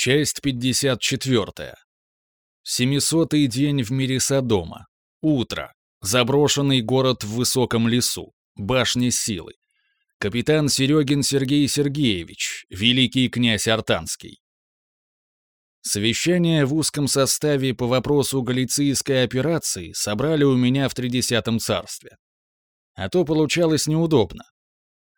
Часть 54. Семисотый день в мире Содома. Утро. Заброшенный город в высоком лесу. Башня силы. Капитан Серегин Сергей Сергеевич, великий князь Артанский. Совещание в узком составе по вопросу галицийской операции собрали у меня в Тридесятом царстве. А то получалось неудобно.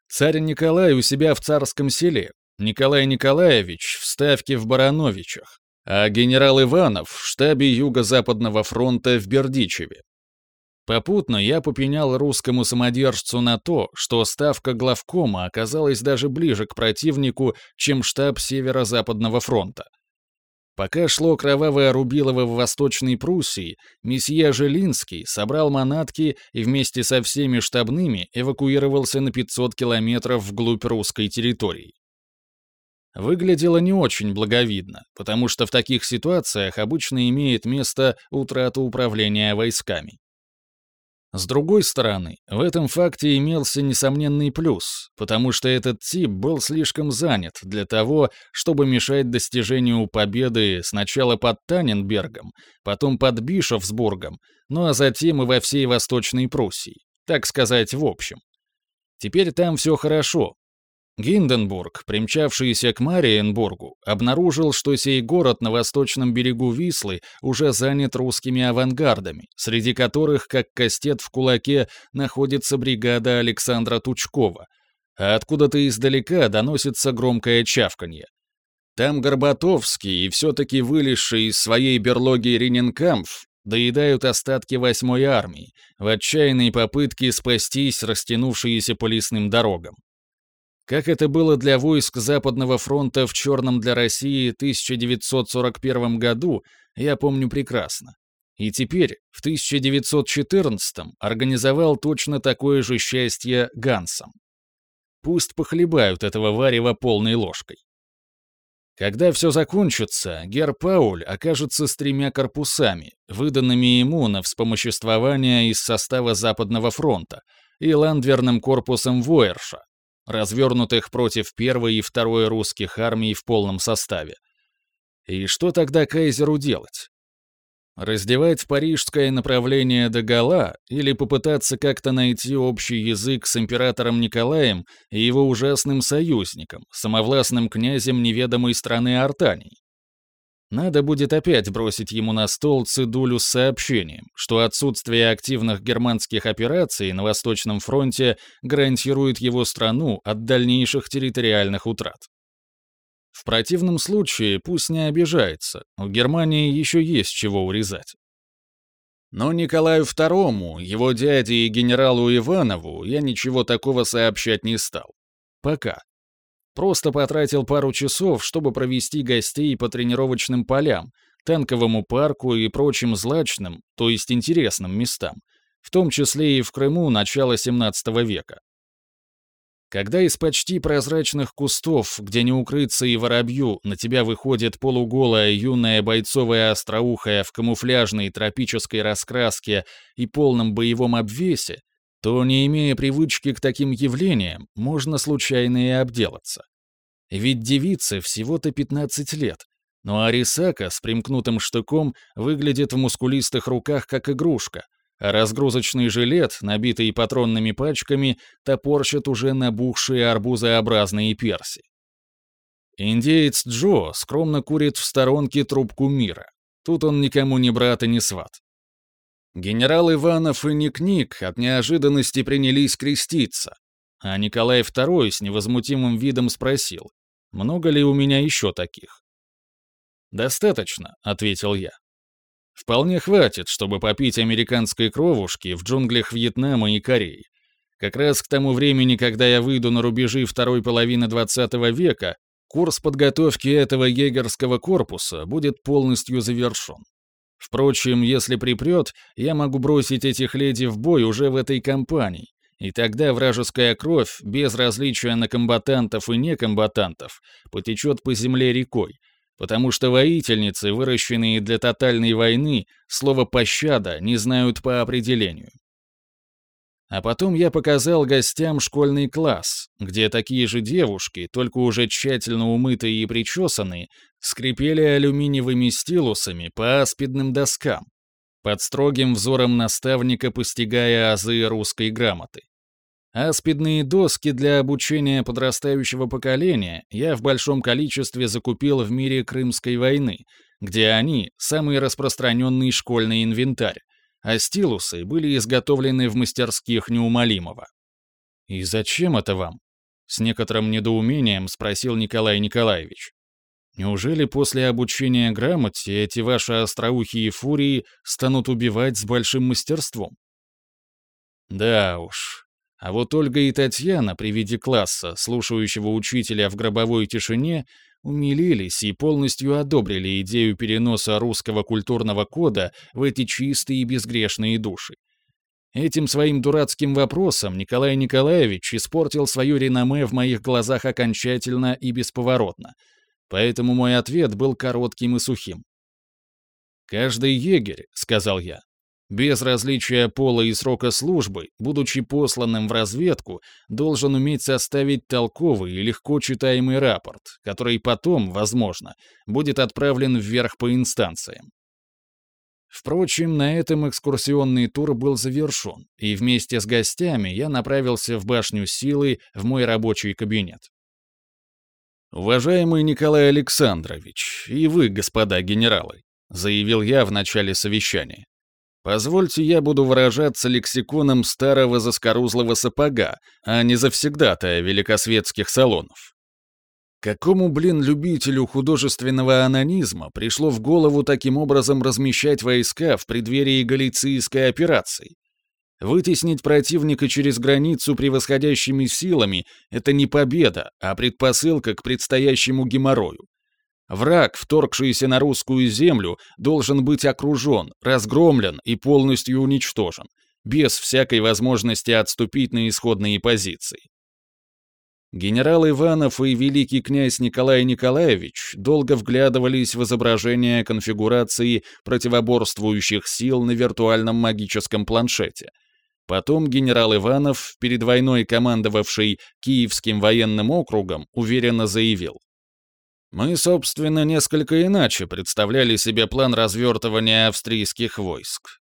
Царь Николай у себя в царском селе, Николай Николаевич в ставке в Барановичах, а генерал Иванов в штабе Юго-Западного фронта в Бердичеве. Попутно я попенял русскому самодержцу на то, что ставка главкома оказалась даже ближе к противнику, чем штаб Северо-Западного фронта. Пока шло кровавое Рубилово в Восточной Пруссии, месье Желинский собрал манатки и вместе со всеми штабными эвакуировался на 500 километров вглубь русской территории. Выглядело не очень благовидно, потому что в таких ситуациях обычно имеет место утрата управления войсками. С другой стороны, в этом факте имелся несомненный плюс, потому что этот тип был слишком занят для того, чтобы мешать достижению победы сначала под Таненбергом, потом под Бишофсбургом, ну а затем и во всей Восточной Пруссии, так сказать, в общем. Теперь там все хорошо, Гинденбург, примчавшийся к Мариенбургу, обнаружил, что сей город на восточном берегу Вислы уже занят русскими авангардами, среди которых, как кастет в кулаке, находится бригада Александра Тучкова, а откуда-то издалека доносится громкое чавканье. Там Горбатовский и все-таки вылезший из своей берлоги Рененкамф доедают остатки восьмой армии в отчаянной попытке спастись растянувшиеся по лесным дорогам. Как это было для войск Западного фронта в черном для России 1941 году, я помню прекрасно. И теперь, в 1914 организовал точно такое же счастье Гансом. Пусть похлебают этого варева полной ложкой. Когда все закончится, Гер Пауль окажется с тремя корпусами, выданными ему на вспомоществование из состава Западного фронта, и ландверным корпусом Войерша, развернутых против первой и второй русских армий в полном составе. И что тогда кайзеру делать? Раздевать парижское направление до гола или попытаться как-то найти общий язык с императором Николаем и его ужасным союзником, самовластным князем неведомой страны Артаний? Надо будет опять бросить ему на стол цедулю с сообщением, что отсутствие активных германских операций на Восточном фронте гарантирует его страну от дальнейших территориальных утрат. В противном случае пусть не обижается, у Германии еще есть чего урезать. Но Николаю II, его дяде и генералу Иванову я ничего такого сообщать не стал. Пока. Просто потратил пару часов, чтобы провести гостей по тренировочным полям, танковому парку и прочим злачным, то есть интересным местам, в том числе и в Крыму начала 17 века. Когда из почти прозрачных кустов, где не укрыться и воробью, на тебя выходит полуголая юная бойцовая остроухая в камуфляжной тропической раскраске и полном боевом обвесе, то, не имея привычки к таким явлениям, можно случайно и обделаться. Ведь девице всего-то 15 лет, но Арисака с примкнутым штыком выглядит в мускулистых руках как игрушка, а разгрузочный жилет, набитый патронными пачками, топорщит уже набухшие арбузообразные перси. Индеец Джо скромно курит в сторонке трубку мира. Тут он никому не брат и не сват. Генерал Иванов и Ник-Ник от неожиданности принялись креститься, а Николай II с невозмутимым видом спросил, много ли у меня еще таких? «Достаточно», — ответил я. «Вполне хватит, чтобы попить американской кровушки в джунглях Вьетнама и Кореи. Как раз к тому времени, когда я выйду на рубежи второй половины 20 века, курс подготовки этого егерского корпуса будет полностью завершен. Впрочем, если припрет, я могу бросить этих леди в бой уже в этой кампании, и тогда вражеская кровь, без различия на комбатантов и некомбатантов, потечет по земле рекой, потому что воительницы, выращенные для тотальной войны, слово «пощада» не знают по определению. А потом я показал гостям школьный класс, где такие же девушки, только уже тщательно умытые и причесанные, скрипели алюминиевыми стилусами по аспидным доскам, под строгим взором наставника постигая азы русской грамоты. Аспидные доски для обучения подрастающего поколения я в большом количестве закупил в мире Крымской войны, где они — самый распространенный школьный инвентарь, а стилусы были изготовлены в мастерских неумолимого. «И зачем это вам?» — с некоторым недоумением спросил Николай Николаевич. «Неужели после обучения грамоте эти ваши остроухие фурии станут убивать с большим мастерством?» «Да уж. А вот Ольга и Татьяна при виде класса, слушающего учителя в гробовой тишине, умилились и полностью одобрили идею переноса русского культурного кода в эти чистые и безгрешные души. Этим своим дурацким вопросом Николай Николаевич испортил свое реноме в моих глазах окончательно и бесповоротно, поэтому мой ответ был коротким и сухим. «Каждый егерь», — сказал я, без различия пола и срока службы, будучи посланным в разведку, должен уметь составить толковый и легко читаемый рапорт, который потом, возможно, будет отправлен вверх по инстанциям. Впрочем, на этом экскурсионный тур был завершен, и вместе с гостями я направился в башню силы в мой рабочий кабинет. «Уважаемый Николай Александрович, и вы, господа генералы», заявил я в начале совещания. Позвольте я буду выражаться лексиконом старого заскорузлого сапога, а не завсегдатая великосветских салонов. Какому, блин, любителю художественного анонизма пришло в голову таким образом размещать войска в преддверии галицийской операции? Вытеснить противника через границу превосходящими силами — это не победа, а предпосылка к предстоящему геморрою. Враг, вторгшийся на русскую землю, должен быть окружен, разгромлен и полностью уничтожен, без всякой возможности отступить на исходные позиции. Генерал Иванов и великий князь Николай Николаевич долго вглядывались в изображение конфигурации противоборствующих сил на виртуальном магическом планшете. Потом генерал Иванов, перед войной командовавший Киевским военным округом, уверенно заявил. Мы, собственно, несколько иначе представляли себе план развертывания австрийских войск.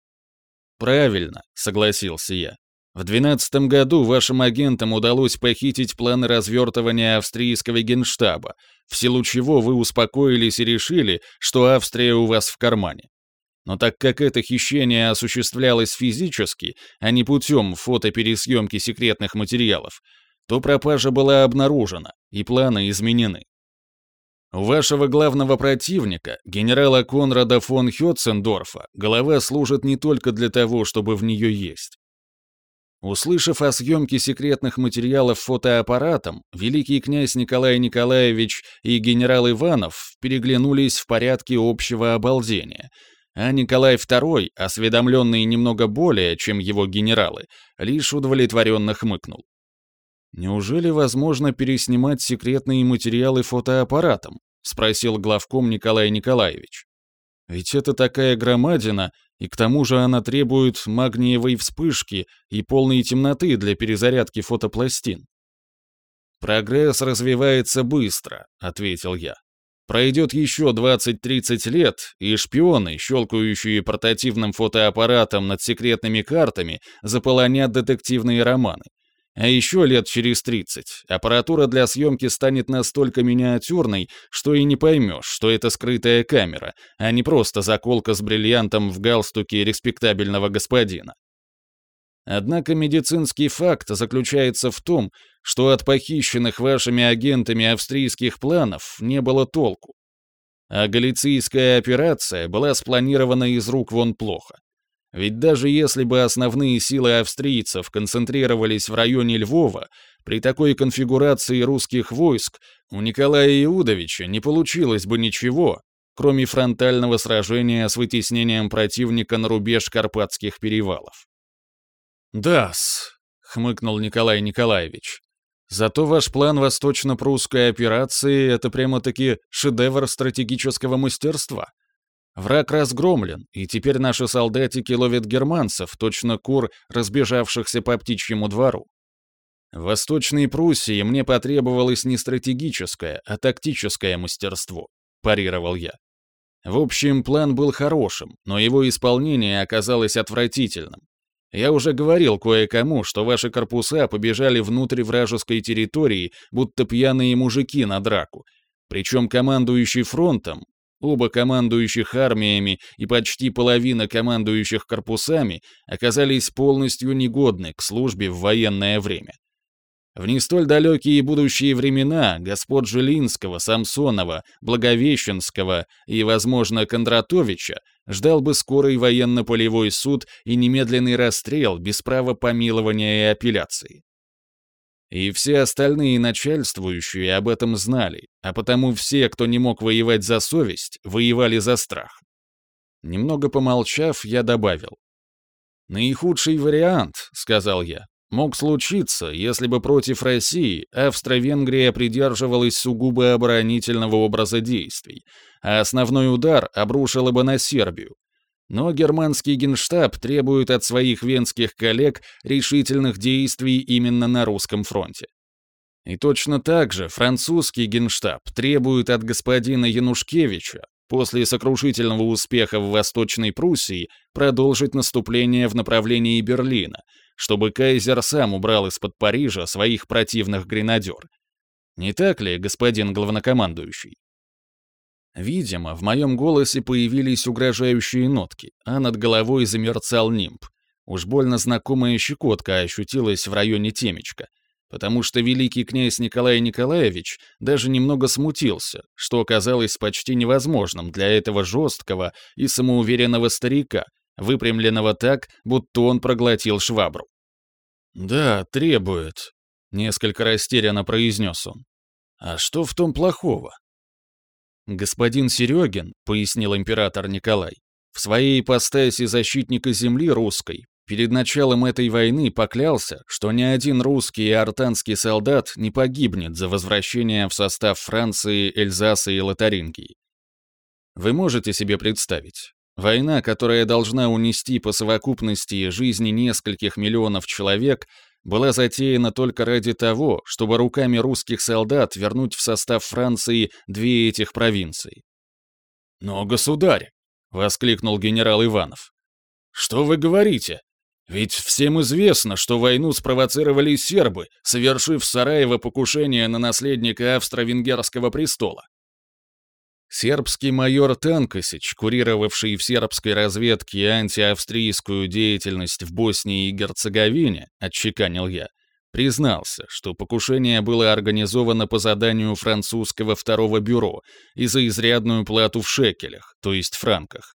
Правильно, согласился я. В 12 году вашим агентам удалось похитить планы развертывания австрийского генштаба, в силу чего вы успокоились и решили, что Австрия у вас в кармане. Но так как это хищение осуществлялось физически, а не путем фотопересъемки секретных материалов, то пропажа была обнаружена, и планы изменены. У вашего главного противника, генерала Конрада фон Хетцендорфа, голова служит не только для того, чтобы в нее есть. Услышав о съемке секретных материалов фотоаппаратом, великий князь Николай Николаевич и генерал Иванов переглянулись в порядке общего обалдения, а Николай II, осведомленный немного более, чем его генералы, лишь удовлетворенно хмыкнул. «Неужели возможно переснимать секретные материалы фотоаппаратом?» — спросил главком Николай Николаевич. «Ведь это такая громадина, и к тому же она требует магниевой вспышки и полной темноты для перезарядки фотопластин». «Прогресс развивается быстро», — ответил я. Пройдет еще 20-30 лет, и шпионы, щелкающие портативным фотоаппаратом над секретными картами, заполонят детективные романы. А еще лет через 30 аппаратура для съемки станет настолько миниатюрной, что и не поймешь, что это скрытая камера, а не просто заколка с бриллиантом в галстуке респектабельного господина. Однако медицинский факт заключается в том, что от похищенных вашими агентами австрийских планов не было толку. А галицийская операция была спланирована из рук вон плохо. Ведь даже если бы основные силы австрийцев концентрировались в районе Львова, при такой конфигурации русских войск у Николая Иудовича не получилось бы ничего, кроме фронтального сражения с вытеснением противника на рубеж Карпатских перевалов. «Да-с», — хмыкнул Николай Николаевич. «Зато ваш план восточно-прусской операции — это прямо-таки шедевр стратегического мастерства. Враг разгромлен, и теперь наши солдатики ловят германцев, точно кур, разбежавшихся по птичьему двору. В Восточной Пруссии мне потребовалось не стратегическое, а тактическое мастерство, парировал я. В общем, план был хорошим, но его исполнение оказалось отвратительным. Я уже говорил кое-кому, что ваши корпуса побежали внутрь вражеской территории, будто пьяные мужики на драку. Причем командующий фронтом, оба командующих армиями и почти половина командующих корпусами оказались полностью негодны к службе в военное время. В не столь далекие будущие времена господ Жилинского, Самсонова, Благовещенского и, возможно, Кондратовича ждал бы скорый военно-полевой суд и немедленный расстрел без права помилования и апелляции. И все остальные начальствующие об этом знали, а потому все, кто не мог воевать за совесть, воевали за страх. Немного помолчав, я добавил. «Наихудший вариант», — сказал я, — «мог случиться, если бы против России Австро-Венгрия придерживалась сугубо оборонительного образа действий, а основной удар обрушила бы на Сербию. Но германский генштаб требует от своих венских коллег решительных действий именно на русском фронте. И точно так же французский генштаб требует от господина Янушкевича после сокрушительного успеха в Восточной Пруссии продолжить наступление в направлении Берлина, чтобы кайзер сам убрал из-под Парижа своих противных гренадер. Не так ли, господин главнокомандующий? Видимо, в моем голосе появились угрожающие нотки, а над головой замерцал нимб. Уж больно знакомая щекотка ощутилась в районе темечка, потому что великий князь Николай Николаевич даже немного смутился, что оказалось почти невозможным для этого жесткого и самоуверенного старика, выпрямленного так, будто он проглотил швабру. «Да, требует», — несколько растерянно произнес он. «А что в том плохого?» «Господин Серегин», — пояснил император Николай, в своей ипостаси защитника земли русской перед началом этой войны поклялся, что ни один русский и артанский солдат не погибнет за возвращение в состав Франции, Эльзаса и Лотарингии. Вы можете себе представить, война, которая должна унести по совокупности жизни нескольких миллионов человек, была затеяна только ради того, чтобы руками русских солдат вернуть в состав Франции две этих провинции. «Но, государь!» — воскликнул генерал Иванов. «Что вы говорите? Ведь всем известно, что войну спровоцировали сербы, совершив в Сараево покушение на наследника австро-венгерского престола. Сербский майор Танкосич, курировавший в сербской разведке антиавстрийскую деятельность в Боснии и Герцеговине, отчеканил я, признался, что покушение было организовано по заданию французского второго бюро и за изрядную плату в шекелях, то есть франках.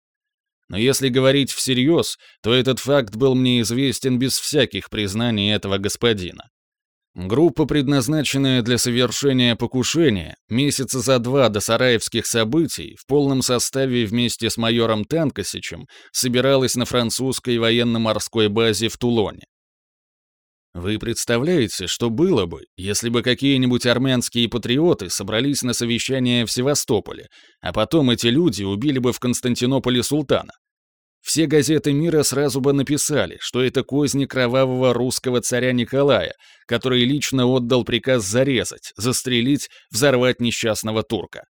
Но если говорить всерьез, то этот факт был мне известен без всяких признаний этого господина. Группа, предназначенная для совершения покушения, месяца за два до сараевских событий, в полном составе вместе с майором Танкосичем, собиралась на французской военно-морской базе в Тулоне. Вы представляете, что было бы, если бы какие-нибудь армянские патриоты собрались на совещание в Севастополе, а потом эти люди убили бы в Константинополе султана? Все газеты мира сразу бы написали, что это козни кровавого русского царя Николая, который лично отдал приказ зарезать, застрелить, взорвать несчастного турка.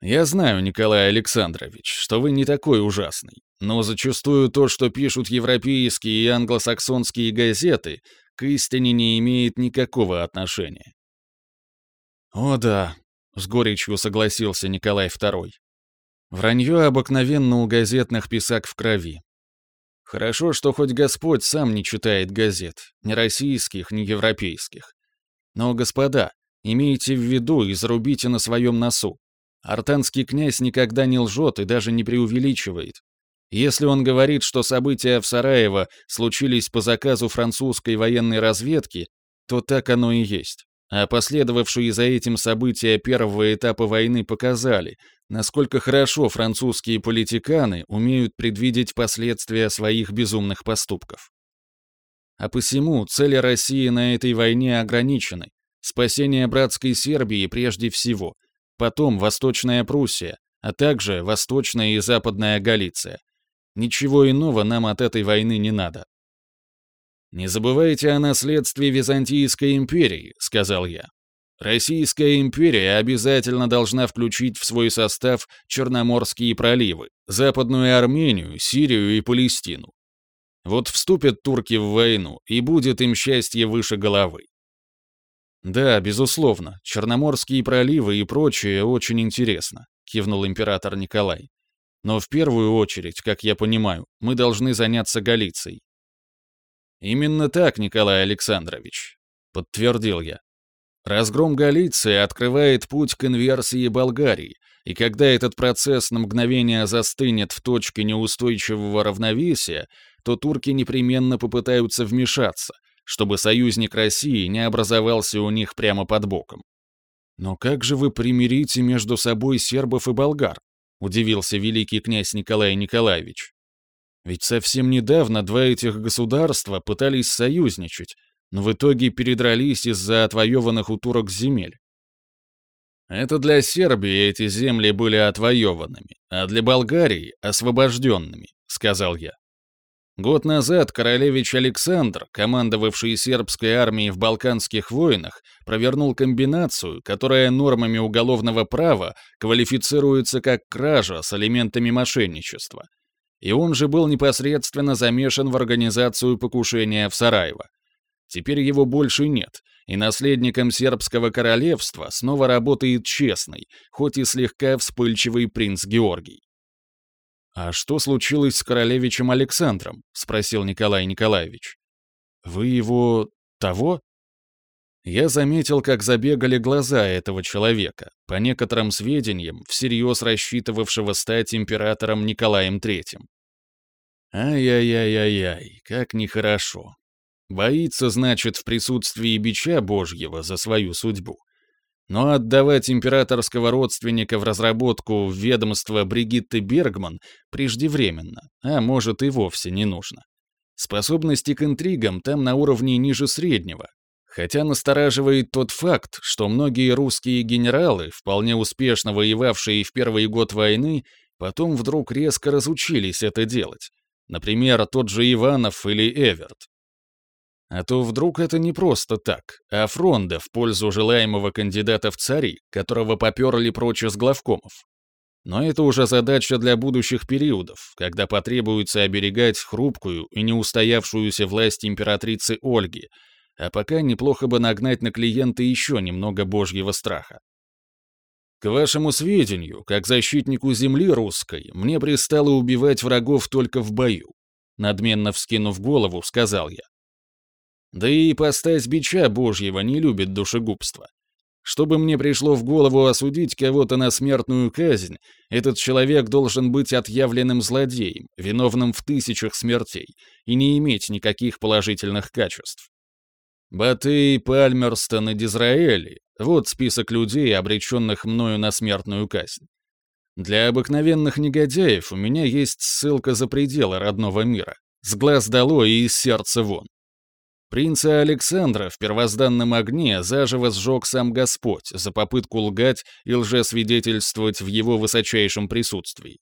Я знаю, Николай Александрович, что вы не такой ужасный, но зачастую то, что пишут европейские и англосаксонские газеты, к истине не имеет никакого отношения. О да, с горечью согласился Николай II. Вранье обыкновенно у газетных писак в крови. Хорошо, что хоть Господь сам не читает газет, ни российских, ни европейских. Но, господа, имейте в виду и зарубите на своем носу. Артанский князь никогда не лжет и даже не преувеличивает. Если он говорит, что события в Сараево случились по заказу французской военной разведки, то так оно и есть. А последовавшие за этим события первого этапа войны показали, насколько хорошо французские политиканы умеют предвидеть последствия своих безумных поступков. А посему цели России на этой войне ограничены. Спасение братской Сербии прежде всего, потом Восточная Пруссия, а также Восточная и Западная Галиция. Ничего иного нам от этой войны не надо. «Не забывайте о наследстве Византийской империи», — сказал я. Российская империя обязательно должна включить в свой состав Черноморские проливы, Западную Армению, Сирию и Палестину. Вот вступят турки в войну, и будет им счастье выше головы. Да, безусловно, Черноморские проливы и прочее очень интересно, кивнул император Николай. Но в первую очередь, как я понимаю, мы должны заняться Галицией. Именно так, Николай Александрович, подтвердил я. Разгром Галиции открывает путь к инверсии Болгарии, и когда этот процесс на мгновение застынет в точке неустойчивого равновесия, то турки непременно попытаются вмешаться, чтобы союзник России не образовался у них прямо под боком. «Но как же вы примирите между собой сербов и болгар?» — удивился великий князь Николай Николаевич. «Ведь совсем недавно два этих государства пытались союзничать, но в итоге передрались из-за отвоеванных у турок земель. Это для Сербии эти земли были отвоеванными, а для Болгарии — освобожденными, сказал я. Год назад королевич Александр, командовавший сербской армией в Балканских войнах, провернул комбинацию, которая нормами уголовного права квалифицируется как кража с элементами мошенничества. И он же был непосредственно замешан в организацию покушения в Сараево. Теперь его больше нет, и наследником сербского королевства снова работает честный, хоть и слегка вспыльчивый принц Георгий. «А что случилось с королевичем Александром?» — спросил Николай Николаевич. «Вы его... того?» Я заметил, как забегали глаза этого человека, по некоторым сведениям, всерьез рассчитывавшего стать императором Николаем III. Ай-яй-яй-яй-яй, как нехорошо. Боится, значит, в присутствии бича Божьего за свою судьбу. Но отдавать императорского родственника в разработку в ведомство Бригитты Бергман преждевременно, а может и вовсе не нужно. Способности к интригам там на уровне ниже среднего, хотя настораживает тот факт, что многие русские генералы, вполне успешно воевавшие в первый год войны, потом вдруг резко разучились это делать. Например, тот же Иванов или Эверт. А то вдруг это не просто так, а фронда в пользу желаемого кандидата в цари, которого поперли прочь из главкомов. Но это уже задача для будущих периодов, когда потребуется оберегать хрупкую и неустоявшуюся власть императрицы Ольги, а пока неплохо бы нагнать на клиента еще немного божьего страха. К вашему сведению, как защитнику земли русской, мне пристало убивать врагов только в бою. Надменно вскинув голову, сказал я. Да и ипостась бича божьего не любит душегубство. Чтобы мне пришло в голову осудить кого-то на смертную казнь, этот человек должен быть отъявленным злодеем, виновным в тысячах смертей, и не иметь никаких положительных качеств. Батый, Пальмерстон и Дизраэли — вот список людей, обреченных мною на смертную казнь. Для обыкновенных негодяев у меня есть ссылка за пределы родного мира. С глаз долой и из сердца вон. Принца Александра в первозданном огне заживо сжег сам Господь за попытку лгать и лжесвидетельствовать в его высочайшем присутствии.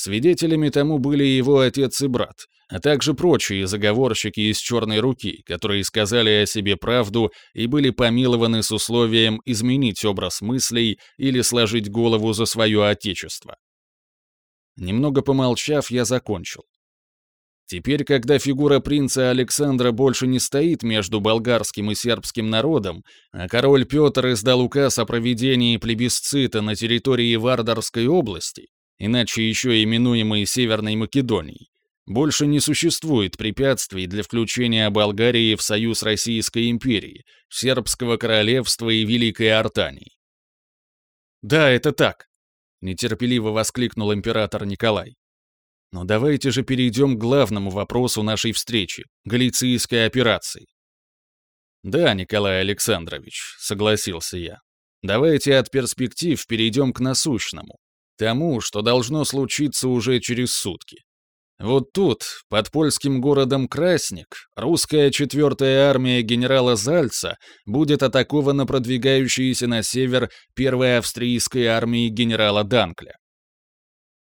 Свидетелями тому были его отец и брат, а также прочие заговорщики из «Черной руки», которые сказали о себе правду и были помилованы с условием изменить образ мыслей или сложить голову за свое отечество. Немного помолчав, я закончил. Теперь, когда фигура принца Александра больше не стоит между болгарским и сербским народом, а король Петр издал указ о проведении плебисцита на территории Вардарской области, иначе еще именуемой Северной Македонией, больше не существует препятствий для включения Болгарии в союз Российской империи, Сербского королевства и Великой Артании. «Да, это так», — нетерпеливо воскликнул император Николай. Но давайте же перейдем к главному вопросу нашей встречи — галицийской операции. Да, Николай Александрович, согласился я. Давайте от перспектив перейдем к насущному. Тому, что должно случиться уже через сутки. Вот тут, под польским городом Красник, русская четвертая армия генерала Зальца будет атакована продвигающейся на север первой австрийской армией генерала Данкля.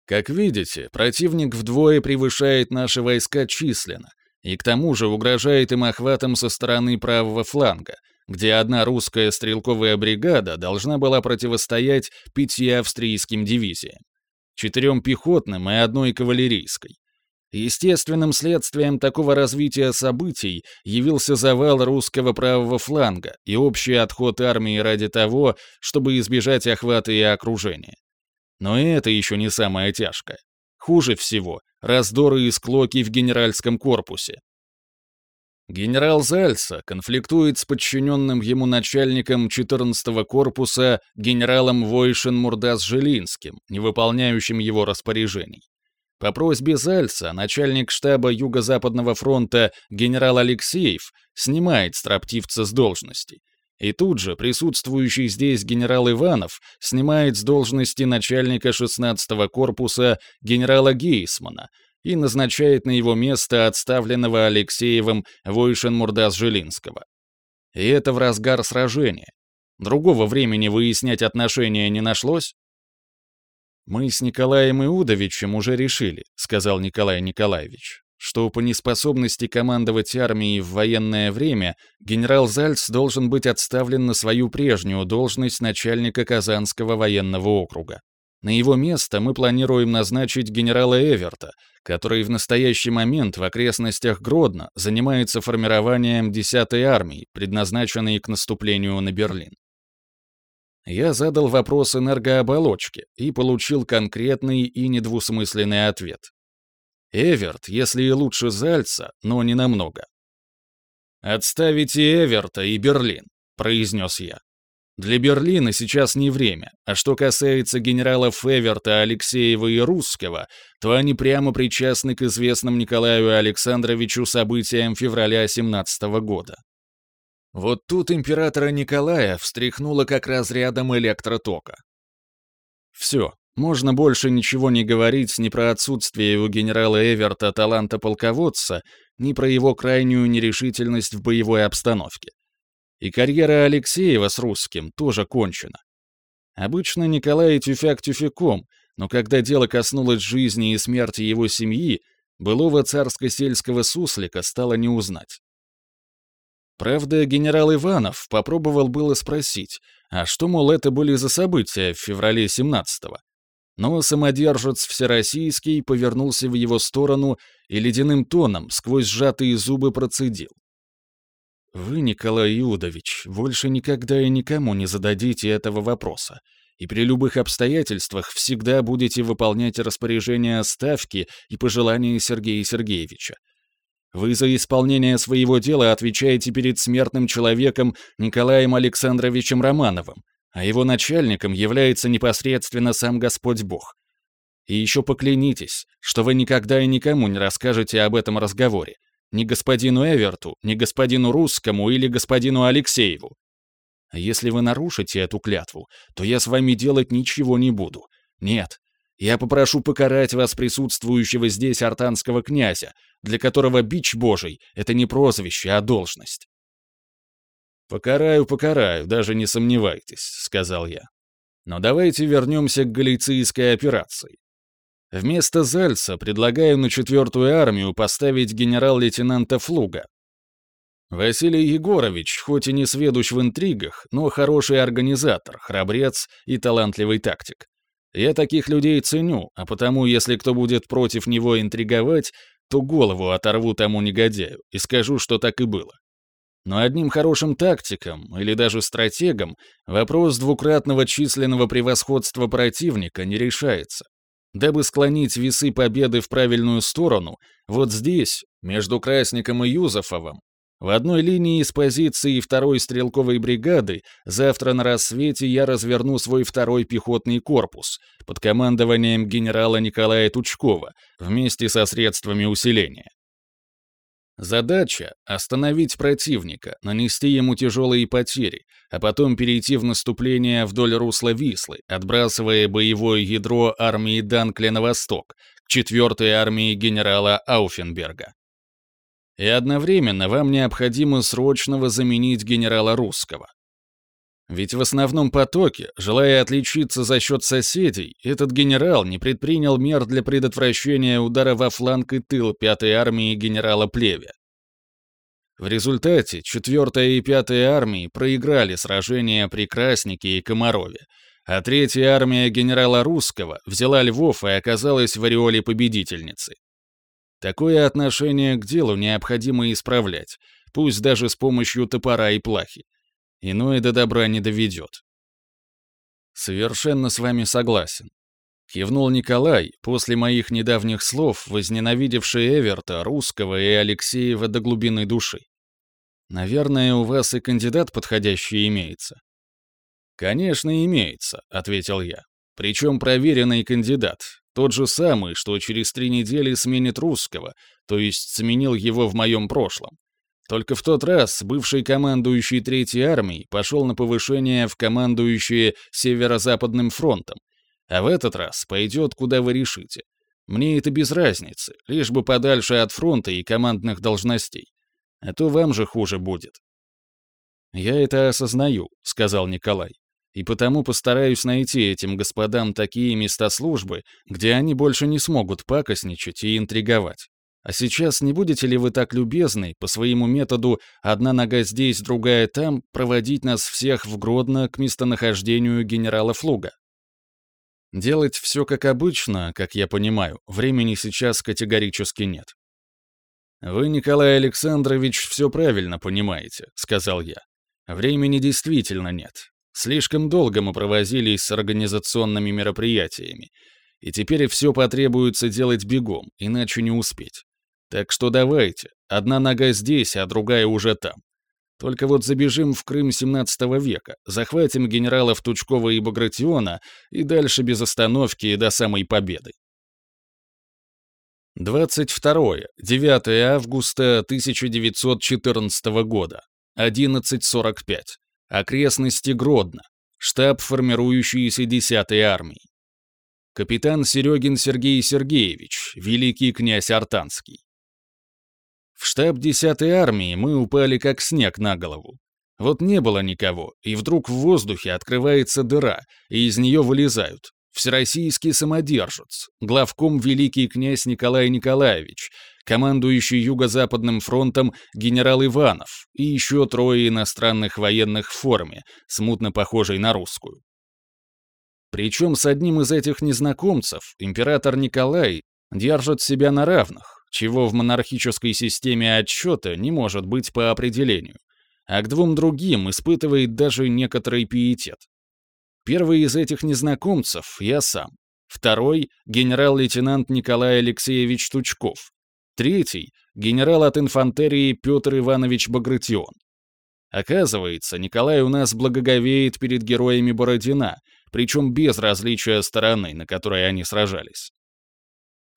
Как видите, противник вдвое превышает наши войска численно, и к тому же угрожает им охватом со стороны правого фланга, где одна русская стрелковая бригада должна была противостоять пяти австрийским дивизиям, четырем пехотным и одной кавалерийской. Естественным следствием такого развития событий явился завал русского правого фланга и общий отход армии ради того, чтобы избежать охвата и окружения. Но это еще не самое тяжкое. Хуже всего — раздоры и склоки в генеральском корпусе. Генерал Зальца конфликтует с подчиненным ему начальником 14-го корпуса генералом Войшин Мурдас Жилинским, не выполняющим его распоряжений. По просьбе Зальца начальник штаба Юго-Западного фронта генерал Алексеев снимает строптивца с должности. И тут же присутствующий здесь генерал Иванов снимает с должности начальника 16-го корпуса генерала Гейсмана и назначает на его место отставленного Алексеевым Войшин Мурдас Жилинского. И это в разгар сражения. Другого времени выяснять отношения не нашлось? «Мы с Николаем Иудовичем уже решили», — сказал Николай Николаевич, что по неспособности командовать армией в военное время генерал Зальц должен быть отставлен на свою прежнюю должность начальника Казанского военного округа. На его место мы планируем назначить генерала Эверта, который в настоящий момент в окрестностях Гродно занимается формированием 10-й армии, предназначенной к наступлению на Берлин. Я задал вопрос энергооболочки и получил конкретный и недвусмысленный ответ. Эверт, если и лучше Зальца, но не намного. «Отставите Эверта и Берлин», — произнес я. «Для Берлина сейчас не время, а что касается генералов Эверта, Алексеева и Русского, то они прямо причастны к известным Николаю Александровичу событиям февраля 17 года. Вот тут императора Николая встряхнуло как разрядом электротока. Все, можно больше ничего не говорить ни про отсутствие у генерала Эверта таланта полководца, ни про его крайнюю нерешительность в боевой обстановке. И карьера Алексеева с русским тоже кончена. Обычно Николай тюфяк тюфяком, но когда дело коснулось жизни и смерти его семьи, былого царско-сельского суслика стало не узнать. Правда, генерал Иванов попробовал было спросить, а что, мол, это были за события в феврале 17-го? Но самодержец Всероссийский повернулся в его сторону и ледяным тоном сквозь сжатые зубы процедил. «Вы, Николай Иудович, больше никогда и никому не зададите этого вопроса, и при любых обстоятельствах всегда будете выполнять распоряжения Ставки и пожелания Сергея Сергеевича. Вы за исполнение своего дела отвечаете перед смертным человеком Николаем Александровичем Романовым, а его начальником является непосредственно сам Господь Бог. И еще поклянитесь, что вы никогда и никому не расскажете об этом разговоре. Ни господину Эверту, ни господину Русскому или господину Алексееву. Если вы нарушите эту клятву, то я с вами делать ничего не буду. Нет, я попрошу покарать вас присутствующего здесь артанского князя, для которого бич божий — это не прозвище, а должность». «Покараю, покараю, даже не сомневайтесь», — сказал я. «Но давайте вернемся к галицийской операции. Вместо Зальца предлагаю на четвертую армию поставить генерал-лейтенанта Флуга. Василий Егорович, хоть и не сведущ в интригах, но хороший организатор, храбрец и талантливый тактик. Я таких людей ценю, а потому, если кто будет против него интриговать, то голову оторву тому негодяю и скажу, что так и было. Но одним хорошим тактиком или даже стратегом вопрос двукратного численного превосходства противника не решается. Дабы склонить весы победы в правильную сторону, вот здесь, между Красником и Юзефовым, в одной линии с позиции второй стрелковой бригады завтра на рассвете я разверну свой второй пехотный корпус под командованием генерала Николая Тучкова вместе со средствами усиления. Задача — остановить противника, нанести ему тяжелые потери, а потом перейти в наступление вдоль русла Вислы, отбрасывая боевое ядро армии Данкля на восток, к 4 армии генерала Ауфенберга. И одновременно вам необходимо срочно заменить генерала Русского. Ведь в основном потоке, желая отличиться за счет соседей, этот генерал не предпринял мер для предотвращения удара во фланг и тыл 5-й армии генерала Плеве. В результате 4-я и 5-я армии проиграли сражения при Краснике и Комарове, а 3-я армия генерала Русского взяла Львов и оказалась в ореоле победительницы. Такое отношение к делу необходимо исправлять, пусть даже с помощью топора и плахи. Иное до добра не доведет. Совершенно с вами согласен. Кивнул Николай, после моих недавних слов, возненавидевший Эверта, Русского и Алексеева до глубины души. Наверное, у вас и кандидат подходящий имеется. Конечно, имеется, ответил я. Причем проверенный кандидат, тот же самый, что через три недели сменит русского, то есть сменил его в моем прошлом. Только в тот раз бывший командующий Третьей армией пошел на повышение в командующие Северо-Западным фронтом, а в этот раз пойдет, куда вы решите. Мне это без разницы, лишь бы подальше от фронта и командных должностей. А то вам же хуже будет. «Я это осознаю», — сказал Николай. «И потому постараюсь найти этим господам такие места службы, где они больше не смогут пакостничать и интриговать. А сейчас не будете ли вы так любезны, по своему методу «одна нога здесь, другая там», проводить нас всех в Гродно к местонахождению генерала Флуга? Делать все как обычно, как я понимаю, времени сейчас категорически нет. «Вы, Николай Александрович, все правильно понимаете», — сказал я. «Времени действительно нет. Слишком долго мы провозились с организационными мероприятиями, и теперь все потребуется делать бегом, иначе не успеть. Так что давайте, одна нога здесь, а другая уже там. Только вот забежим в Крым 17 века, захватим генералов Тучкова и Багратиона и дальше без остановки до самой победы. 22-9 августа 1914 года, 11.45. Окрестности Гродно. Штаб формирующейся 10-й армии. Капитан Серегин Сергей Сергеевич, великий князь Артанский. В штаб 10-й армии мы упали как снег на голову. Вот не было никого, и вдруг в воздухе открывается дыра, и из нее вылезают всероссийский самодержец, главком великий князь Николай Николаевич, командующий Юго-Западным фронтом генерал Иванов и еще трое иностранных военных в форме, смутно похожей на русскую. Причем с одним из этих незнакомцев император Николай держит себя на равных, чего в монархической системе отсчета не может быть по определению, а к двум другим испытывает даже некоторый пиетет. Первый из этих незнакомцев — я сам. Второй — генерал-лейтенант Николай Алексеевич Тучков. Третий — генерал от инфантерии Петр Иванович Багратион. Оказывается, Николай у нас благоговеет перед героями Бородина, причем без различия стороны, на которой они сражались.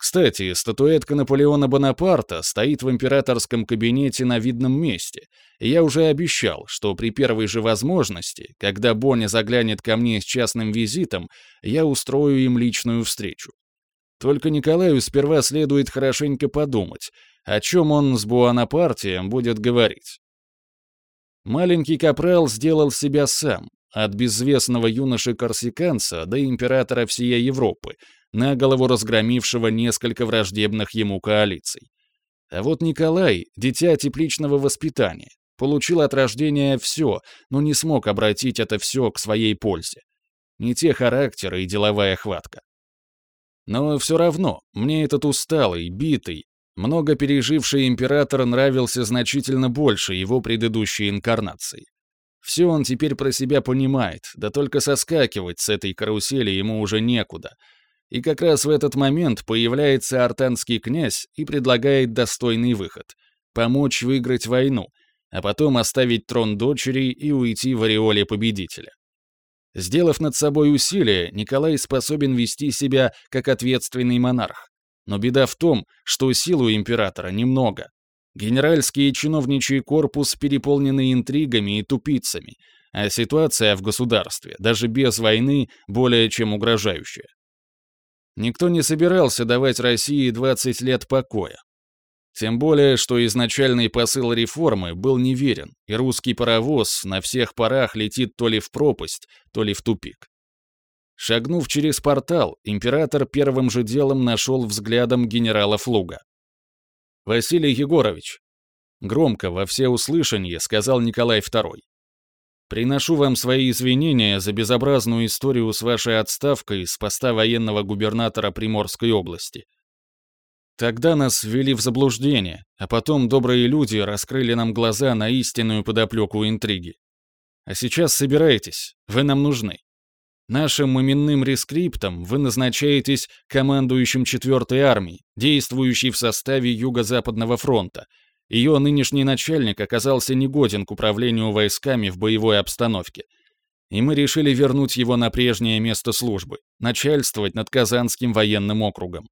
Кстати, статуэтка Наполеона Бонапарта стоит в императорском кабинете на видном месте, и я уже обещал, что при первой же возможности, когда Бонни заглянет ко мне с частным визитом, я устрою им личную встречу. Только Николаю сперва следует хорошенько подумать, о чем он с Буанапартием будет говорить. Маленький капрал сделал себя сам, от безвестного юноши-корсиканца до императора всей Европы, на голову разгромившего несколько враждебных ему коалиций. А вот Николай, дитя тепличного воспитания, получил от рождения все, но не смог обратить это все к своей пользе. Не те характеры и деловая хватка. Но все равно, мне этот усталый, битый, много переживший император нравился значительно больше его предыдущей инкарнации. Все он теперь про себя понимает, да только соскакивать с этой карусели ему уже некуда, и как раз в этот момент появляется артанский князь и предлагает достойный выход — помочь выиграть войну, а потом оставить трон дочери и уйти в ореоле победителя. Сделав над собой усилие, Николай способен вести себя как ответственный монарх. Но беда в том, что силу императора немного. Генеральский и чиновничий корпус переполнены интригами и тупицами, а ситуация в государстве, даже без войны, более чем угрожающая. Никто не собирался давать России 20 лет покоя. Тем более, что изначальный посыл реформы был неверен, и русский паровоз на всех парах летит то ли в пропасть, то ли в тупик. Шагнув через портал, император первым же делом нашел взглядом генерала Флуга. «Василий Егорович», — громко во всеуслышание сказал Николай II, «приношу вам свои извинения за безобразную историю с вашей отставкой с поста военного губернатора Приморской области. Тогда нас ввели в заблуждение, а потом добрые люди раскрыли нам глаза на истинную подоплеку интриги. А сейчас собирайтесь, вы нам нужны. Нашим именным рескриптом вы назначаетесь командующим 4-й армией, действующей в составе Юго-Западного фронта. Ее нынешний начальник оказался негоден к управлению войсками в боевой обстановке. И мы решили вернуть его на прежнее место службы, начальствовать над Казанским военным округом.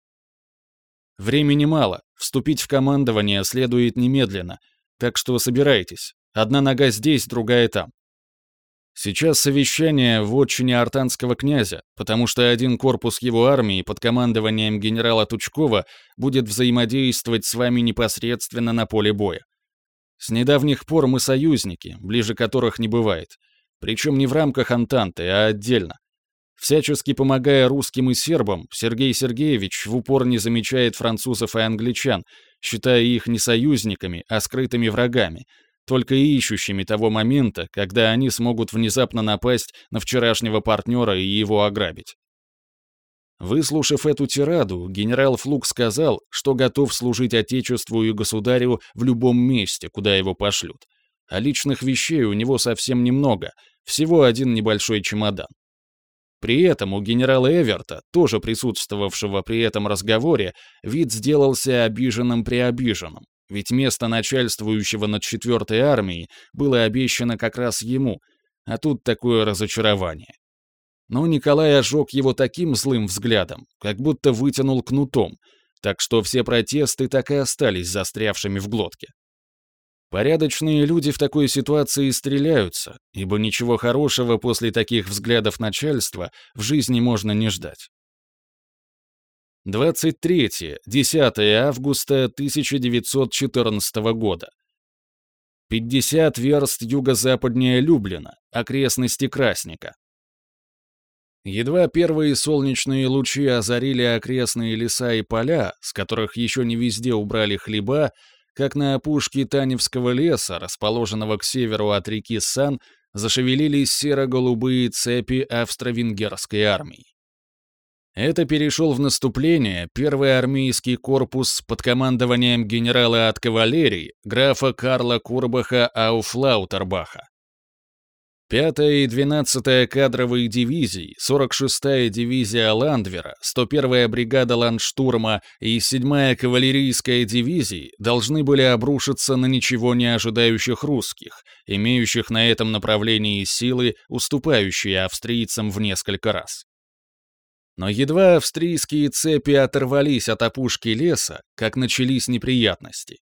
Времени мало, вступить в командование следует немедленно, так что собирайтесь. Одна нога здесь, другая там. Сейчас совещание в отчине артанского князя, потому что один корпус его армии под командованием генерала Тучкова будет взаимодействовать с вами непосредственно на поле боя. С недавних пор мы союзники, ближе которых не бывает. Причем не в рамках Антанты, а отдельно. Всячески помогая русским и сербам, Сергей Сергеевич в упор не замечает французов и англичан, считая их не союзниками, а скрытыми врагами, только ищущими того момента, когда они смогут внезапно напасть на вчерашнего партнера и его ограбить. Выслушав эту тираду, генерал Флук сказал, что готов служить Отечеству и государю в любом месте, куда его пошлют. А личных вещей у него совсем немного, всего один небольшой чемодан. При этом у генерала Эверта, тоже присутствовавшего при этом разговоре, вид сделался обиженным-преобиженным, ведь место начальствующего над четвертой армией было обещано как раз ему, а тут такое разочарование. Но Николай ожег его таким злым взглядом, как будто вытянул кнутом, так что все протесты так и остались застрявшими в глотке. Порядочные люди в такой ситуации стреляются, ибо ничего хорошего после таких взглядов начальства в жизни можно не ждать. 23-10 августа 1914 года. 50 верст юго-западнее Люблина, окрестности Красника. Едва первые солнечные лучи озарили окрестные леса и поля, с которых еще не везде убрали хлеба, как на опушке Таневского леса, расположенного к северу от реки Сан, зашевелились серо-голубые цепи австро-венгерской армии. Это перешел в наступление первый армейский корпус под командованием генерала от кавалерии графа Карла Курбаха Ауфлаутербаха. Пятая и двенадцатая кадровые дивизии, 46-я дивизия Ландвера, 101-я бригада Ландштурма и 7-я кавалерийская дивизии должны были обрушиться на ничего не ожидающих русских, имеющих на этом направлении силы, уступающие австрийцам в несколько раз. Но едва австрийские цепи оторвались от опушки леса, как начались неприятности.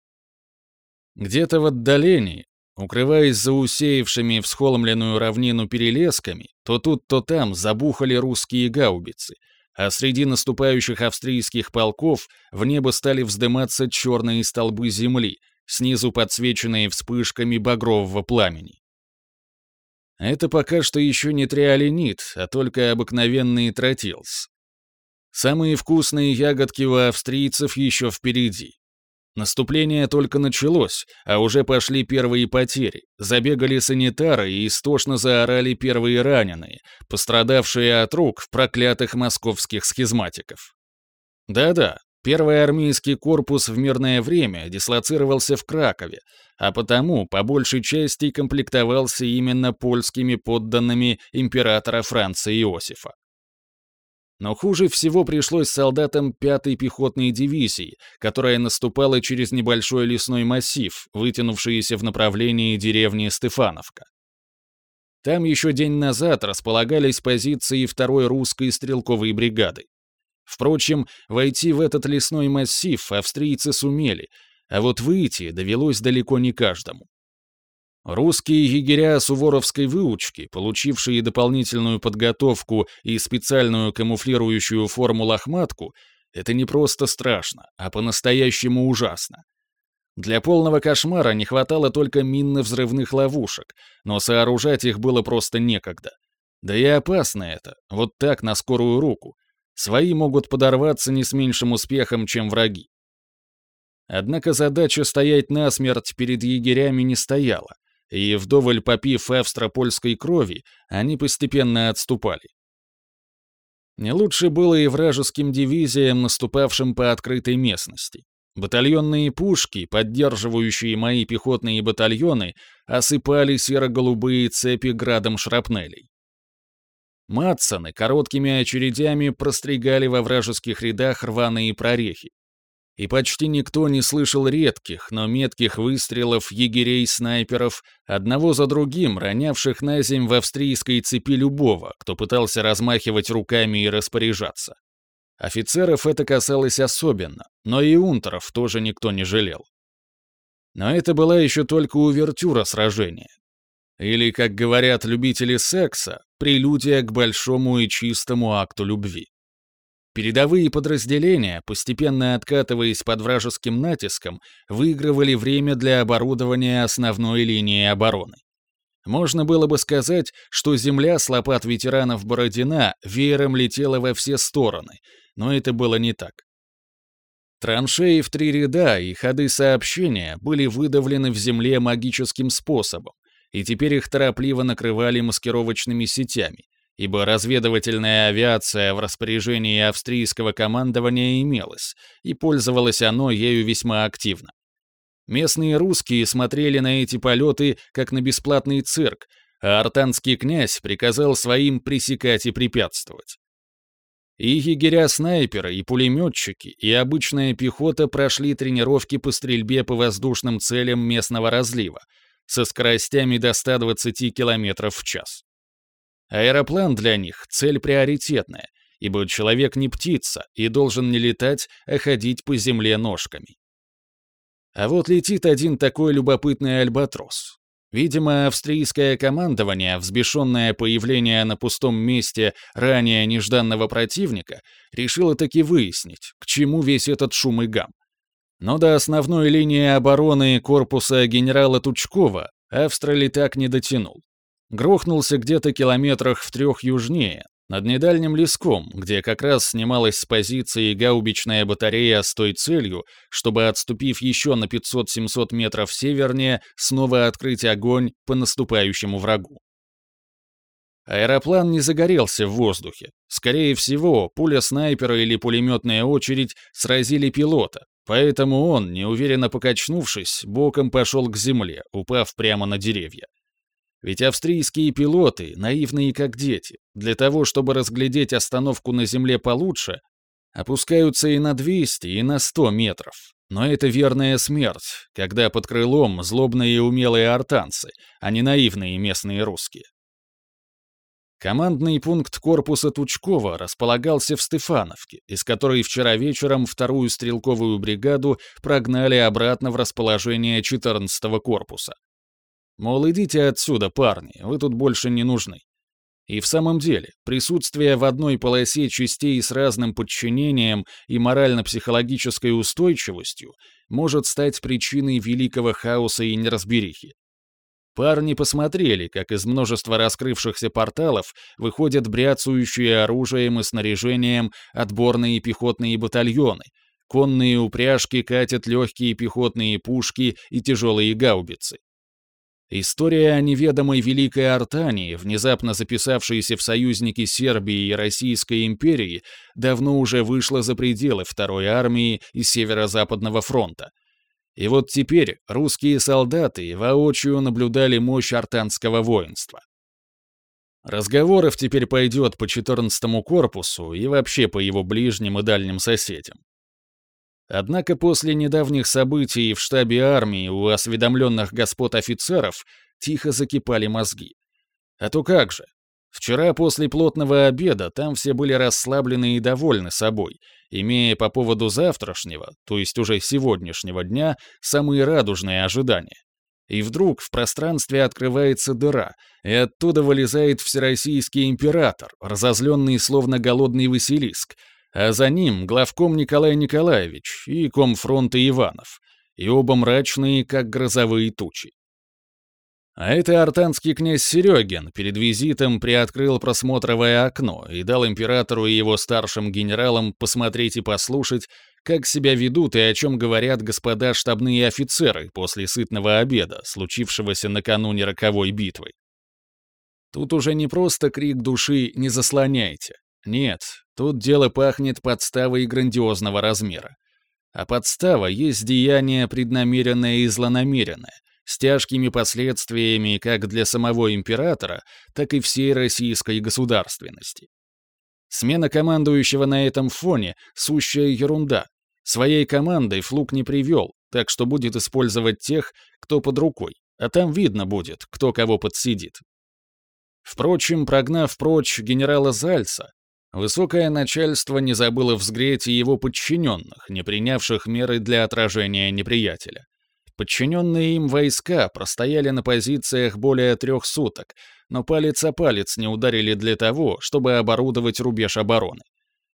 Где-то в отдалении, Укрываясь за усеявшими всхолмленную равнину перелесками, то тут, то там забухали русские гаубицы, а среди наступающих австрийских полков в небо стали вздыматься черные столбы земли, снизу подсвеченные вспышками багрового пламени. Это пока что еще не триолинит, а только обыкновенный тротилс. Самые вкусные ягодки у австрийцев еще впереди. Наступление только началось, а уже пошли первые потери. Забегали санитары и истошно заорали первые раненые, пострадавшие от рук проклятых московских схизматиков. Да-да, первый армейский корпус в мирное время дислоцировался в Кракове, а потому по большей части комплектовался именно польскими подданными императора Франца Иосифа. Но хуже всего пришлось солдатам 5-й пехотной дивизии, которая наступала через небольшой лесной массив, вытянувшийся в направлении деревни Стефановка. Там еще день назад располагались позиции второй русской стрелковой бригады. Впрочем, войти в этот лесной массив австрийцы сумели, а вот выйти довелось далеко не каждому. Русские егеря суворовской выучки, получившие дополнительную подготовку и специальную камуфлирующую форму лохматку, это не просто страшно, а по-настоящему ужасно. Для полного кошмара не хватало только минно-взрывных ловушек, но сооружать их было просто некогда. Да и опасно это, вот так на скорую руку. Свои могут подорваться не с меньшим успехом, чем враги. Однако задача стоять насмерть перед егерями не стояла и, вдоволь попив австро-польской крови, они постепенно отступали. Не лучше было и вражеским дивизиям, наступавшим по открытой местности. Батальонные пушки, поддерживающие мои пехотные батальоны, осыпали серо-голубые цепи градом шрапнелей. Матсоны короткими очередями простригали во вражеских рядах рваные прорехи и почти никто не слышал редких, но метких выстрелов егерей-снайперов, одного за другим ронявших на земь в австрийской цепи любого, кто пытался размахивать руками и распоряжаться. Офицеров это касалось особенно, но и унтеров тоже никто не жалел. Но это была еще только увертюра сражения. Или, как говорят любители секса, прелюдия к большому и чистому акту любви. Передовые подразделения, постепенно откатываясь под вражеским натиском, выигрывали время для оборудования основной линии обороны. Можно было бы сказать, что земля с лопат ветеранов Бородина веером летела во все стороны, но это было не так. Траншеи в три ряда и ходы сообщения были выдавлены в земле магическим способом, и теперь их торопливо накрывали маскировочными сетями, ибо разведывательная авиация в распоряжении австрийского командования имелась, и пользовалось оно ею весьма активно. Местные русские смотрели на эти полеты как на бесплатный цирк, а артанский князь приказал своим пресекать и препятствовать. И егеря-снайперы, и пулеметчики, и обычная пехота прошли тренировки по стрельбе по воздушным целям местного разлива со скоростями до 120 км в час. Аэроплан для них — цель приоритетная, ибо человек не птица и должен не летать, а ходить по земле ножками. А вот летит один такой любопытный альбатрос. Видимо, австрийское командование, взбешенное появление на пустом месте ранее нежданного противника, решило таки выяснить, к чему весь этот шум и гам. Но до основной линии обороны корпуса генерала Тучкова Австрали так не дотянул грохнулся где-то километрах в трех южнее, над недальним леском, где как раз снималась с позиции гаубичная батарея с той целью, чтобы, отступив еще на 500-700 метров севернее, снова открыть огонь по наступающему врагу. Аэроплан не загорелся в воздухе. Скорее всего, пуля снайпера или пулеметная очередь сразили пилота, поэтому он, неуверенно покачнувшись, боком пошел к земле, упав прямо на деревья. Ведь австрийские пилоты, наивные как дети, для того, чтобы разглядеть остановку на земле получше, опускаются и на 200, и на 100 метров. Но это верная смерть, когда под крылом злобные и умелые артанцы, а не наивные местные русские. Командный пункт корпуса Тучкова располагался в Стефановке, из которой вчера вечером вторую стрелковую бригаду прогнали обратно в расположение 14-го корпуса. Мол, идите отсюда, парни, вы тут больше не нужны. И в самом деле, присутствие в одной полосе частей с разным подчинением и морально-психологической устойчивостью может стать причиной великого хаоса и неразберихи. Парни посмотрели, как из множества раскрывшихся порталов выходят бряцающие оружием и снаряжением отборные пехотные батальоны, конные упряжки катят легкие пехотные пушки и тяжелые гаубицы. История о неведомой Великой Артании, внезапно записавшейся в союзники Сербии и Российской империи, давно уже вышла за пределы Второй армии и Северо-Западного фронта. И вот теперь русские солдаты воочию наблюдали мощь артанского воинства. Разговоров теперь пойдет по 14-му корпусу и вообще по его ближним и дальним соседям. Однако после недавних событий в штабе армии у осведомленных господ офицеров тихо закипали мозги. А то как же? Вчера после плотного обеда там все были расслаблены и довольны собой, имея по поводу завтрашнего, то есть уже сегодняшнего дня, самые радужные ожидания. И вдруг в пространстве открывается дыра, и оттуда вылезает всероссийский император, разозленный словно голодный Василиск, а за ним главком Николай Николаевич и комфронта Иванов, и оба мрачные, как грозовые тучи. А это артанский князь Серегин перед визитом приоткрыл просмотровое окно и дал императору и его старшим генералам посмотреть и послушать, как себя ведут и о чем говорят господа штабные офицеры после сытного обеда, случившегося накануне роковой битвы. Тут уже не просто крик души «не заслоняйте». Нет, тут дело пахнет подставой грандиозного размера. А подстава есть деяние преднамеренное и злонамеренное, с тяжкими последствиями как для самого императора, так и всей российской государственности. Смена командующего на этом фоне — сущая ерунда. Своей командой Флук не привел, так что будет использовать тех, кто под рукой, а там видно будет, кто кого подсидит. Впрочем, прогнав прочь генерала Зальца, высокое начальство не забыло взгреть и его подчиненных, не принявших меры для отражения неприятеля. Подчиненные им войска простояли на позициях более трех суток, но палец о палец не ударили для того, чтобы оборудовать рубеж обороны.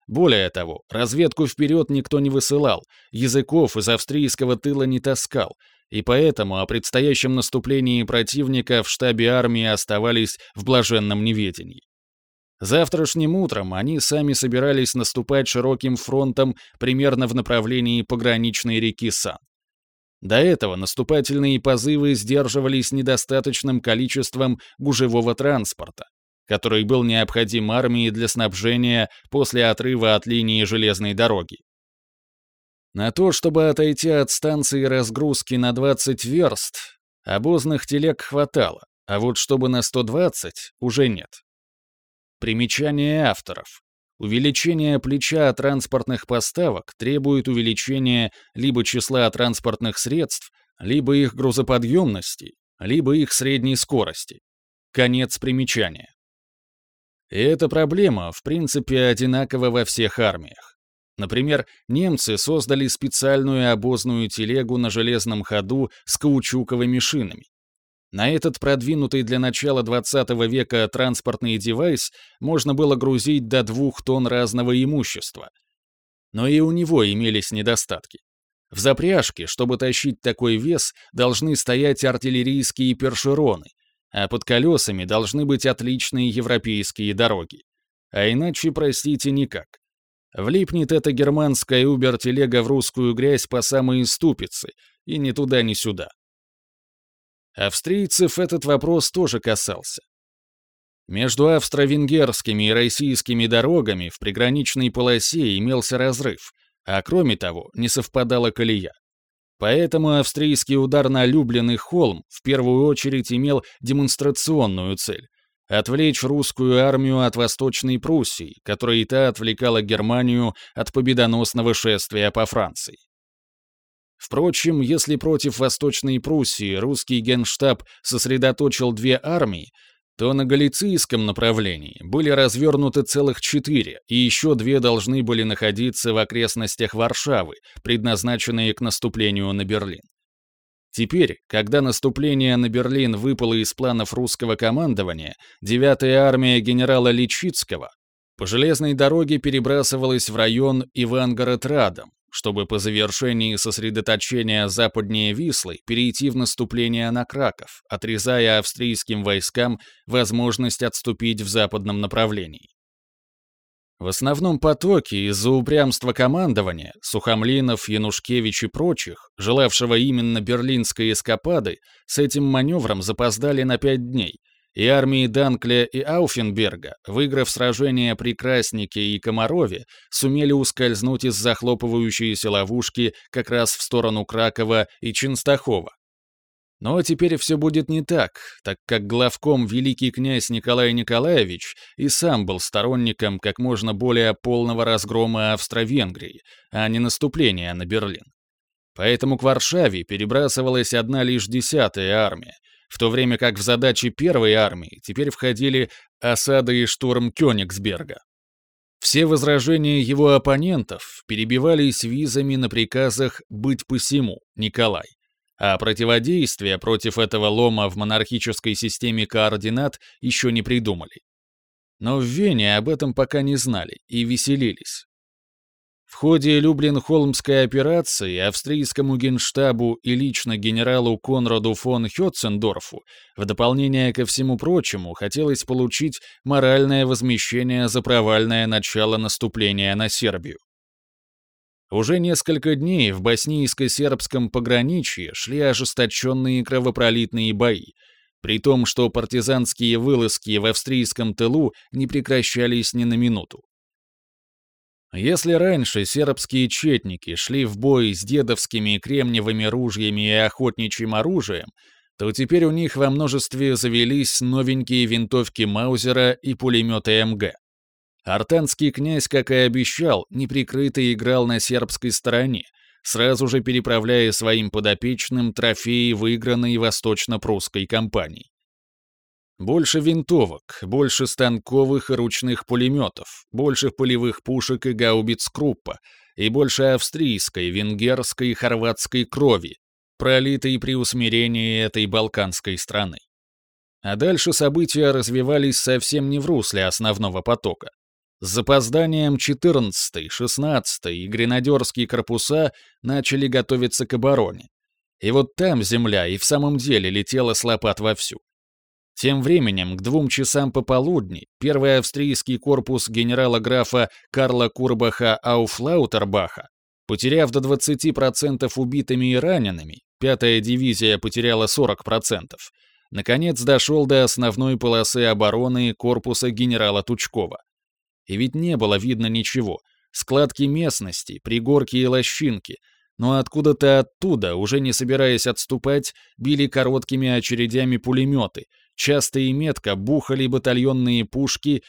Более того, разведку вперед никто не высылал, языков из австрийского тыла не таскал, и поэтому о предстоящем наступлении противника в штабе армии оставались в блаженном неведении. Завтрашним утром они сами собирались наступать широким фронтом примерно в направлении пограничной реки Сан. До этого наступательные позывы сдерживались недостаточным количеством гужевого транспорта, который был необходим армии для снабжения после отрыва от линии железной дороги. На то, чтобы отойти от станции разгрузки на 20 верст, обозных телег хватало, а вот чтобы на 120 уже нет. Примечание авторов. Увеличение плеча транспортных поставок требует увеличения либо числа транспортных средств, либо их грузоподъемности, либо их средней скорости. Конец примечания. И эта проблема, в принципе, одинакова во всех армиях. Например, немцы создали специальную обозную телегу на железном ходу с каучуковыми шинами, на этот продвинутый для начала 20 века транспортный девайс можно было грузить до двух тонн разного имущества. Но и у него имелись недостатки. В запряжке, чтобы тащить такой вес, должны стоять артиллерийские першероны, а под колесами должны быть отличные европейские дороги. А иначе, простите, никак. Влипнет эта германская убер-телега в русскую грязь по самые ступицы, и ни туда, ни сюда. Австрийцев этот вопрос тоже касался. Между австро-венгерскими и российскими дорогами в приграничной полосе имелся разрыв, а кроме того, не совпадала колея. Поэтому австрийский удар на Люблин холм в первую очередь имел демонстрационную цель — отвлечь русскую армию от Восточной Пруссии, которая и та отвлекала Германию от победоносного шествия по Франции. Впрочем, если против Восточной Пруссии русский генштаб сосредоточил две армии, то на галицийском направлении были развернуты целых четыре, и еще две должны были находиться в окрестностях Варшавы, предназначенные к наступлению на Берлин. Теперь, когда наступление на Берлин выпало из планов русского командования, 9-я армия генерала Личицкого по железной дороге перебрасывалась в район Ивангород-Радом, чтобы по завершении сосредоточения западнее Вислы перейти в наступление на Краков, отрезая австрийским войскам возможность отступить в западном направлении. В основном потоке из-за упрямства командования, Сухомлинов, Янушкевич и прочих, желавшего именно берлинской эскапады, с этим маневром запоздали на пять дней — и армии Данкля и Ауфенберга, выиграв сражения при Краснике и Комарове, сумели ускользнуть из захлопывающейся ловушки как раз в сторону Кракова и Чинстахова. Но теперь все будет не так, так как главком великий князь Николай Николаевич и сам был сторонником как можно более полного разгрома Австро-Венгрии, а не наступления на Берлин. Поэтому к Варшаве перебрасывалась одна лишь десятая армия, в то время как в задачи первой армии теперь входили осада и штурм Кёнигсберга. Все возражения его оппонентов перебивались визами на приказах «быть посему» Николай. а противодействия против этого лома в монархической системе координат еще не придумали. Но в Вене об этом пока не знали и веселились. В ходе Люблин-Холмской операции австрийскому генштабу и лично генералу Конраду фон Хетцендорфу в дополнение ко всему прочему хотелось получить моральное возмещение за провальное начало наступления на Сербию. Уже несколько дней в боснийско-сербском пограничье шли ожесточенные кровопролитные бои, при том, что партизанские вылазки в австрийском тылу не прекращались ни на минуту. Если раньше сербские четники шли в бой с дедовскими кремниевыми ружьями и охотничьим оружием, то теперь у них во множестве завелись новенькие винтовки Маузера и пулеметы МГ. Артанский князь, как и обещал, неприкрыто играл на сербской стороне, сразу же переправляя своим подопечным трофеи выигранной восточно-прусской кампании. Больше винтовок, больше станковых и ручных пулеметов, больше полевых пушек и гаубиц Круппа, и больше австрийской, венгерской и хорватской крови, пролитой при усмирении этой балканской страны. А дальше события развивались совсем не в русле основного потока. С запозданием 14-й, 16-й и гренадерские корпуса начали готовиться к обороне. И вот там земля и в самом деле летела с лопат вовсю. Тем временем, к двум часам пополудни, первый австрийский корпус генерала-графа Карла Курбаха Ауфлаутербаха, потеряв до 20% убитыми и ранеными, пятая дивизия потеряла 40%, наконец дошел до основной полосы обороны корпуса генерала Тучкова. И ведь не было видно ничего. Складки местности, пригорки и лощинки. Но откуда-то оттуда, уже не собираясь отступать, били короткими очередями пулеметы. Часто и метко бухали батальонные пушки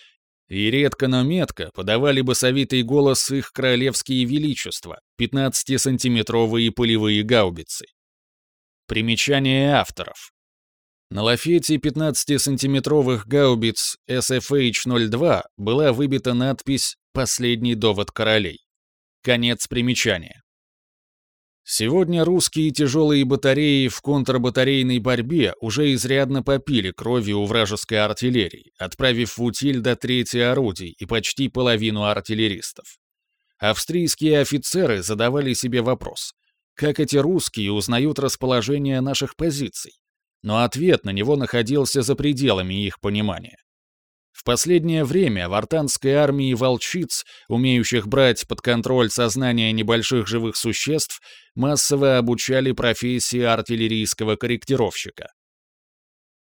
и редко, но метко подавали басовитый голос их королевские величества, 15-сантиметровые полевые гаубицы. Примечание авторов. На лафете 15-сантиметровых гаубиц SFH-02 была выбита надпись «Последний довод королей». Конец примечания. Сегодня русские тяжелые батареи в контрбатарейной борьбе уже изрядно попили крови у вражеской артиллерии, отправив в утиль до трети орудий и почти половину артиллеристов. Австрийские офицеры задавали себе вопрос, как эти русские узнают расположение наших позиций? но ответ на него находился за пределами их понимания. В последнее время в артанской армии волчиц, умеющих брать под контроль сознание небольших живых существ, массово обучали профессии артиллерийского корректировщика.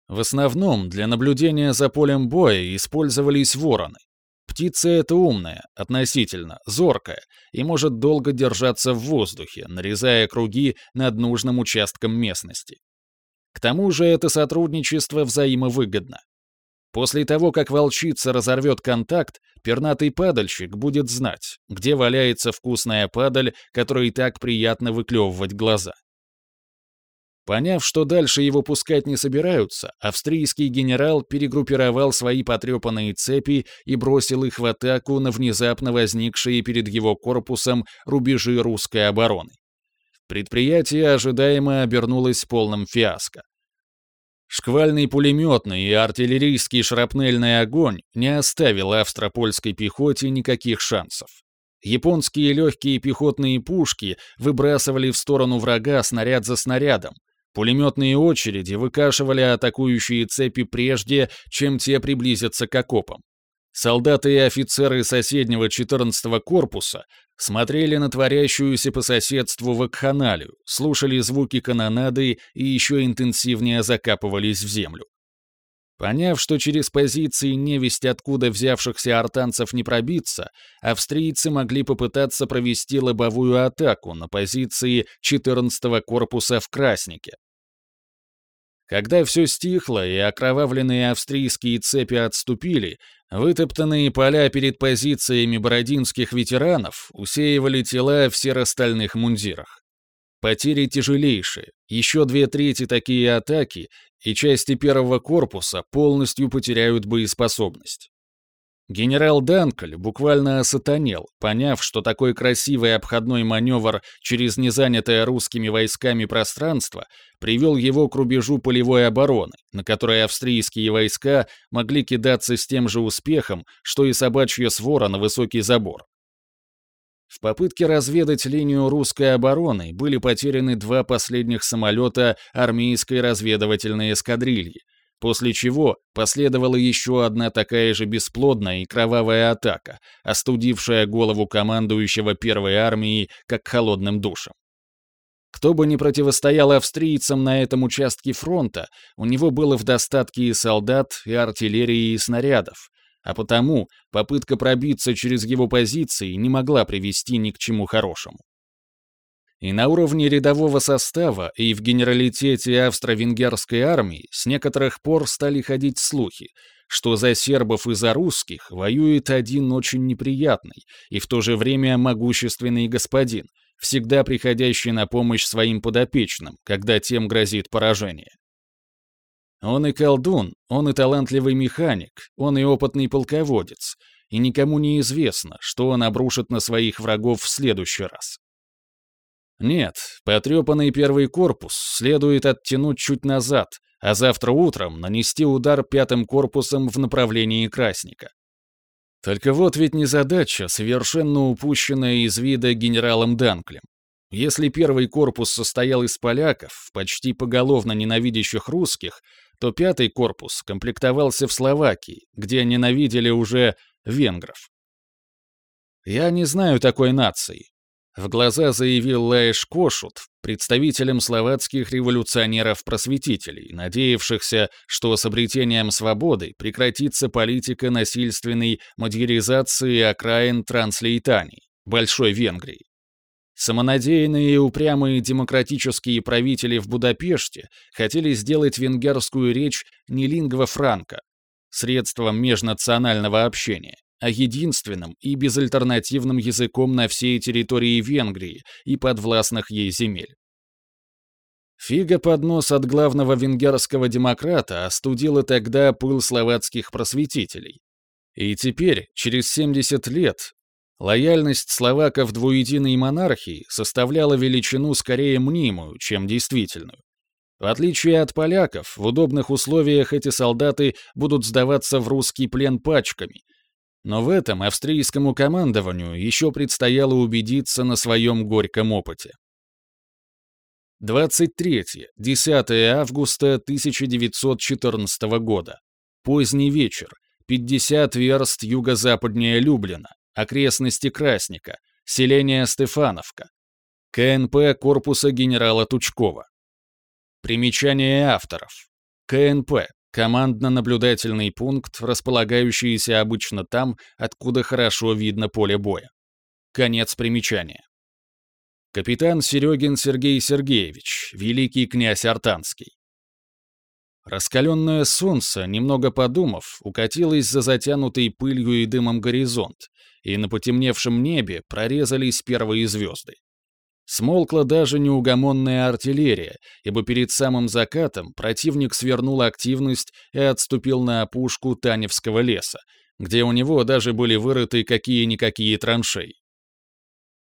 В основном для наблюдения за полем боя использовались вороны. Птица эта умная, относительно, зоркая и может долго держаться в воздухе, нарезая круги над нужным участком местности. К тому же это сотрудничество взаимовыгодно. После того, как волчица разорвет контакт, пернатый падальщик будет знать, где валяется вкусная падаль, которой так приятно выклевывать глаза. Поняв, что дальше его пускать не собираются, австрийский генерал перегруппировал свои потрепанные цепи и бросил их в атаку на внезапно возникшие перед его корпусом рубежи русской обороны. Предприятие ожидаемо обернулось полным фиаско. Шквальный пулеметный и артиллерийский шрапнельный огонь не оставил австро-польской пехоте никаких шансов. Японские легкие пехотные пушки выбрасывали в сторону врага снаряд за снарядом. Пулеметные очереди выкашивали атакующие цепи прежде, чем те приблизятся к окопам. Солдаты и офицеры соседнего 14-го корпуса смотрели на творящуюся по соседству вакханалию, слушали звуки канонады и еще интенсивнее закапывались в землю. Поняв, что через позиции невесть откуда взявшихся артанцев не пробиться, австрийцы могли попытаться провести лобовую атаку на позиции 14-го корпуса в Краснике. Когда все стихло и окровавленные австрийские цепи отступили, Вытоптанные поля перед позициями бородинских ветеранов усеивали тела в серо-стальных мундирах. Потери тяжелейшие, еще две трети такие атаки, и части первого корпуса полностью потеряют боеспособность. Генерал Данкель буквально осатанел, поняв, что такой красивый обходной маневр через незанятое русскими войсками пространство привел его к рубежу полевой обороны, на которой австрийские войска могли кидаться с тем же успехом, что и собачья свора на высокий забор. В попытке разведать линию русской обороны были потеряны два последних самолета армейской разведывательной эскадрильи, После чего последовала еще одна такая же бесплодная и кровавая атака, остудившая голову командующего первой армией как холодным душем. Кто бы ни противостоял австрийцам на этом участке фронта, у него было в достатке и солдат, и артиллерии, и снарядов, а потому попытка пробиться через его позиции не могла привести ни к чему хорошему. И на уровне рядового состава, и в генералитете австро-венгерской армии с некоторых пор стали ходить слухи, что за сербов и за русских воюет один очень неприятный и в то же время могущественный господин, всегда приходящий на помощь своим подопечным, когда тем грозит поражение. Он и колдун, он и талантливый механик, он и опытный полководец, и никому не известно, что он обрушит на своих врагов в следующий раз. Нет, потрепанный первый корпус следует оттянуть чуть назад, а завтра утром нанести удар пятым корпусом в направлении Красника. Только вот ведь не задача, совершенно упущенная из вида генералом Данклем. Если первый корпус состоял из поляков, почти поголовно ненавидящих русских, то пятый корпус комплектовался в Словакии, где ненавидели уже венгров. Я не знаю такой нации, в глаза заявил Лаэш Кошут, представителем словацких революционеров-просветителей, надеявшихся, что с обретением свободы прекратится политика насильственной модернизации окраин Транслейтании, Большой Венгрии. Самонадеянные и упрямые демократические правители в Будапеште хотели сделать венгерскую речь не лингва франка, средством межнационального общения, а единственным и безальтернативным языком на всей территории Венгрии и подвластных ей земель. Фига под нос от главного венгерского демократа остудила тогда пыл словацких просветителей. И теперь, через 70 лет, лояльность словаков двуединой монархии составляла величину скорее мнимую, чем действительную. В отличие от поляков, в удобных условиях эти солдаты будут сдаваться в русский плен пачками – но в этом австрийскому командованию еще предстояло убедиться на своем горьком опыте. 23-10 августа 1914 года. Поздний вечер. 50 верст юго-западнее Люблина. Окрестности Красника. Селение Стефановка. КНП корпуса генерала Тучкова. Примечание авторов. КНП Командно-наблюдательный пункт, располагающийся обычно там, откуда хорошо видно поле боя. Конец примечания. Капитан Серегин Сергей Сергеевич, великий князь Артанский. Раскаленное солнце, немного подумав, укатилось за затянутый пылью и дымом горизонт, и на потемневшем небе прорезались первые звезды. Смолкла даже неугомонная артиллерия, ибо перед самым закатом противник свернул активность и отступил на опушку Таневского леса, где у него даже были вырыты какие-никакие траншеи.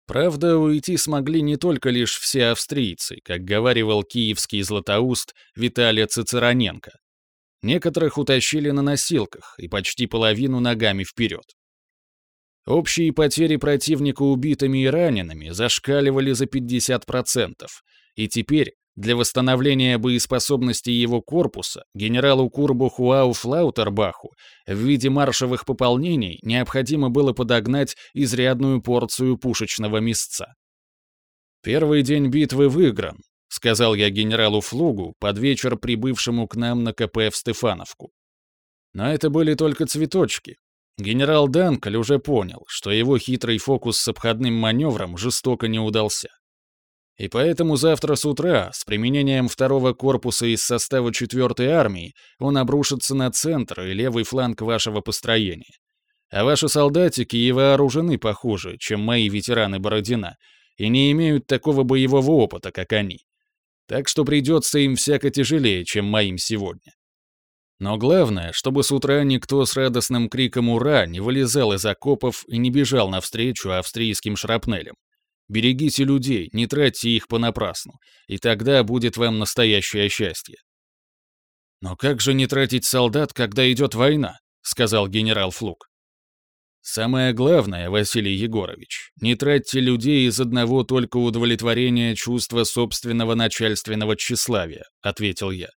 Правда, уйти смогли не только лишь все австрийцы, как говаривал киевский златоуст Виталий Цицероненко. Некоторых утащили на носилках и почти половину ногами вперед. Общие потери противника убитыми и ранеными зашкаливали за 50%, и теперь для восстановления боеспособности его корпуса генералу Курбуху Ауфлаутербаху в виде маршевых пополнений необходимо было подогнать изрядную порцию пушечного мясца. «Первый день битвы выигран», — сказал я генералу Флугу под вечер прибывшему к нам на КП в Стефановку. Но это были только цветочки. Генерал Данкель уже понял, что его хитрый фокус с обходным маневром жестоко не удался. И поэтому завтра с утра, с применением второго корпуса из состава 4-й армии, он обрушится на центр и левый фланг вашего построения. А ваши солдатики и вооружены похуже, чем мои ветераны Бородина, и не имеют такого боевого опыта, как они. Так что придется им всяко тяжелее, чем моим сегодня. Но главное, чтобы с утра никто с радостным криком «Ура!» не вылезал из окопов и не бежал навстречу австрийским шрапнелям. Берегите людей, не тратьте их понапрасну, и тогда будет вам настоящее счастье. «Но как же не тратить солдат, когда идет война?» — сказал генерал Флук. «Самое главное, Василий Егорович, не тратьте людей из одного только удовлетворения чувства собственного начальственного тщеславия», — ответил я.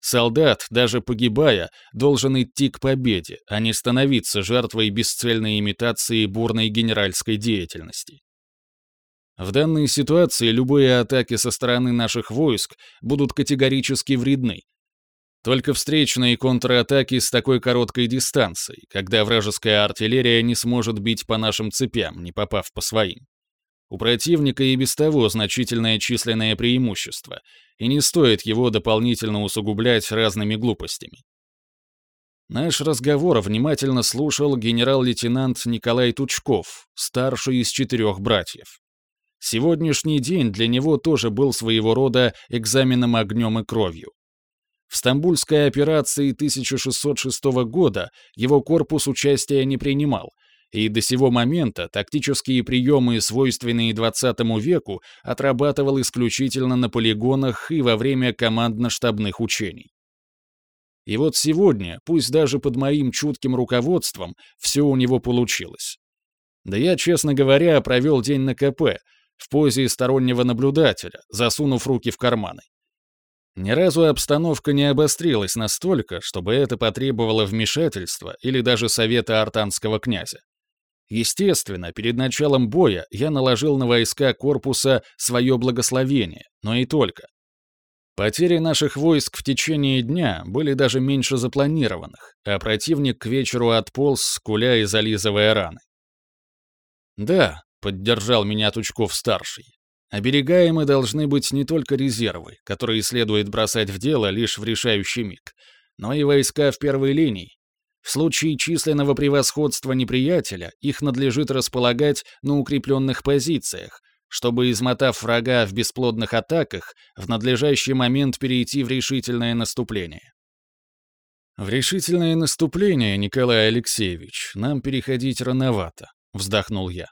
Солдат, даже погибая, должен идти к победе, а не становиться жертвой бесцельной имитации бурной генеральской деятельности. В данной ситуации любые атаки со стороны наших войск будут категорически вредны. Только встречные контратаки с такой короткой дистанцией, когда вражеская артиллерия не сможет бить по нашим цепям, не попав по своим. У противника и без того значительное численное преимущество, и не стоит его дополнительно усугублять разными глупостями. Наш разговор внимательно слушал генерал-лейтенант Николай Тучков, старший из четырех братьев. Сегодняшний день для него тоже был своего рода экзаменом огнем и кровью. В Стамбульской операции 1606 года его корпус участия не принимал, и до сего момента тактические приемы, свойственные XX веку, отрабатывал исключительно на полигонах и во время командно-штабных учений. И вот сегодня, пусть даже под моим чутким руководством, все у него получилось. Да я, честно говоря, провел день на КП, в позе стороннего наблюдателя, засунув руки в карманы. Ни разу обстановка не обострилась настолько, чтобы это потребовало вмешательства или даже совета артанского князя. Естественно, перед началом боя я наложил на войска корпуса свое благословение, но и только. Потери наших войск в течение дня были даже меньше запланированных, а противник к вечеру отполз, скуля и зализывая раны. Да, поддержал меня Тучков-старший, оберегаемы должны быть не только резервы, которые следует бросать в дело лишь в решающий миг, но и войска в первой линии, в случае численного превосходства неприятеля их надлежит располагать на укрепленных позициях, чтобы, измотав врага в бесплодных атаках, в надлежащий момент перейти в решительное наступление. «В решительное наступление, Николай Алексеевич, нам переходить рановато», — вздохнул я.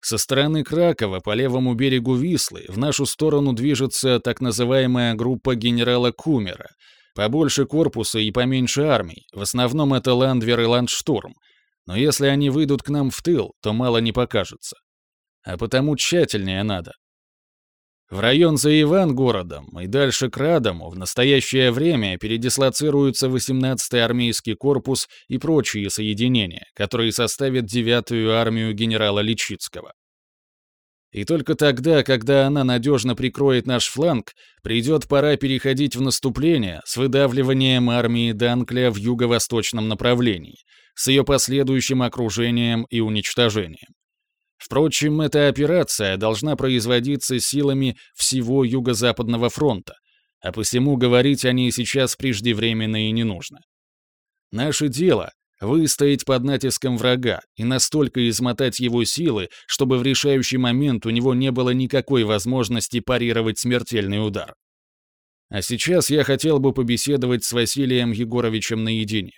Со стороны Кракова по левому берегу Вислы в нашу сторону движется так называемая группа генерала Кумера — Побольше корпуса и поменьше армий, в основном это Ландвер и Ландштурм. Но если они выйдут к нам в тыл, то мало не покажется. А потому тщательнее надо. В район за Ивангородом и дальше к Радому в настоящее время передислоцируются 18-й армейский корпус и прочие соединения, которые составят 9-ю армию генерала Личицкого. И только тогда, когда она надежно прикроет наш фланг, придет пора переходить в наступление с выдавливанием армии Данкля в юго-восточном направлении, с ее последующим окружением и уничтожением. Впрочем, эта операция должна производиться силами всего Юго-Западного фронта, а посему говорить о ней сейчас преждевременно и не нужно. Наше дело Выстоять под натиском врага и настолько измотать его силы, чтобы в решающий момент у него не было никакой возможности парировать смертельный удар. А сейчас я хотел бы побеседовать с Василием Егоровичем наедине.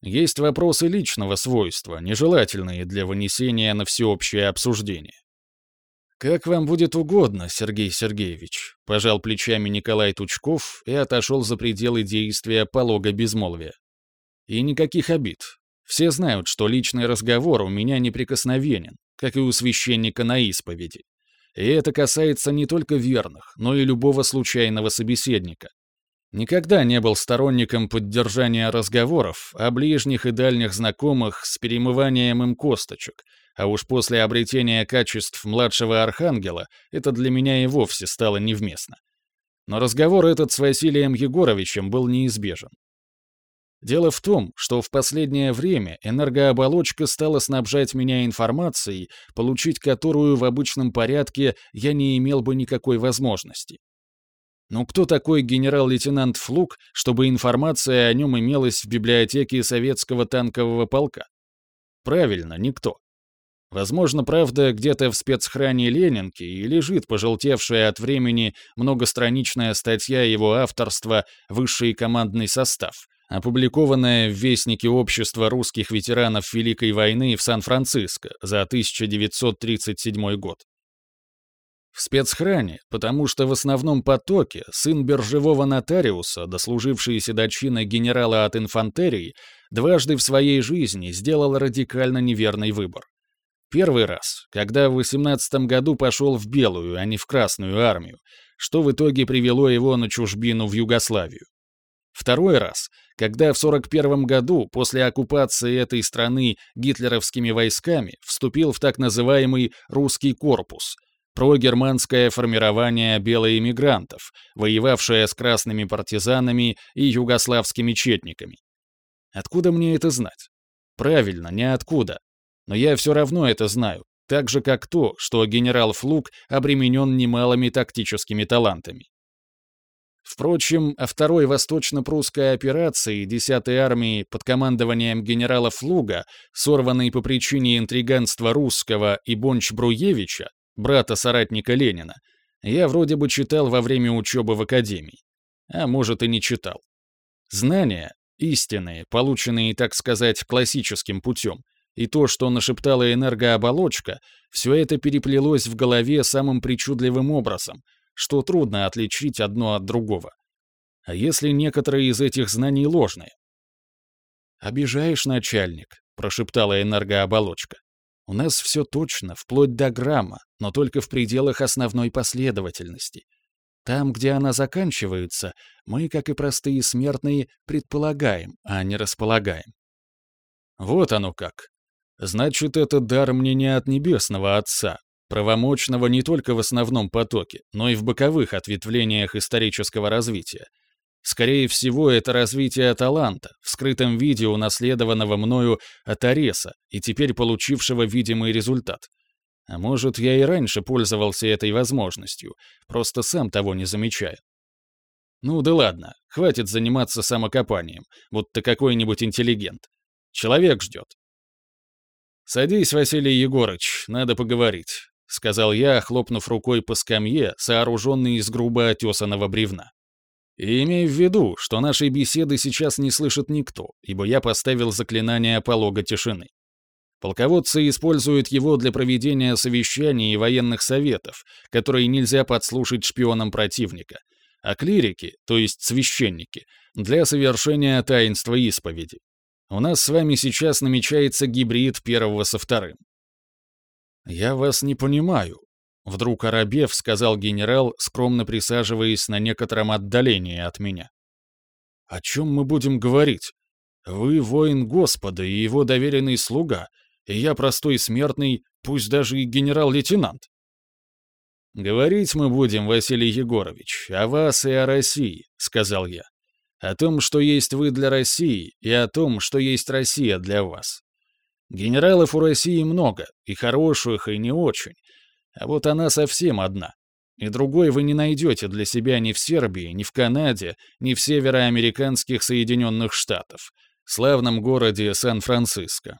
Есть вопросы личного свойства, нежелательные для вынесения на всеобщее обсуждение. «Как вам будет угодно, Сергей Сергеевич», — пожал плечами Николай Тучков и отошел за пределы действия полога безмолвия. И никаких обид. Все знают, что личный разговор у меня неприкосновенен, как и у священника на исповеди. И это касается не только верных, но и любого случайного собеседника. Никогда не был сторонником поддержания разговоров о ближних и дальних знакомых с перемыванием им косточек, а уж после обретения качеств младшего архангела это для меня и вовсе стало невместно. Но разговор этот с Василием Егоровичем был неизбежен. Дело в том, что в последнее время энергооболочка стала снабжать меня информацией, получить которую в обычном порядке я не имел бы никакой возможности. Но кто такой генерал-лейтенант Флук, чтобы информация о нем имелась в библиотеке советского танкового полка? Правильно, никто. Возможно, правда, где-то в спецхране Ленинки и лежит пожелтевшая от времени многостраничная статья его авторства «Высший командный состав», опубликованная в Вестнике Общества русских ветеранов Великой войны в Сан-Франциско за 1937 год. В спецхране, потому что в основном потоке сын биржевого нотариуса, дослужившийся до чина генерала от инфантерии, дважды в своей жизни сделал радикально неверный выбор. Первый раз, когда в 18 году пошел в белую, а не в красную армию, что в итоге привело его на чужбину в Югославию. Второй раз, когда в 41 году, после оккупации этой страны гитлеровскими войсками, вступил в так называемый «русский корпус», прогерманское формирование белоэмигрантов, воевавшее с красными партизанами и югославскими четниками. Откуда мне это знать? Правильно, ниоткуда. Но я все равно это знаю, так же как то, что генерал Флук обременен немалыми тактическими талантами. Впрочем, о второй восточно-прусской операции 10-й армии под командованием генерала Флуга, сорванной по причине интриганства Рузского и Бонч-Бруевича, брата-соратника Ленина, я вроде бы читал во время учебы в академии. А может и не читал. Знания, истинные, полученные, так сказать, классическим путем, и то, что нашептала энергооболочка, все это переплелось в голове самым причудливым образом, что трудно отличить одно от другого. А если некоторые из этих знаний ложные? «Обижаешь, начальник», — прошептала энергооболочка. «У нас все точно, вплоть до грамма, но только в пределах основной последовательности. Там, где она заканчивается, мы, как и простые смертные, предполагаем, а не располагаем». «Вот оно как», Значит, этот дар мне не от небесного Отца, правомочного не только в основном потоке, но и в боковых ответвлениях исторического развития. Скорее всего, это развитие таланта, в скрытом виде унаследованного мною от Ареса и теперь получившего видимый результат. А может, я и раньше пользовался этой возможностью, просто сам того не замечая. Ну да ладно, хватит заниматься самокопанием, будто какой-нибудь интеллигент. Человек ждет. «Садись, Василий Егорыч, надо поговорить», — сказал я, хлопнув рукой по скамье, сооруженной из грубо отесанного бревна. И имей в виду, что нашей беседы сейчас не слышит никто, ибо я поставил заклинание полога тишины. Полководцы используют его для проведения совещаний и военных советов, которые нельзя подслушать шпионам противника, а клирики, то есть священники, для совершения таинства исповеди. У нас с вами сейчас намечается гибрид первого со вторым. Я вас не понимаю, вдруг оробев сказал генерал, скромно присаживаясь на некотором отдалении от меня. О чем мы будем говорить? Вы воин Господа и его доверенный слуга, и я простой смертный, пусть даже и генерал-лейтенант. «Говорить мы будем, Василий Егорович, о вас и о России», — сказал я о том, что есть вы для России, и о том, что есть Россия для вас. Генералов у России много, и хороших, и не очень. А вот она совсем одна. И другой вы не найдете для себя ни в Сербии, ни в Канаде, ни в североамериканских Соединенных Штатах, славном городе Сан-Франциско.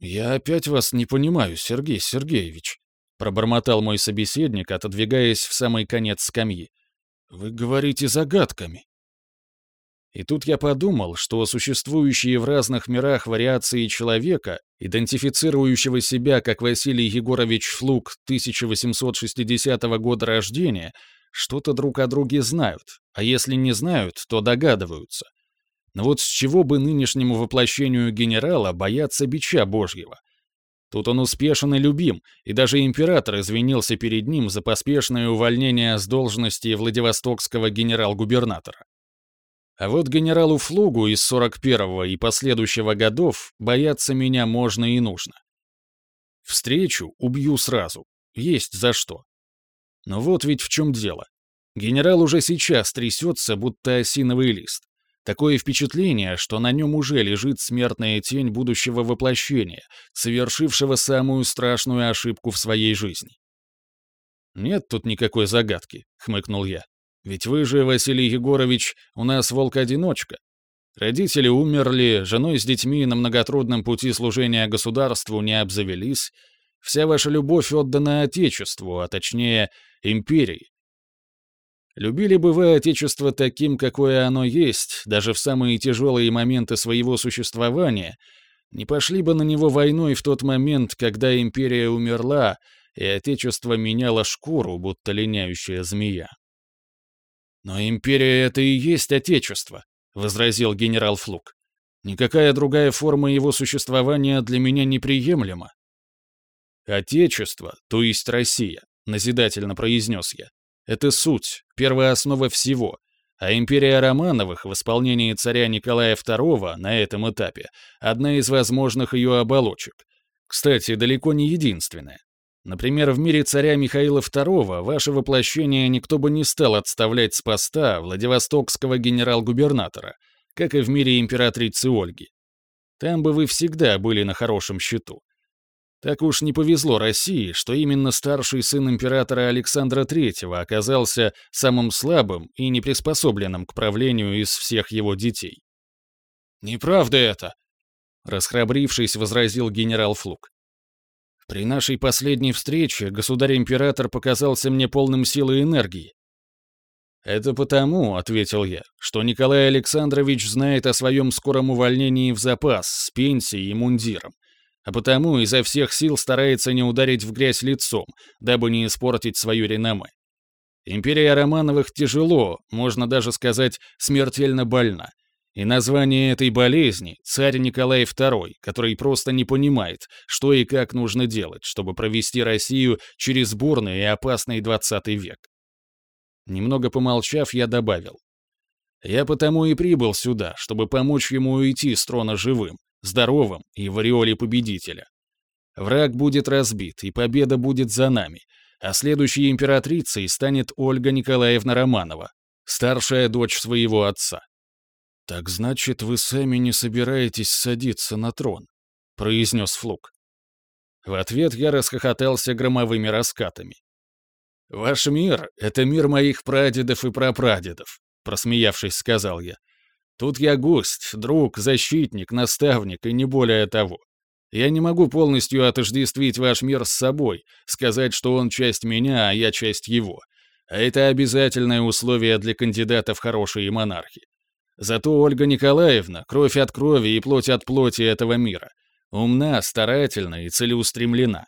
«Я опять вас не понимаю, Сергей Сергеевич», — пробормотал мой собеседник, отодвигаясь в самый конец скамьи. «Вы говорите загадками». И тут я подумал, что существующие в разных мирах вариации человека, идентифицирующего себя как Василий Егорович Флук 1860 года рождения, что-то друг о друге знают, а если не знают, то догадываются. Но вот с чего бы нынешнему воплощению генерала бояться бича Божьего? Тут он успешен и любим, и даже император извинился перед ним за поспешное увольнение с должности Владивостокского генерал-губернатора. А вот генералу Флугу из 41-го и последующего годов бояться меня можно и нужно. Встречу убью сразу. Есть за что. Но вот ведь в чем дело. Генерал уже сейчас трясется, будто осиновый лист. Такое впечатление, что на нем уже лежит смертная тень будущего воплощения, совершившего самую страшную ошибку в своей жизни. «Нет тут никакой загадки», — хмыкнул я. Ведь вы же, Василий Егорович, у нас волк-одиночка. Родители умерли, женой с детьми на многотрудном пути служения государству не обзавелись. Вся ваша любовь отдана Отечеству, а точнее, империи. Любили бы вы Отечество таким, какое оно есть, даже в самые тяжелые моменты своего существования, не пошли бы на него войной в тот момент, когда империя умерла, и Отечество меняло шкуру, будто линяющая змея. «Но империя — это и есть Отечество», — возразил генерал Флук. «Никакая другая форма его существования для меня неприемлема». «Отечество, то есть Россия», — назидательно произнес я. «Это суть, первая основа всего, а империя Романовых в исполнении царя Николая II на этом этапе — одна из возможных ее оболочек. Кстати, далеко не единственная. Например, в мире царя Михаила II ваше воплощение никто бы не стал отставлять с поста Владивостокского генерал-губернатора, как и в мире императрицы Ольги. Там бы вы всегда были на хорошем счету. Так уж не повезло России, что именно старший сын императора Александра III оказался самым слабым и неприспособленным к правлению из всех его детей. «Неправда это!» — расхрабрившись, возразил генерал Флук. При нашей последней встрече государь-император показался мне полным силы и энергии. «Это потому», — ответил я, — «что Николай Александрович знает о своем скором увольнении в запас с пенсией и мундиром, а потому изо всех сил старается не ударить в грязь лицом, дабы не испортить свою реноме. Империя Романовых тяжело, можно даже сказать, смертельно больна, и название этой болезни — царь Николай II, который просто не понимает, что и как нужно делать, чтобы провести Россию через бурный и опасный 20 век. Немного помолчав, я добавил. Я потому и прибыл сюда, чтобы помочь ему уйти с трона живым, здоровым и в ореоле победителя. Враг будет разбит, и победа будет за нами, а следующей императрицей станет Ольга Николаевна Романова, старшая дочь своего отца. «Так значит, вы сами не собираетесь садиться на трон», — произнес Флук. В ответ я расхохотался громовыми раскатами. «Ваш мир — это мир моих прадедов и прапрадедов», — просмеявшись, сказал я. «Тут я гость, друг, защитник, наставник и не более того. Я не могу полностью отождествить ваш мир с собой, сказать, что он часть меня, а я часть его. А это обязательное условие для кандидата в хорошие монархи. Зато Ольга Николаевна — кровь от крови и плоть от плоти этого мира. Умна, старательна и целеустремлена.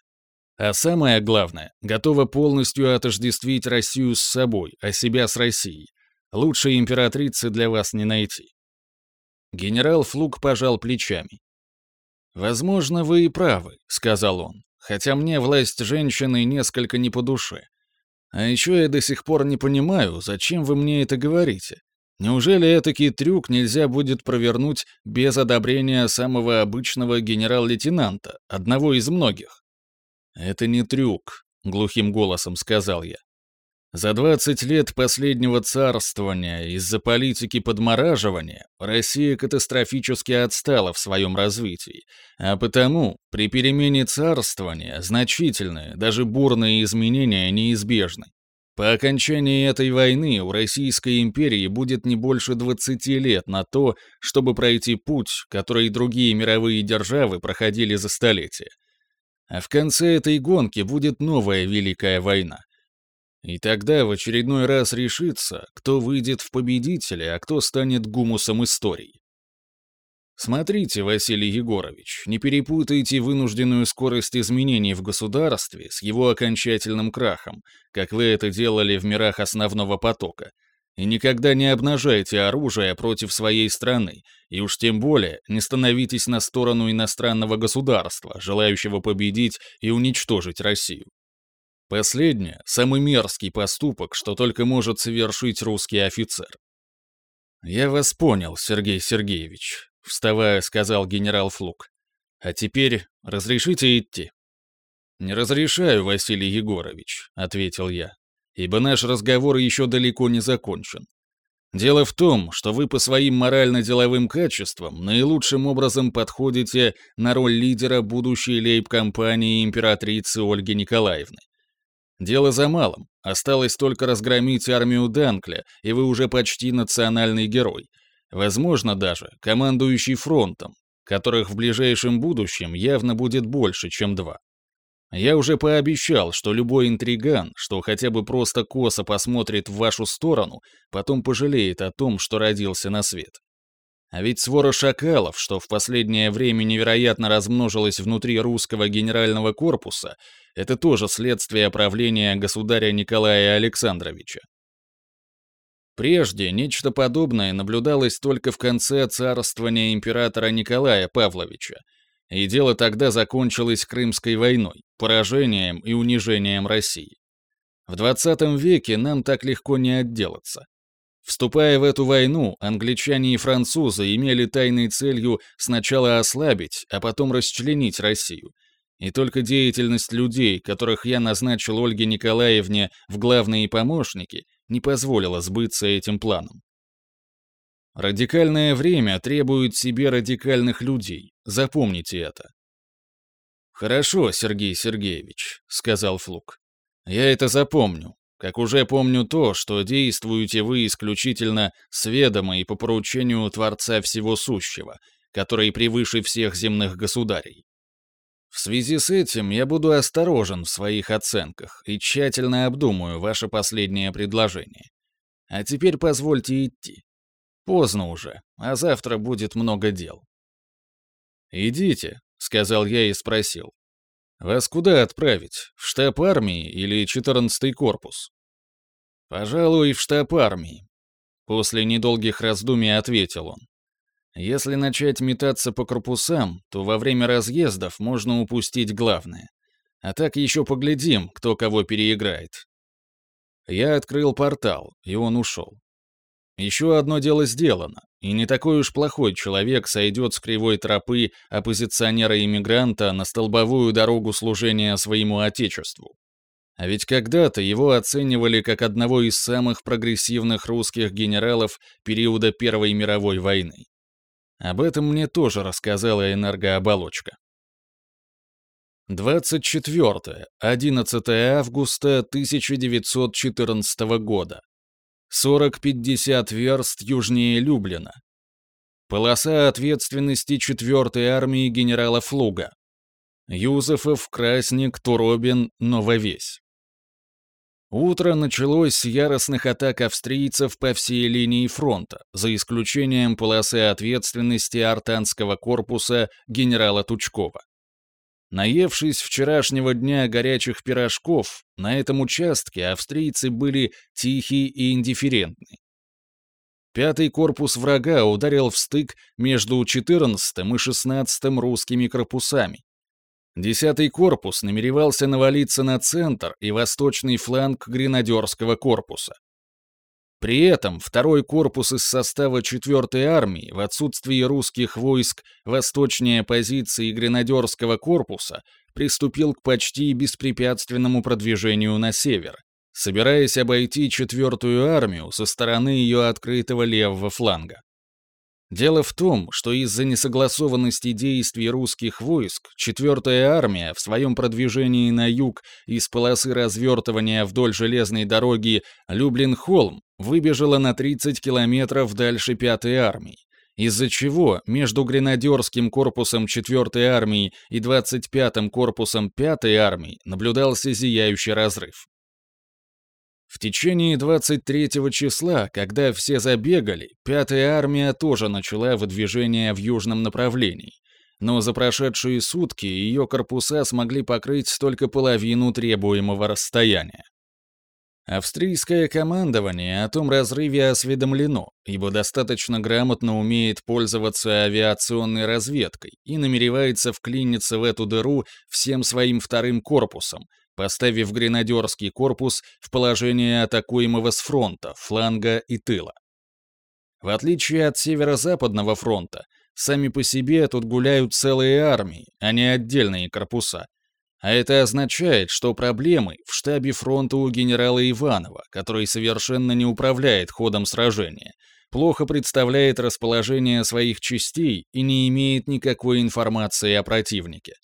А самое главное, готова полностью отождествить Россию с собой, а себя с Россией. Лучшей императрицы для вас не найти. Генерал Флук пожал плечами. «Возможно, вы и правы», — сказал он, «хотя мне власть женщины несколько не по душе. А еще я до сих пор не понимаю, зачем вы мне это говорите. Неужели этакий трюк нельзя будет провернуть без одобрения самого обычного генерал-лейтенанта, одного из многих? «Это не трюк», — глухим голосом сказал я. За 20 лет последнего царствования из-за политики подмораживания Россия катастрофически отстала в своем развитии, а потому при перемене царствования значительные, даже бурные изменения неизбежны. По окончании этой войны у Российской империи будет не больше 20 лет на то, чтобы пройти путь, который другие мировые державы проходили за столетия. А в конце этой гонки будет новая Великая война. И тогда в очередной раз решится, кто выйдет в победители, а кто станет гумусом истории. Смотрите, Василий Егорович, не перепутайте вынужденную скорость изменений в государстве с его окончательным крахом, как вы это делали в мирах основного потока. И никогда не обнажайте оружие против своей страны, и уж тем более не становитесь на сторону иностранного государства, желающего победить и уничтожить Россию. Последнее — самый мерзкий поступок, что только может совершить русский офицер. «Я вас понял, Сергей Сергеевич», — вставая, сказал генерал Флук. «А теперь разрешите идти?» «Не разрешаю, Василий Егорович», — ответил я, «ибо наш разговор еще далеко не закончен. Дело в том, что вы по своим морально-деловым качествам наилучшим образом подходите на роль лидера будущей лейб-компании императрицы Ольги Николаевны. Дело за малым. Осталось только разгромить армию Данкля, и вы уже почти национальный герой, Возможно даже, командующий фронтом, которых в ближайшем будущем явно будет больше, чем два. Я уже пообещал, что любой интриган, что хотя бы просто косо посмотрит в вашу сторону, потом пожалеет о том, что родился на свет. А ведь свора шакалов, что в последнее время невероятно размножилась внутри русского генерального корпуса, это тоже следствие правления государя Николая Александровича. Прежде нечто подобное наблюдалось только в конце царствования императора Николая Павловича, и дело тогда закончилось Крымской войной, поражением и унижением России. В 20 веке нам так легко не отделаться. Вступая в эту войну, англичане и французы имели тайной целью сначала ослабить, а потом расчленить Россию. И только деятельность людей, которых я назначил Ольге Николаевне в главные помощники, не позволила сбыться этим планом. Радикальное время требует себе радикальных людей, запомните это. «Хорошо, Сергей Сергеевич», — сказал Флук. «Я это запомню, как уже помню то, что действуете вы исключительно с ведома и по поручению Творца Всего Сущего, который превыше всех земных государей. В связи с этим я буду осторожен в своих оценках и тщательно обдумаю ваше последнее предложение. А теперь позвольте идти. Поздно уже, а завтра будет много дел. «Идите», — сказал я и спросил. «Вас куда отправить? В штаб армии или 14-й корпус?» «Пожалуй, в штаб армии», — после недолгих раздумий ответил он. «Если начать метаться по корпусам, то во время разъездов можно упустить главное. А так еще поглядим, кто кого переиграет». Я открыл портал, и он ушел. Еще одно дело сделано, и не такой уж плохой человек сойдет с кривой тропы оппозиционера-иммигранта на столбовую дорогу служения своему отечеству. А ведь когда-то его оценивали как одного из самых прогрессивных русских генералов периода Первой мировой войны. Об этом мне тоже рассказала энергооболочка. 24-11 августа 1914 года. 40-50 верст южнее Люблина. Полоса ответственности 4-й армии генерала Флуга. Юзефов, Красник, Туробин, Нововесь. Утро началось с яростных атак австрийцев по всей линии фронта, за исключением полосы ответственности артанского корпуса генерала Тучкова. Наевшись вчерашнего дня горячих пирожков, на этом участке австрийцы были тихие и индифферентны. Пятый корпус врага ударил в стык между 14 и 16 русскими корпусами. Десятый корпус намеревался навалиться на центр и восточный фланг гренадерского корпуса. При этом второй корпус из состава 4-й армии в отсутствии русских войск восточнее позиции гренадерского корпуса приступил к почти беспрепятственному продвижению на север, собираясь обойти 4-ю армию со стороны ее открытого левого фланга. Дело в том, что из-за несогласованности действий русских войск 4-я армия в своем продвижении на юг из полосы развертывания вдоль железной дороги Люблин-Холм выбежала на 30 километров дальше 5-й армии, из-за чего между гренадерским корпусом 4-й армии и 25-м корпусом 5-й армии наблюдался зияющий разрыв. В течение 23 числа, когда все забегали, пятая армия тоже начала выдвижение в южном направлении. Но за прошедшие сутки ее корпуса смогли покрыть только половину требуемого расстояния. Австрийское командование о том разрыве осведомлено, ибо достаточно грамотно умеет пользоваться авиационной разведкой и намеревается вклиниться в эту дыру всем своим вторым корпусом, поставив гренадерский корпус в положение атакуемого с фронта, фланга и тыла. В отличие от северо-западного фронта, сами по себе тут гуляют целые армии, а не отдельные корпуса. А это означает, что проблемы в штабе фронта у генерала Иванова, который совершенно не управляет ходом сражения, плохо представляет расположение своих частей и не имеет никакой информации о противнике.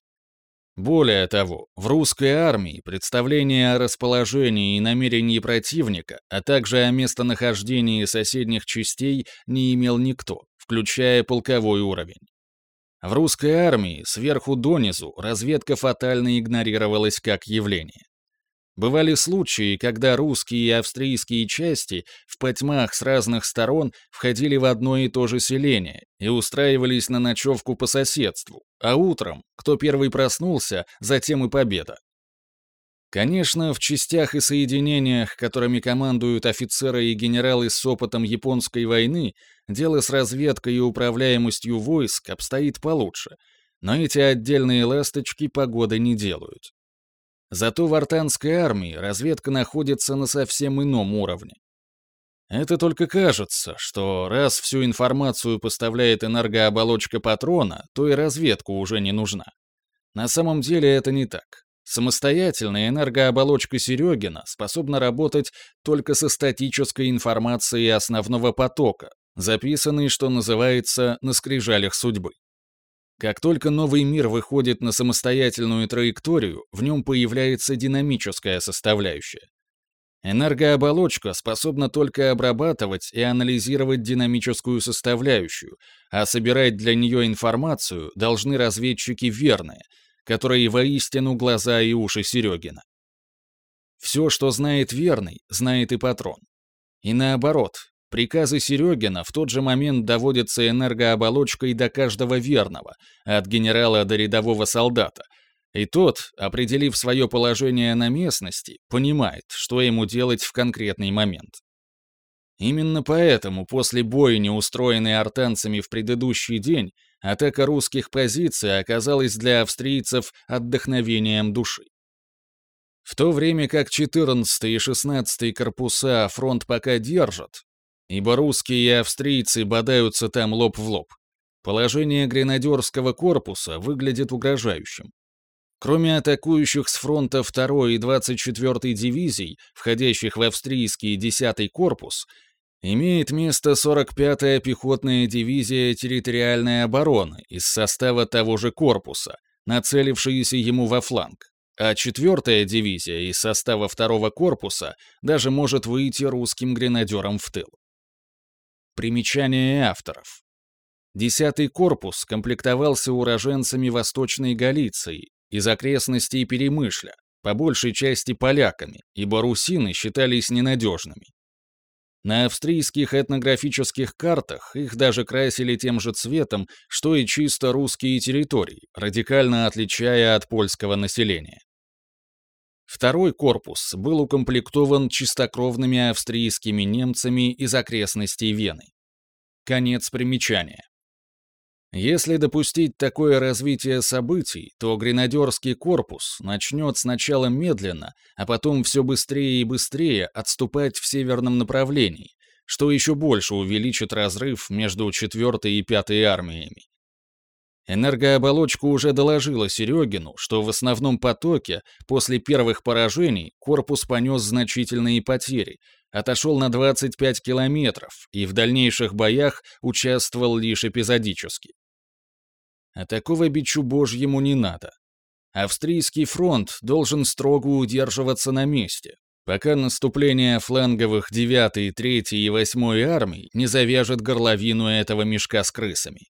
Более того, в русской армии представление о расположении и намерении противника, а также о местонахождении соседних частей не имел никто, включая полковой уровень. В русской армии сверху донизу разведка фатально игнорировалась как явление. Бывали случаи, когда русские и австрийские части в потьмах с разных сторон входили в одно и то же селение и устраивались на ночевку по соседству, а утром, кто первый проснулся, затем и победа. Конечно, в частях и соединениях, которыми командуют офицеры и генералы с опытом японской войны, дело с разведкой и управляемостью войск обстоит получше, но эти отдельные ласточки погоды не делают. Зато в артанской армии разведка находится на совсем ином уровне. Это только кажется, что раз всю информацию поставляет энергооболочка патрона, то и разведка уже не нужна. На самом деле это не так. Самостоятельная энергооболочка Серегина способна работать только со статической информацией основного потока, записанной, что называется, на скрижалях судьбы. Как только новый мир выходит на самостоятельную траекторию, в нем появляется динамическая составляющая. Энергооболочка способна только обрабатывать и анализировать динамическую составляющую, а собирать для нее информацию должны разведчики верные, которые воистину глаза и уши Серегина. Все, что знает верный, знает и патрон. И наоборот, Приказы Серегина в тот же момент доводятся энергооболочкой до каждого верного, от генерала до рядового солдата. И тот, определив свое положение на местности, понимает, что ему делать в конкретный момент. Именно поэтому после бойни, устроенной артанцами в предыдущий день, атака русских позиций оказалась для австрийцев отдохновением души. В то время как 14 и 16 корпуса фронт пока держат, ибо русские и австрийцы бодаются там лоб в лоб. Положение гренадерского корпуса выглядит угрожающим. Кроме атакующих с фронта 2 и 24 дивизий, входящих в австрийский 10 корпус, имеет место 45-я пехотная дивизия территориальной обороны из состава того же корпуса, нацелившаяся ему во фланг, а 4-я дивизия из состава второго корпуса даже может выйти русским гренадерам в тыл. Примечание авторов. Десятый корпус комплектовался уроженцами Восточной Галиции из окрестностей Перемышля, по большей части поляками, ибо русины считались ненадежными. На австрийских этнографических картах их даже красили тем же цветом, что и чисто русские территории, радикально отличая от польского населения. Второй корпус был укомплектован чистокровными австрийскими немцами из окрестностей Вены. Конец примечания. Если допустить такое развитие событий, то гренадерский корпус начнет сначала медленно, а потом все быстрее и быстрее отступать в северном направлении, что еще больше увеличит разрыв между 4 и 5 армиями. Энергооболочка уже доложила Серегину, что в основном потоке после первых поражений корпус понес значительные потери, отошел на 25 километров и в дальнейших боях участвовал лишь эпизодически. А такого бичу божьему не надо. Австрийский фронт должен строго удерживаться на месте, пока наступление фланговых 9, 3 и 8 армий не завяжет горловину этого мешка с крысами.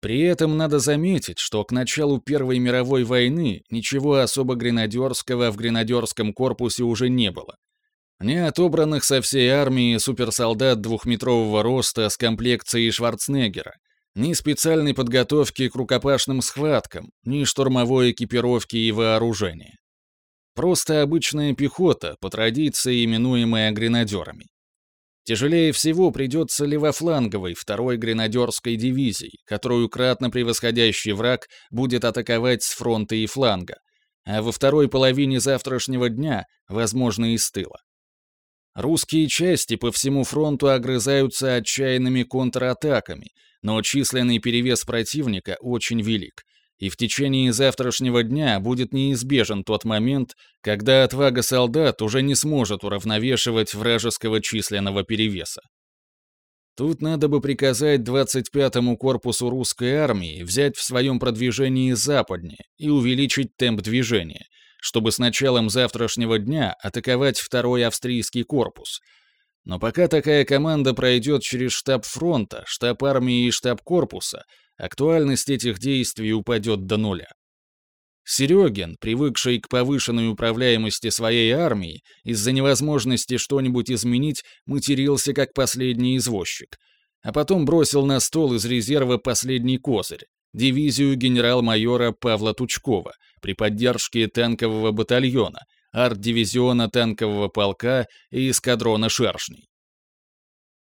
При этом надо заметить, что к началу Первой мировой войны ничего особо гренадерского в гренадерском корпусе уже не было. Ни отобранных со всей армии суперсолдат двухметрового роста с комплекцией Шварценеггера, ни специальной подготовки к рукопашным схваткам, ни штурмовой экипировки и вооружения. Просто обычная пехота, по традиции именуемая гренадерами. Тяжелее всего придется левофланговой второй гренадерской дивизии, которую кратно превосходящий враг будет атаковать с фронта и фланга, а во второй половине завтрашнего дня, возможно, и с тыла. Русские части по всему фронту огрызаются отчаянными контратаками, но численный перевес противника очень велик, и в течение завтрашнего дня будет неизбежен тот момент, когда отвага солдат уже не сможет уравновешивать вражеского численного перевеса. Тут надо бы приказать 25-му корпусу русской армии взять в своем продвижении западнее и увеличить темп движения, чтобы с началом завтрашнего дня атаковать второй австрийский корпус. Но пока такая команда пройдет через штаб фронта, штаб армии и штаб корпуса, актуальность этих действий упадет до нуля. Серегин, привыкший к повышенной управляемости своей армии, из-за невозможности что-нибудь изменить, матерился как последний извозчик. А потом бросил на стол из резерва последний козырь — дивизию генерал-майора Павла Тучкова при поддержке танкового батальона, арт-дивизиона танкового полка и эскадрона шершней.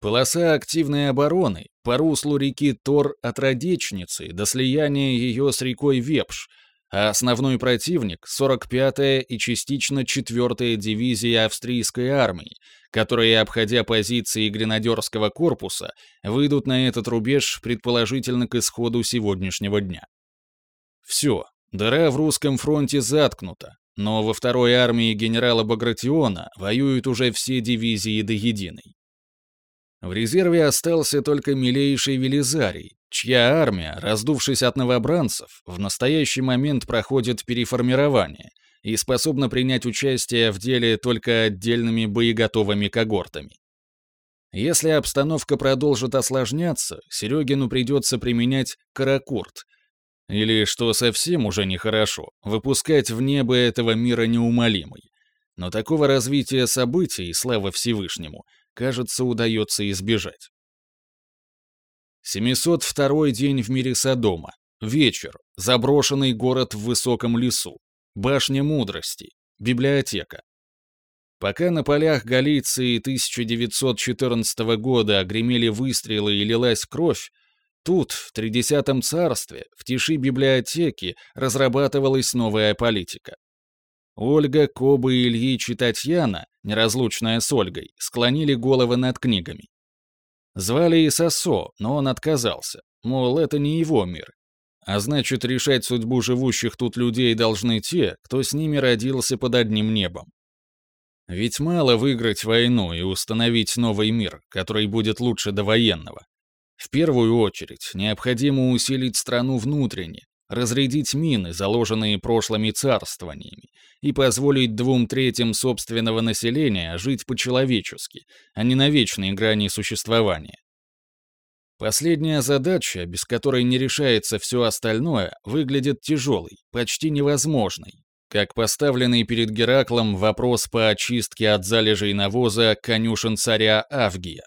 Полоса активной обороны по руслу реки Тор от Родечницы до слияния ее с рекой Вепш — а основной противник — 45-я и частично 4-я дивизии австрийской армии, которые, обходя позиции гренадерского корпуса, выйдут на этот рубеж предположительно к исходу сегодняшнего дня. Все, дыра в русском фронте заткнута, но во второй армии генерала Багратиона воюют уже все дивизии до единой. В резерве остался только милейший Велизарий, чья армия, раздувшись от новобранцев, в настоящий момент проходит переформирование и способна принять участие в деле только отдельными боеготовыми когортами. Если обстановка продолжит осложняться, Серегину придется применять каракурт, или, что совсем уже нехорошо, выпускать в небо этого мира неумолимый. Но такого развития событий, слава Всевышнему, кажется, удается избежать. 702 день в мире Содома. Вечер. Заброшенный город в высоком лесу. Башня мудрости. Библиотека. Пока на полях Галиции 1914 года гремели выстрелы и лилась кровь, тут, в Тридесятом царстве, в тиши библиотеки, разрабатывалась новая политика. Ольга, Коба, Ильич и Татьяна, неразлучная с Ольгой, склонили головы над книгами. Звали и Сосо, но он отказался. Мол, это не его мир. А значит, решать судьбу живущих тут людей должны те, кто с ними родился под одним небом. Ведь мало выиграть войну и установить новый мир, который будет лучше довоенного. В первую очередь, необходимо усилить страну внутренне, разрядить мины, заложенные прошлыми царствованиями, и позволить двум третьим собственного населения жить по-человечески, а не на вечной грани существования. Последняя задача, без которой не решается все остальное, выглядит тяжелой, почти невозможной, как поставленный перед Гераклом вопрос по очистке от залежей навоза конюшен царя Авгия.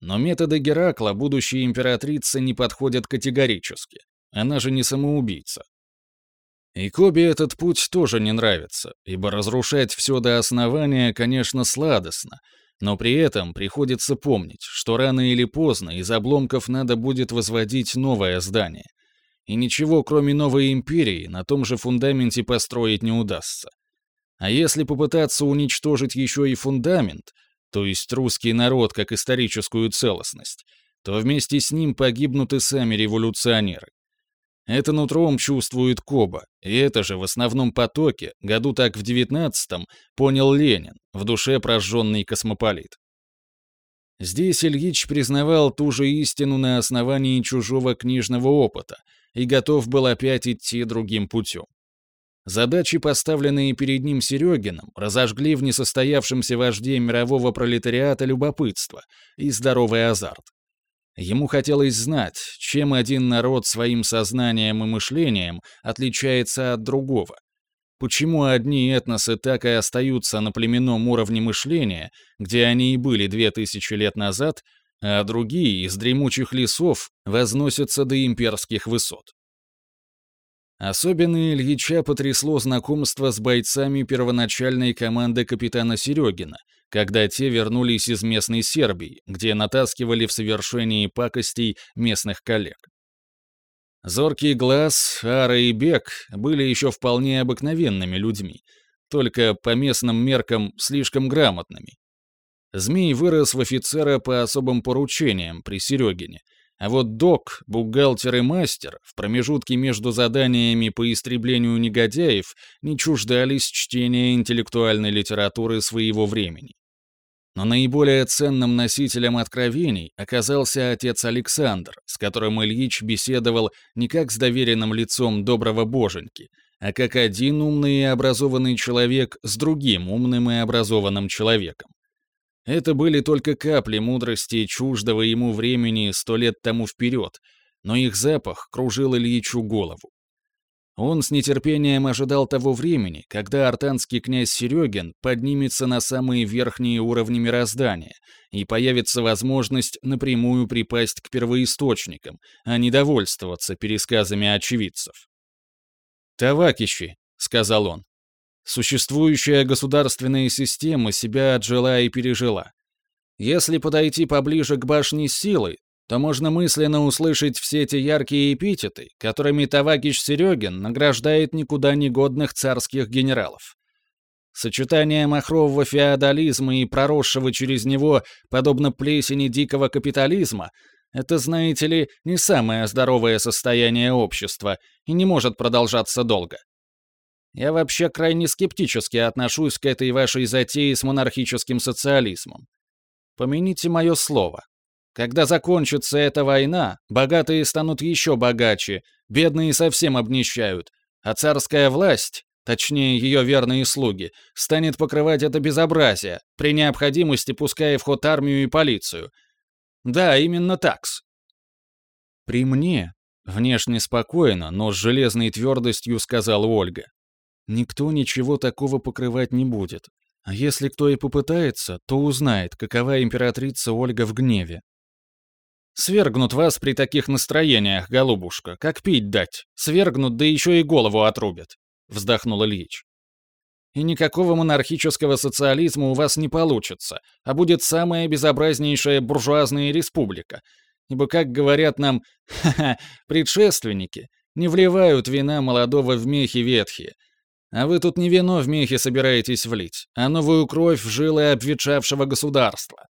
Но методы Геракла будущей императрицы не подходят категорически. Она же не самоубийца. И Коби этот путь тоже не нравится, ибо разрушать все до основания, конечно, сладостно, но при этом приходится помнить, что рано или поздно из обломков надо будет возводить новое здание. И ничего, кроме новой империи, на том же фундаменте построить не удастся. А если попытаться уничтожить еще и фундамент, то есть русский народ как историческую целостность, то вместе с ним погибнут и сами революционеры. Это нутром чувствует Коба, и это же в основном потоке, году так в девятнадцатом, понял Ленин, в душе прожженный космополит. Здесь Ильич признавал ту же истину на основании чужого книжного опыта и готов был опять идти другим путем. Задачи, поставленные перед ним Серегиным, разожгли в несостоявшемся вожде мирового пролетариата любопытство и здоровый азарт. Ему хотелось знать, чем один народ своим сознанием и мышлением отличается от другого. Почему одни этносы так и остаются на племенном уровне мышления, где они и были две тысячи лет назад, а другие из дремучих лесов возносятся до имперских высот. Особенно Ильича потрясло знакомство с бойцами первоначальной команды капитана Серегина, когда те вернулись из местной Сербии, где натаскивали в совершении пакостей местных коллег. Зоркий глаз, Ара и Бек были еще вполне обыкновенными людьми, только по местным меркам слишком грамотными. Змей вырос в офицера по особым поручениям при Серегине, а вот док, бухгалтер и мастер в промежутке между заданиями по истреблению негодяев не чуждались чтения интеллектуальной литературы своего времени. Но наиболее ценным носителем откровений оказался отец Александр, с которым Ильич беседовал не как с доверенным лицом доброго боженьки, а как один умный и образованный человек с другим умным и образованным человеком. Это были только капли мудрости чуждого ему времени сто лет тому вперед, но их запах кружил Ильичу голову. Он с нетерпением ожидал того времени, когда артанский князь Серегин поднимется на самые верхние уровни мироздания, и появится возможность напрямую припасть к первоисточникам, а не довольствоваться пересказами очевидцев. «Тавакищи», — сказал он, — «существующая государственная система себя отжила и пережила. Если подойти поближе к башне силы, то можно мысленно услышать все те яркие эпитеты, которыми Тавакич Серегин награждает никуда не годных царских генералов. Сочетание махрового феодализма и проросшего через него, подобно плесени дикого капитализма, это, знаете ли, не самое здоровое состояние общества и не может продолжаться долго. Я вообще крайне скептически отношусь к этой вашей затее с монархическим социализмом. Помяните мое слово. Когда закончится эта война, богатые станут еще богаче, бедные совсем обнищают, а царская власть, точнее ее верные слуги, станет покрывать это безобразие, при необходимости пуская в ход армию и полицию. Да, именно такс. При мне, внешне спокойно, но с железной твердостью сказала Ольга, никто ничего такого покрывать не будет. А если кто и попытается, то узнает, какова императрица Ольга в гневе. Свергнут вас при таких настроениях, голубушка, как пить дать. Свергнут, да еще и голову отрубят», — вздохнул Ильич. «И никакого монархического социализма у вас не получится, а будет самая безобразнейшая буржуазная республика. Ибо, как говорят нам, ха-ха, предшественники, не вливают вина молодого в мехи ветхие. А вы тут не вино в мехи собираетесь влить, а новую кровь в жилы обветшавшего государства.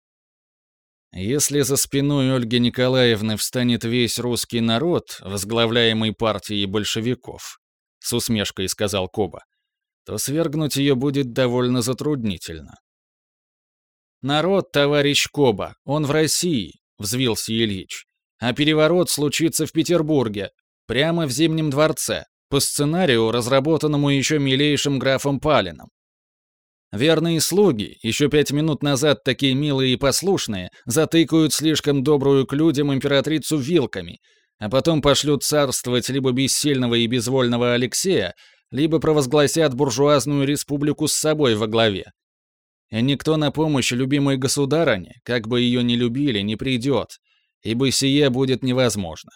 Если за спиной Ольги Николаевны встанет весь русский народ, возглавляемый партией большевиков, с усмешкой сказал Коба, то свергнуть ее будет довольно затруднительно. «Народ, товарищ Коба, он в России», — взвился Ильич. «А переворот случится в Петербурге, прямо в Зимнем дворце, по сценарию, разработанному еще милейшим графом Палином. Верные слуги, еще пять минут назад такие милые и послушные, затыкают слишком добрую к людям императрицу вилками, а потом пошлют царствовать либо бессильного и безвольного Алексея, либо провозгласят буржуазную республику с собой во главе. И никто на помощь любимой государыне, как бы ее ни любили, не придет, ибо сие будет невозможно.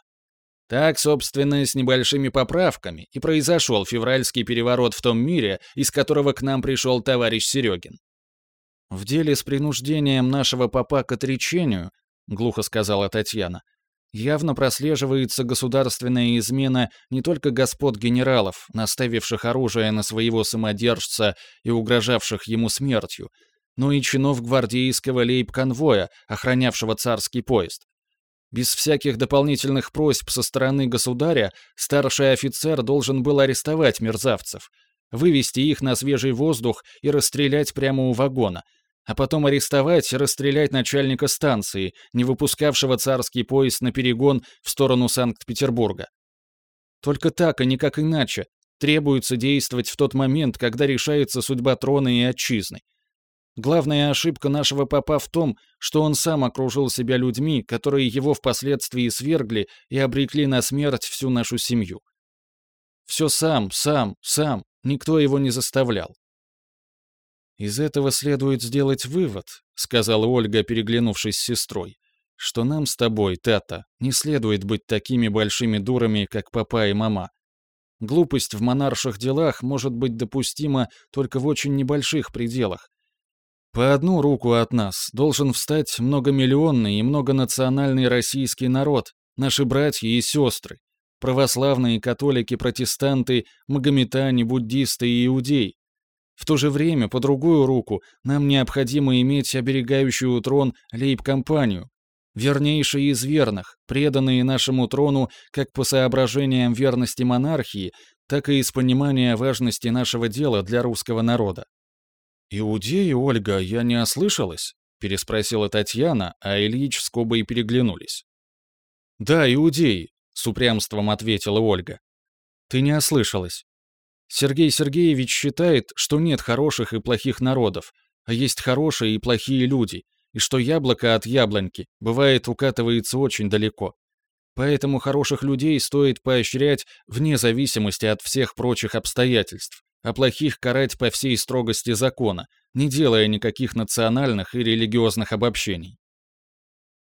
Так, собственно, с небольшими поправками и произошел февральский переворот в том мире, из которого к нам пришел товарищ Серегин. «В деле с принуждением нашего папа к отречению», — глухо сказала Татьяна, явно прослеживается государственная измена не только господ генералов, наставивших оружие на своего самодержца и угрожавших ему смертью, но и чинов гвардейского лейб-конвоя, охранявшего царский поезд. Без всяких дополнительных просьб со стороны государя старший офицер должен был арестовать мерзавцев, вывести их на свежий воздух и расстрелять прямо у вагона, а потом арестовать и расстрелять начальника станции, не выпускавшего царский поезд на перегон в сторону Санкт-Петербурга. Только так, а никак иначе, требуется действовать в тот момент, когда решается судьба трона и отчизны. Главная ошибка нашего папа в том, что он сам окружил себя людьми, которые его впоследствии свергли и обрекли на смерть всю нашу семью. Все сам, сам, сам, никто его не заставлял. «Из этого следует сделать вывод», — сказала Ольга, переглянувшись с сестрой, «что нам с тобой, Тата, не следует быть такими большими дурами, как папа и мама. Глупость в монарших делах может быть допустима только в очень небольших пределах, по одну руку от нас должен встать многомиллионный и многонациональный российский народ, наши братья и сестры, православные католики-протестанты, магометане, буддисты и иудеи. В то же время, по другую руку, нам необходимо иметь оберегающую трон лейб-компанию, вернейшие из верных, преданные нашему трону как по соображениям верности монархии, так и из понимания важности нашего дела для русского народа. «Иудеи, Ольга, я не ослышалась?» — переспросила Татьяна, а Ильич с Кобой переглянулись. «Да, иудеи», — с упрямством ответила Ольга. «Ты не ослышалась. Сергей Сергеевич считает, что нет хороших и плохих народов, а есть хорошие и плохие люди, и что яблоко от яблоньки, бывает, укатывается очень далеко. Поэтому хороших людей стоит поощрять вне зависимости от всех прочих обстоятельств, а плохих карать по всей строгости закона, не делая никаких национальных и религиозных обобщений.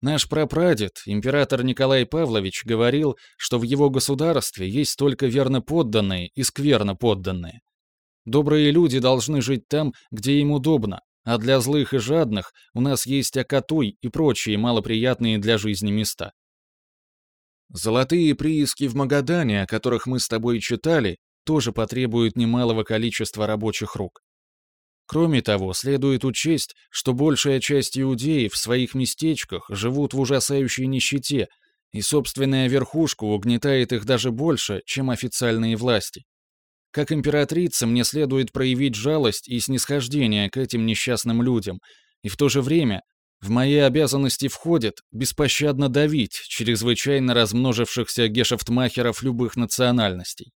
Наш прапрадед, император Николай Павлович, говорил, что в его государстве есть только верно подданные и скверно подданные. Добрые люди должны жить там, где им удобно, а для злых и жадных у нас есть Акатуй и прочие малоприятные для жизни места. Золотые прииски в Магадане, о которых мы с тобой читали, тоже потребуют немалого количества рабочих рук. Кроме того, следует учесть, что большая часть иудеев в своих местечках живут в ужасающей нищете, и собственная верхушка угнетает их даже больше, чем официальные власти. Как императрица мне следует проявить жалость и снисхождение к этим несчастным людям, и в то же время в мои обязанности входит беспощадно давить чрезвычайно размножившихся гешефтмахеров любых национальностей.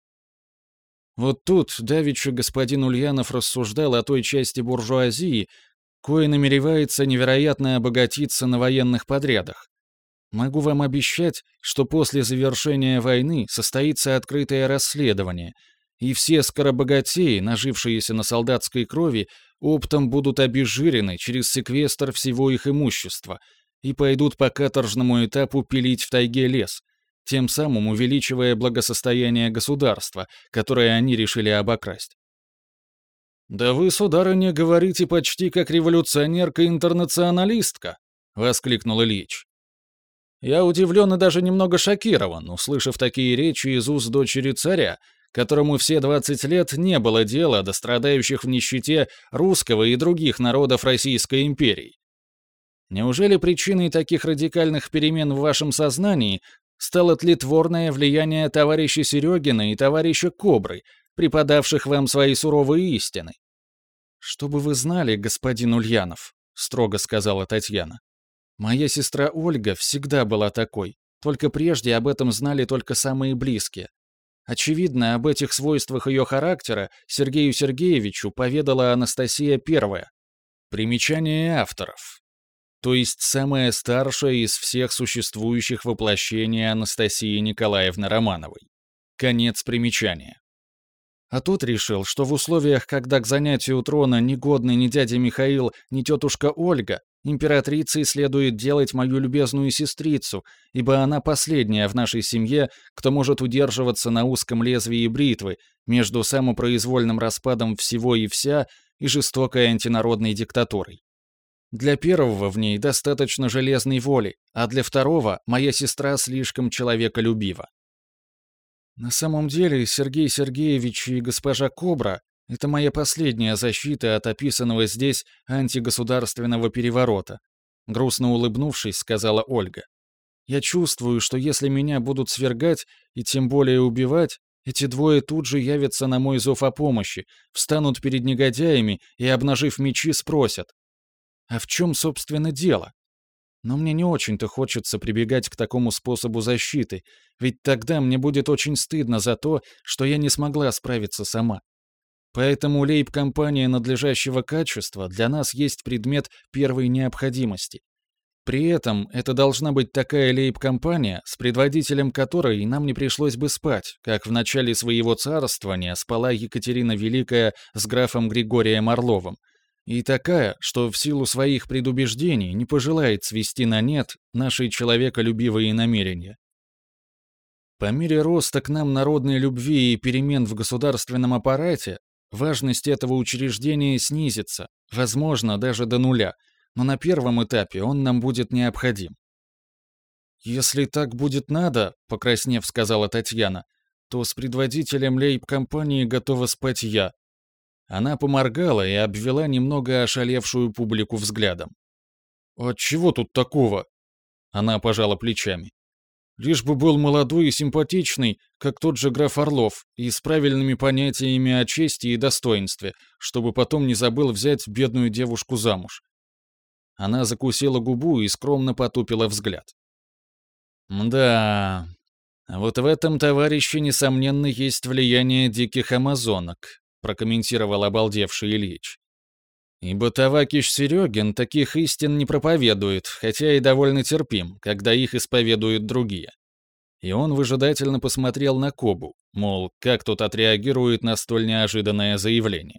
Вот тут давеча господин Ульянов рассуждал о той части буржуазии, кое намеревается невероятно обогатиться на военных подрядах. Могу вам обещать, что после завершения войны состоится открытое расследование — и все скоробогатеи, нажившиеся на солдатской крови, оптом будут обезжирены через секвестр всего их имущества и пойдут по каторжному этапу пилить в тайге лес, тем самым увеличивая благосостояние государства, которое они решили обокрасть. «Да вы, сударыня, говорите почти как революционерка-интернационалистка!» — воскликнул Ильич. «Я удивлен и даже немного шокирован, услышав такие речи из уст дочери царя, которому все 20 лет не было дела до страдающих в нищете русского и других народов Российской империи. Неужели причиной таких радикальных перемен в вашем сознании стало тлетворное влияние товарища Серегина и товарища Кобры, преподавших вам свои суровые истины? «Чтобы вы знали, господин Ульянов», — строго сказала Татьяна. «Моя сестра Ольга всегда была такой, только прежде об этом знали только самые близкие. Очевидно, об этих свойствах ее характера Сергею Сергеевичу поведала Анастасия Первая. Примечание авторов. То есть самая старшая из всех существующих воплощений Анастасии Николаевны Романовой. Конец примечания. А тот решил, что в условиях, когда к занятию трона ни годный ни дядя Михаил, ни тетушка Ольга, Императрицей следует делать мою любезную сестрицу, ибо она последняя в нашей семье, кто может удерживаться на узком лезвии бритвы между самопроизвольным распадом всего и вся и жестокой антинародной диктатурой. Для первого в ней достаточно железной воли, а для второго моя сестра слишком человеколюбива. На самом деле Сергей Сергеевич и госпожа Кобра это моя последняя защита от описанного здесь антигосударственного переворота. Грустно улыбнувшись, сказала Ольга. Я чувствую, что если меня будут свергать и тем более убивать, эти двое тут же явятся на мой зов о помощи, встанут перед негодяями и, обнажив мечи, спросят. А в чем, собственно, дело? Но мне не очень-то хочется прибегать к такому способу защиты, ведь тогда мне будет очень стыдно за то, что я не смогла справиться сама. Поэтому лейб-компания надлежащего качества для нас есть предмет первой необходимости. При этом это должна быть такая лейб-компания, с предводителем которой нам не пришлось бы спать, как в начале своего царствования спала Екатерина Великая с графом Григорием Орловым, и такая, что в силу своих предубеждений не пожелает свести на нет наши человеколюбивые намерения. По мере роста к нам народной любви и перемен в государственном аппарате, Важность этого учреждения снизится, возможно, даже до нуля, но на первом этапе он нам будет необходим. «Если так будет надо», — покраснев сказала Татьяна, то с предводителем лейб-компании готова спать я. Она поморгала и обвела немного ошалевшую публику взглядом. «А чего тут такого?» Она пожала плечами. Лишь бы был молодой и симпатичный, как тот же граф Орлов, и с правильными понятиями о чести и достоинстве, чтобы потом не забыл взять бедную девушку замуж. Она закусила губу и скромно потупила взгляд. «Да, вот в этом товарище, несомненно, есть влияние диких амазонок», прокомментировал обалдевший Ильич. Ибо Тавакиш Серегин таких истин не проповедует, хотя и довольно терпим, когда их исповедуют другие. И он выжидательно посмотрел на Кобу, мол, как тот отреагирует на столь неожиданное заявление.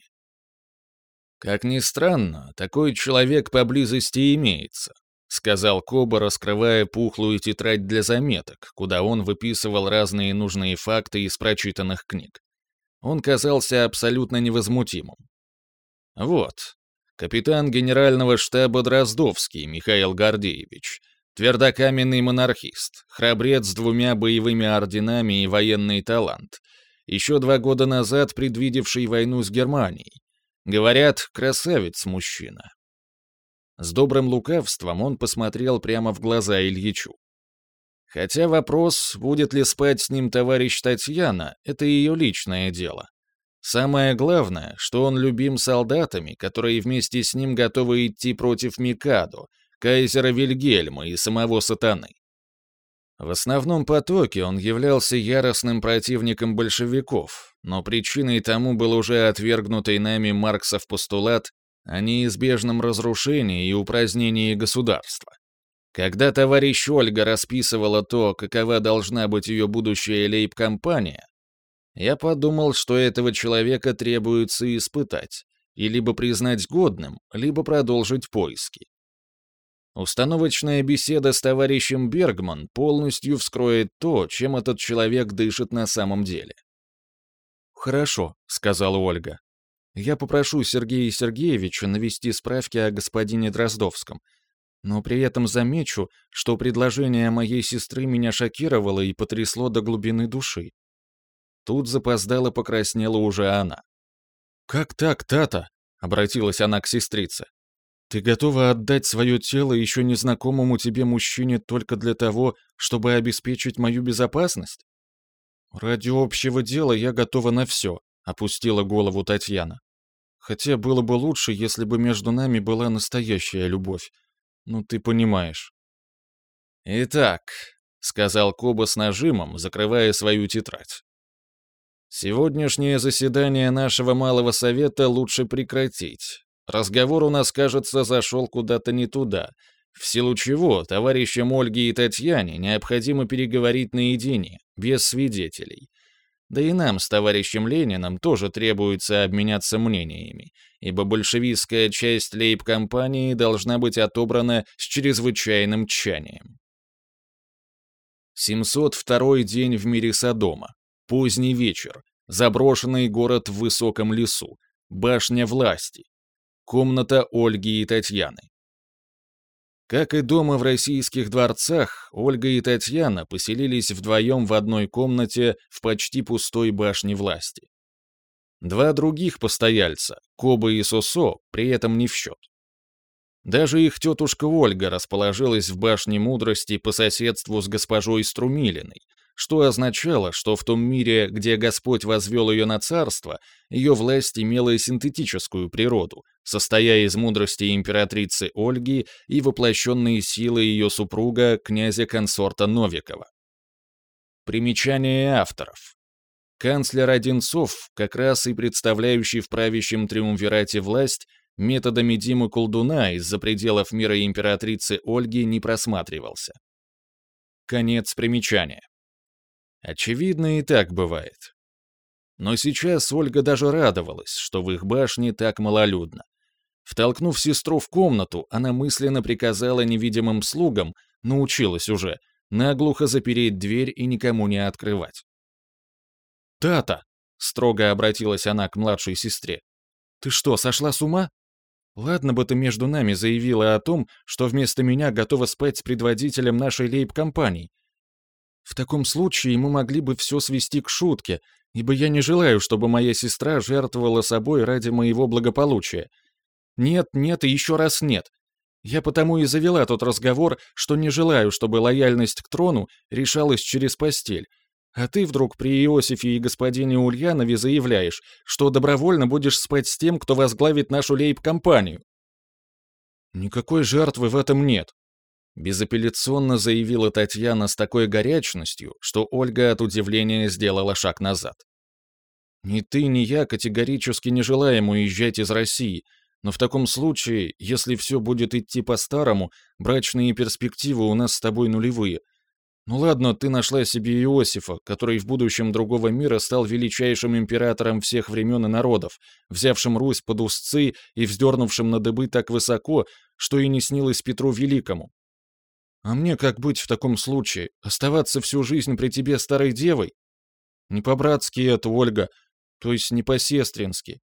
«Как ни странно, такой человек поблизости имеется», — сказал Коба, раскрывая пухлую тетрадь для заметок, куда он выписывал разные нужные факты из прочитанных книг. Он казался абсолютно невозмутимым. «Вот, капитан генерального штаба Дроздовский Михаил Гордеевич, твердокаменный монархист, храбрец с двумя боевыми орденами и военный талант, еще два года назад предвидевший войну с Германией, Говорят, красавец мужчина. С добрым лукавством он посмотрел прямо в глаза Ильичу. Хотя вопрос, будет ли спать с ним товарищ Татьяна, это ее личное дело. Самое главное, что он любим солдатами, которые вместе с ним готовы идти против Микадо, кайзера Вильгельма и самого сатаны. В основном потоке он являлся яростным противником большевиков, но причиной тому был уже отвергнутый нами Марксов постулат о неизбежном разрушении и упразднении государства. Когда товарищ Ольга расписывала то, какова должна быть ее будущая лейб-компания, я подумал, что этого человека требуется испытать, и либо признать годным, либо продолжить поиски. Установочная беседа с товарищем Бергман полностью вскроет то, чем этот человек дышит на самом деле. «Хорошо», — сказала Ольга. «Я попрошу Сергея Сергеевича навести справки о господине Дроздовском, но при этом замечу, что предложение моей сестры меня шокировало и потрясло до глубины души». Тут запоздала покраснела уже она. «Как так, Тата?» — обратилась она к сестрице. Ты готова отдать свое тело еще незнакомому тебе мужчине только для того, чтобы обеспечить мою безопасность? Ради общего дела я готова на все, опустила голову Татьяна. Хотя было бы лучше, если бы между нами была настоящая любовь. Ну, ты понимаешь. Итак, сказал Коба с нажимом, закрывая свою тетрадь. Сегодняшнее заседание нашего малого совета лучше прекратить, Разговор у нас, кажется, зашел куда-то не туда, в силу чего товарищам Ольге и Татьяне необходимо переговорить наедине, без свидетелей. Да и нам с товарищем Лениным тоже требуется обменяться мнениями, ибо большевистская часть лейб-компании должна быть отобрана с чрезвычайным тщанием. 702 день в мире Содома. Поздний вечер. Заброшенный город в высоком лесу. Башня власти. Комната Ольги и Татьяны. Как и дома в российских дворцах, Ольга и Татьяна поселились вдвоем в одной комнате в почти пустой башне власти. Два других постояльца, Коба и Сосо, при этом не в счет. Даже их тетушка Ольга расположилась в башне мудрости по соседству с госпожой Струмилиной, что означало, что в том мире, где Господь возвел ее на царство, ее власть имела синтетическую природу, состоя из мудрости императрицы Ольги и воплощенной силы ее супруга, князя-консорта Новикова. Примечание авторов. Канцлер Одинцов, как раз и представляющий в правящем триумвирате власть, методами Димы Колдуна из-за пределов мира императрицы Ольги не просматривался. Конец примечания. Очевидно, и так бывает. Но сейчас Ольга даже радовалась, что в их башне так малолюдно. Втолкнув сестру в комнату, она мысленно приказала невидимым слугам, научилась уже, наглухо запереть дверь и никому не открывать. «Тата!» — строго обратилась она к младшей сестре. «Ты что, сошла с ума? Ладно бы ты между нами заявила о том, что вместо меня готова спать с предводителем нашей лейб-компании, в таком случае мы могли бы все свести к шутке, ибо я не желаю, чтобы моя сестра жертвовала собой ради моего благополучия. Нет, нет и еще раз нет. Я потому и завела тот разговор, что не желаю, чтобы лояльность к трону решалась через постель. А ты вдруг при Иосифе и господине Ульянове заявляешь, что добровольно будешь спать с тем, кто возглавит нашу лейб-компанию. Никакой жертвы в этом нет. Безапелляционно заявила Татьяна с такой горячностью, что Ольга от удивления сделала шаг назад. Ни ты, ни я категорически не желаем уезжать из России, но в таком случае, если все будет идти по-старому, брачные перспективы у нас с тобой нулевые. Ну ладно, ты нашла себе Иосифа, который в будущем другого мира стал величайшим императором всех времен и народов, взявшим Русь под узцы и вздернувшим на дыбы так высоко, что и не снилось Петру Великому. А мне как быть в таком случае? Оставаться всю жизнь при тебе старой девой? Не по-братски это, Ольга, то есть не по-сестрински.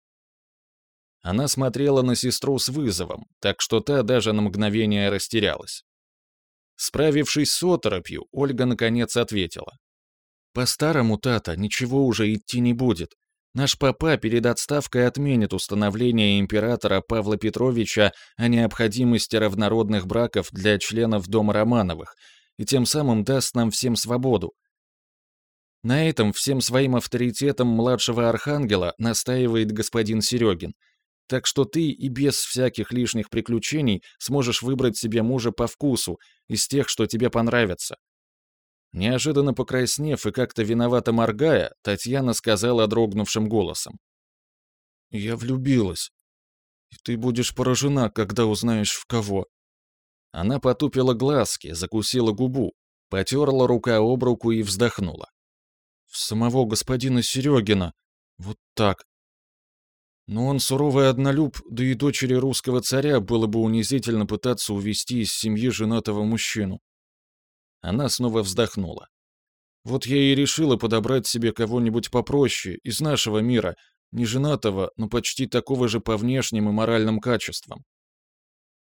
Она смотрела на сестру с вызовом, так что та даже на мгновение растерялась. Справившись с оторопью, Ольга наконец ответила. «По-старому, Тата, ничего уже идти не будет. Наш папа перед отставкой отменит установление императора Павла Петровича о необходимости равнородных браков для членов Дома Романовых и тем самым даст нам всем свободу, на этом всем своим авторитетом младшего архангела настаивает господин Серегин. Так что ты и без всяких лишних приключений сможешь выбрать себе мужа по вкусу, из тех, что тебе понравятся. Неожиданно покраснев и как-то виновато моргая, Татьяна сказала дрогнувшим голосом. «Я влюбилась. И ты будешь поражена, когда узнаешь, в кого». Она потупила глазки, закусила губу, потерла рука об руку и вздохнула в самого господина Серегина. Вот так. Но он суровый однолюб, да и дочери русского царя было бы унизительно пытаться увести из семьи женатого мужчину. Она снова вздохнула. Вот я и решила подобрать себе кого-нибудь попроще, из нашего мира, не женатого, но почти такого же по внешним и моральным качествам.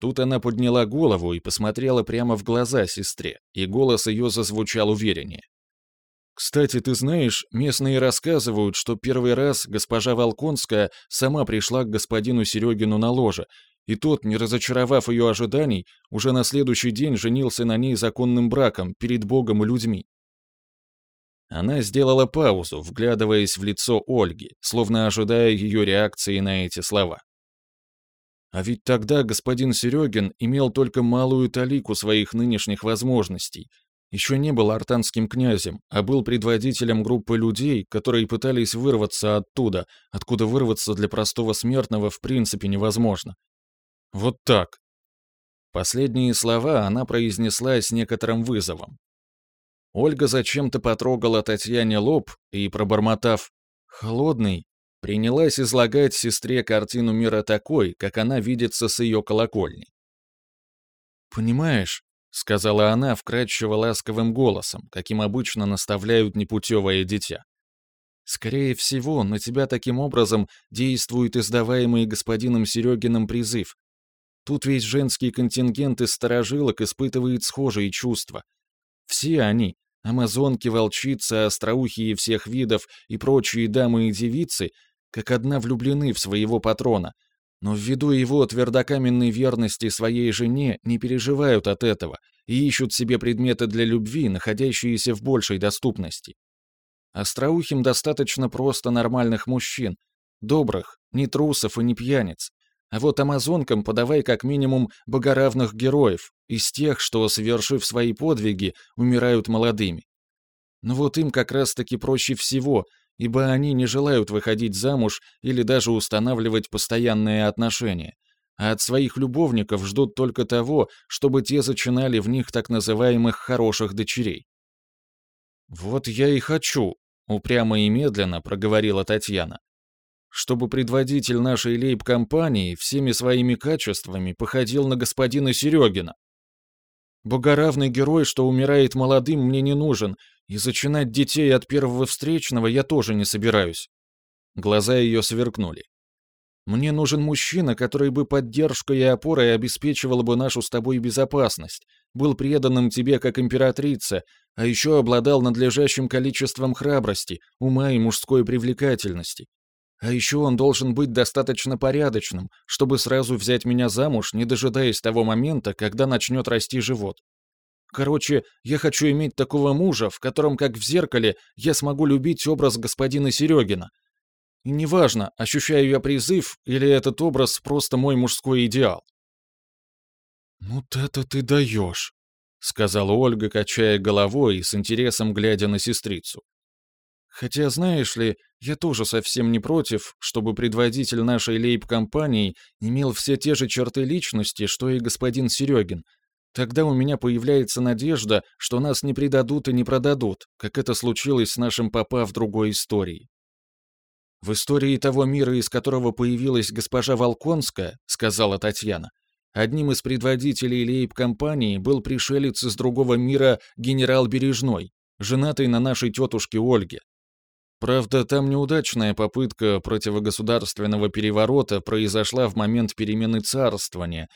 Тут она подняла голову и посмотрела прямо в глаза сестре, и голос ее зазвучал увереннее. Кстати, ты знаешь, местные рассказывают, что первый раз госпожа Волконская сама пришла к господину Серегину на ложе, и тот, не разочаровав ее ожиданий, уже на следующий день женился на ней законным браком перед Богом и людьми. Она сделала паузу, вглядываясь в лицо Ольги, словно ожидая ее реакции на эти слова. А ведь тогда господин Серегин имел только малую талику своих нынешних возможностей, еще не был артанским князем, а был предводителем группы людей, которые пытались вырваться оттуда, откуда вырваться для простого смертного в принципе невозможно. Вот так. Последние слова она произнесла с некоторым вызовом. Ольга зачем-то потрогала Татьяне лоб и, пробормотав «холодный», принялась излагать сестре картину мира такой, как она видится с ее колокольни. «Понимаешь, — сказала она вкрадчиво ласковым голосом, каким обычно наставляют непутевое дитя. «Скорее всего, на тебя таким образом действует издаваемый господином Серегиным призыв. Тут весь женский контингент из сторожилок испытывает схожие чувства. Все они — амазонки, волчицы, остроухие всех видов и прочие дамы и девицы — как одна влюблены в своего патрона — но ввиду его твердокаменной верности своей жене не переживают от этого и ищут себе предметы для любви, находящиеся в большей доступности. Остроухим достаточно просто нормальных мужчин, добрых, не трусов и не пьяниц. А вот амазонкам подавай как минимум богоравных героев, из тех, что, совершив свои подвиги, умирают молодыми. Но вот им как раз-таки проще всего, ибо они не желают выходить замуж или даже устанавливать постоянные отношения, а от своих любовников ждут только того, чтобы те зачинали в них так называемых «хороших дочерей». «Вот я и хочу», — упрямо и медленно проговорила Татьяна, «чтобы предводитель нашей лейб-компании всеми своими качествами походил на господина Серегина. Богоравный герой, что умирает молодым, мне не нужен, и зачинать детей от первого встречного я тоже не собираюсь. Глаза ее сверкнули. Мне нужен мужчина, который бы поддержкой и опорой обеспечивал бы нашу с тобой безопасность, был преданным тебе как императрица, а еще обладал надлежащим количеством храбрости, ума и мужской привлекательности. А еще он должен быть достаточно порядочным, чтобы сразу взять меня замуж, не дожидаясь того момента, когда начнет расти живот. Короче, я хочу иметь такого мужа, в котором, как в зеркале, я смогу любить образ господина Серегина. И неважно, ощущаю я призыв или этот образ просто мой мужской идеал. «Ну, это ты даешь», — сказала Ольга, качая головой и с интересом глядя на сестрицу. «Хотя, знаешь ли, я тоже совсем не против, чтобы предводитель нашей лейб-компании имел все те же черты личности, что и господин Серегин. Тогда у меня появляется надежда, что нас не предадут и не продадут, как это случилось с нашим папа в другой истории». «В истории того мира, из которого появилась госпожа Волконская, — сказала Татьяна, — одним из предводителей лейб-компании был пришелец из другого мира генерал Бережной, женатый на нашей тетушке Ольге. Правда, там неудачная попытка противогосударственного переворота произошла в момент перемены царствования,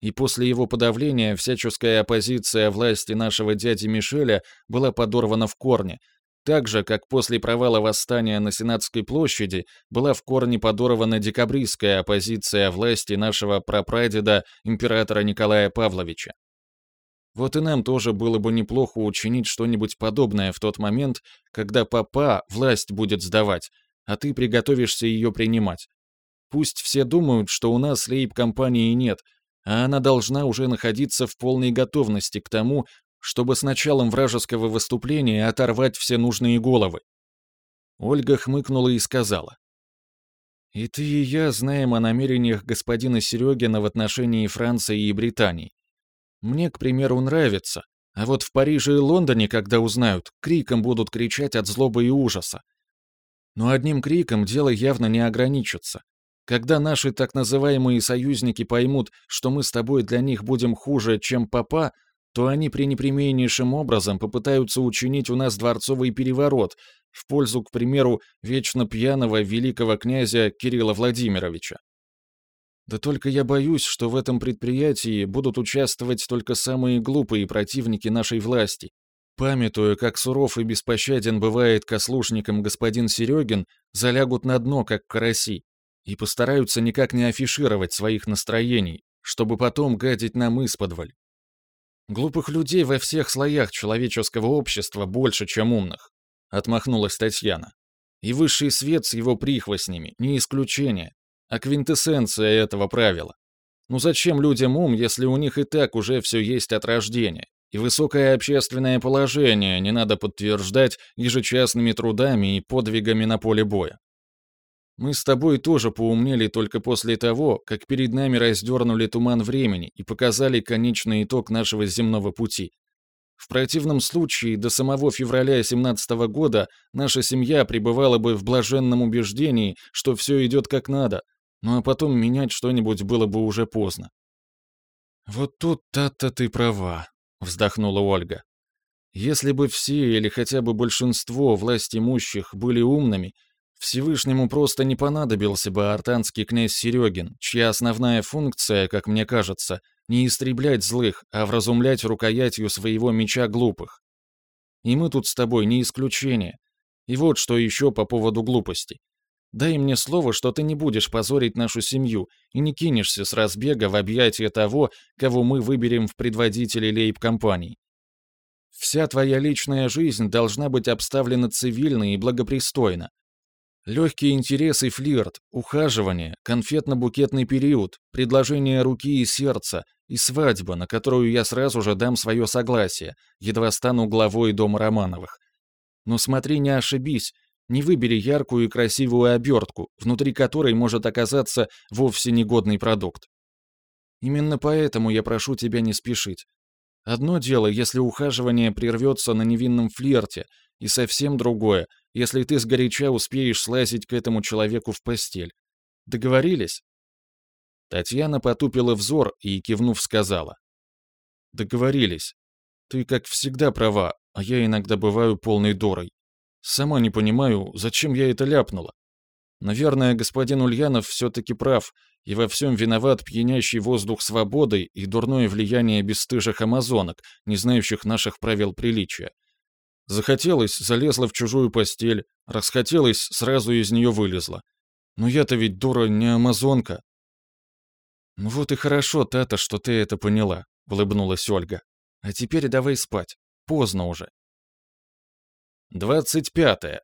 и после его подавления всяческая оппозиция власти нашего дяди Мишеля была подорвана в корне, так же, как после провала восстания на Сенатской площади была в корне подорвана декабристская оппозиция власти нашего прапрадеда императора Николая Павловича. Вот и нам тоже было бы неплохо учинить что-нибудь подобное в тот момент, когда папа власть будет сдавать, а ты приготовишься ее принимать. Пусть все думают, что у нас лейб-компании нет, а она должна уже находиться в полной готовности к тому, чтобы с началом вражеского выступления оторвать все нужные головы. Ольга хмыкнула и сказала. «И ты и я знаем о намерениях господина Серегина в отношении Франции и Британии. Мне, к примеру, нравится, а вот в Париже и Лондоне, когда узнают, криком будут кричать от злобы и ужаса. Но одним криком дело явно не ограничится. Когда наши так называемые союзники поймут, что мы с тобой для них будем хуже, чем папа, то они пренепременнейшим образом попытаются учинить у нас дворцовый переворот в пользу, к примеру, вечно пьяного великого князя Кирилла Владимировича. Да только я боюсь, что в этом предприятии будут участвовать только самые глупые противники нашей власти. Памятуя, как суров и беспощаден бывает к ослушникам господин Серегин, залягут на дно, как караси, и постараются никак не афишировать своих настроений, чтобы потом гадить нам исподволь. Глупых людей во всех слоях человеческого общества больше, чем умных, отмахнулась Татьяна. И высший свет с его прихвостнями не исключение а квинтэссенция этого правила. Ну зачем людям ум, если у них и так уже все есть от рождения? И высокое общественное положение не надо подтверждать ежечасными трудами и подвигами на поле боя. Мы с тобой тоже поумнели только после того, как перед нами раздернули туман времени и показали конечный итог нашего земного пути. В противном случае до самого февраля 17 года наша семья пребывала бы в блаженном убеждении, что все идет как надо, ну а потом менять что-нибудь было бы уже поздно. «Вот тут-то ты права», — вздохнула Ольга. «Если бы все или хотя бы большинство власть имущих были умными, Всевышнему просто не понадобился бы артанский князь Серегин, чья основная функция, как мне кажется, не истреблять злых, а вразумлять рукоятью своего меча глупых. И мы тут с тобой не исключение. И вот что еще по поводу глупости. Дай мне слово, что ты не будешь позорить нашу семью и не кинешься с разбега в объятия того, кого мы выберем в предводители лейб-компаний. Вся твоя личная жизнь должна быть обставлена цивильно и благопристойно. Легкий интерес и флирт, ухаживание, конфетно-букетный период, предложение руки и сердца и свадьба, на которую я сразу же дам свое согласие, едва стану главой дома Романовых. Но смотри, не ошибись, не выбери яркую и красивую обертку, внутри которой может оказаться вовсе негодный продукт. Именно поэтому я прошу тебя не спешить. Одно дело, если ухаживание прервется на невинном флирте, и совсем другое, если ты сгоряча успеешь слазить к этому человеку в постель. Договорились?» Татьяна потупила взор и, кивнув, сказала. «Договорились. Ты, как всегда, права, а я иногда бываю полной дурой. Сама не понимаю, зачем я это ляпнула. Наверное, господин Ульянов все-таки прав, и во всем виноват пьянящий воздух свободы и дурное влияние бесстыжих амазонок, не знающих наших правил приличия. Захотелось, залезла в чужую постель, расхотелось, сразу из нее вылезла. Но я-то ведь, дура, не амазонка. «Ну вот и хорошо, Тата, что ты это поняла», — улыбнулась Ольга. «А теперь давай спать. Поздно уже». 25-12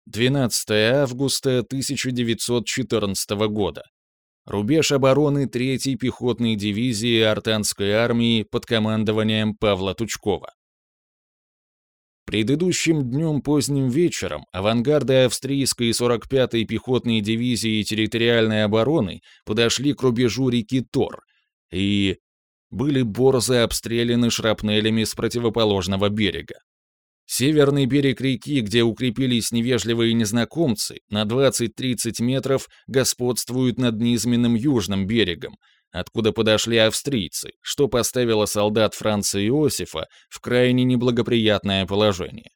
августа 1914 года. рубеж обороны 3-й пехотной дивизии Артанской армии под командованием Павла Тучкова. Предыдущим днем поздним вечером авангарды австрийской 45-й пехотной дивизии территориальной обороны подошли к рубежу реки Тор и были борзо обстреляны шрапнелями с противоположного берега. Северный берег реки, где укрепились невежливые незнакомцы, на 20-30 метров господствует над низменным южным берегом, откуда подошли австрийцы, что поставило солдат Франца Иосифа в крайне неблагоприятное положение.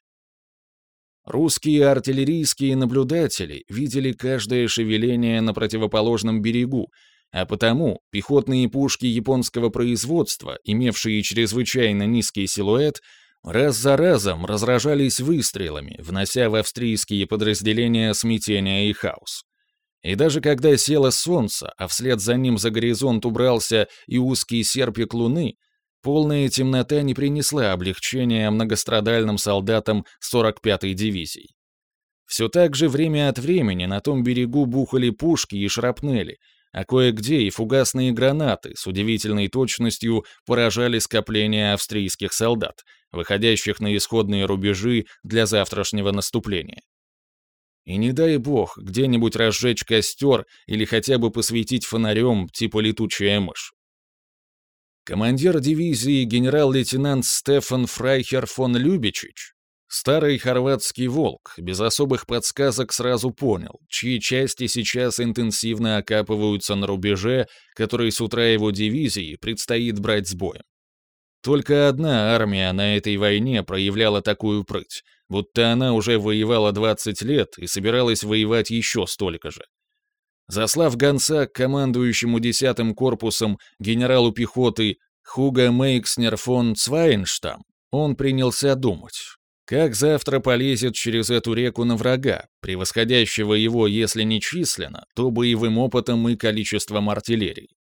Русские артиллерийские наблюдатели видели каждое шевеление на противоположном берегу, а потому пехотные пушки японского производства, имевшие чрезвычайно низкий силуэт, раз за разом разражались выстрелами, внося в австрийские подразделения смятение и хаос. И даже когда село солнце, а вслед за ним за горизонт убрался и узкий серпик луны, полная темнота не принесла облегчения многострадальным солдатам 45-й дивизии. Все так же время от времени на том берегу бухали пушки и шрапнели, а кое-где и фугасные гранаты с удивительной точностью поражали скопления австрийских солдат, выходящих на исходные рубежи для завтрашнего наступления. И не дай бог где-нибудь разжечь костер или хотя бы посветить фонарем типа летучая мышь. Командир дивизии генерал-лейтенант Стефан Фрайхер фон Любичич, старый хорватский волк, без особых подсказок сразу понял, чьи части сейчас интенсивно окапываются на рубеже, который с утра его дивизии предстоит брать с боем. Только одна армия на этой войне проявляла такую прыть, будто она уже воевала 20 лет и собиралась воевать еще столько же. Заслав гонца к командующему 10-м корпусом генералу пехоты Хуга Мейкснер фон Цвайнштам, он принялся думать, как завтра полезет через эту реку на врага, превосходящего его, если не численно, то боевым опытом и количеством артиллерии.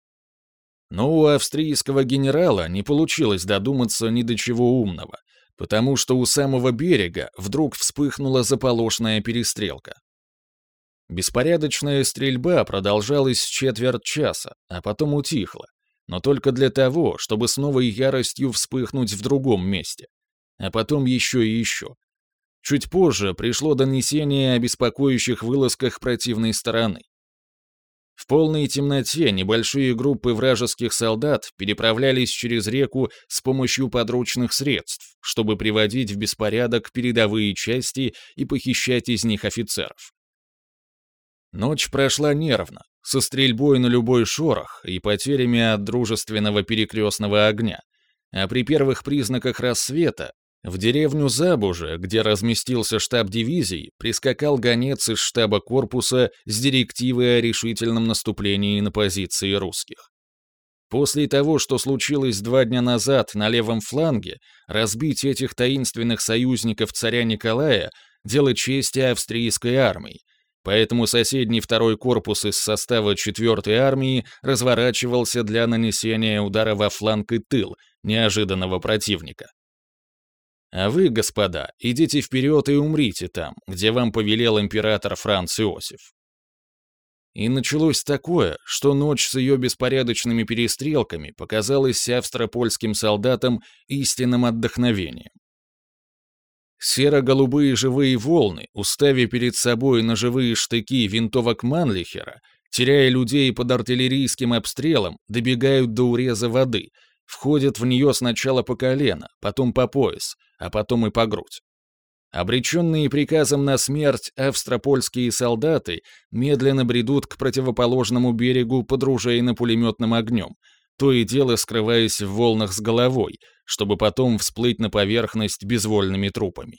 Но у австрийского генерала не получилось додуматься ни до чего умного — потому что у самого берега вдруг вспыхнула заполошная перестрелка. Беспорядочная стрельба продолжалась четверть часа, а потом утихла, но только для того, чтобы с новой яростью вспыхнуть в другом месте, а потом еще и еще. Чуть позже пришло донесение о беспокоящих вылазках противной стороны. В полной темноте небольшие группы вражеских солдат переправлялись через реку с помощью подручных средств, чтобы приводить в беспорядок передовые части и похищать из них офицеров. Ночь прошла нервно, со стрельбой на любой шорох и потерями от дружественного перекрестного огня, а при первых признаках рассвета в деревню Забуже, где разместился штаб дивизий, прискакал гонец из штаба корпуса с директивой о решительном наступлении на позиции русских. После того, что случилось два дня назад на левом фланге, разбить этих таинственных союзников царя Николая – дело чести австрийской армии, поэтому соседний второй корпус из состава 4-й армии разворачивался для нанесения удара во фланг и тыл неожиданного противника. А вы, господа, идите вперед и умрите там, где вам повелел император Франц Иосиф. И началось такое, что ночь с ее беспорядочными перестрелками показалась австро-польским солдатам истинным отдохновением. Серо-голубые живые волны, уставив перед собой на живые штыки винтовок Манлихера, теряя людей под артиллерийским обстрелом, добегают до уреза воды, входят в нее сначала по колено, потом по пояс, а потом и по грудь. Обреченные приказом на смерть австропольские солдаты медленно бредут к противоположному берегу под ружейно-пулеметным огнем, то и дело скрываясь в волнах с головой, чтобы потом всплыть на поверхность безвольными трупами.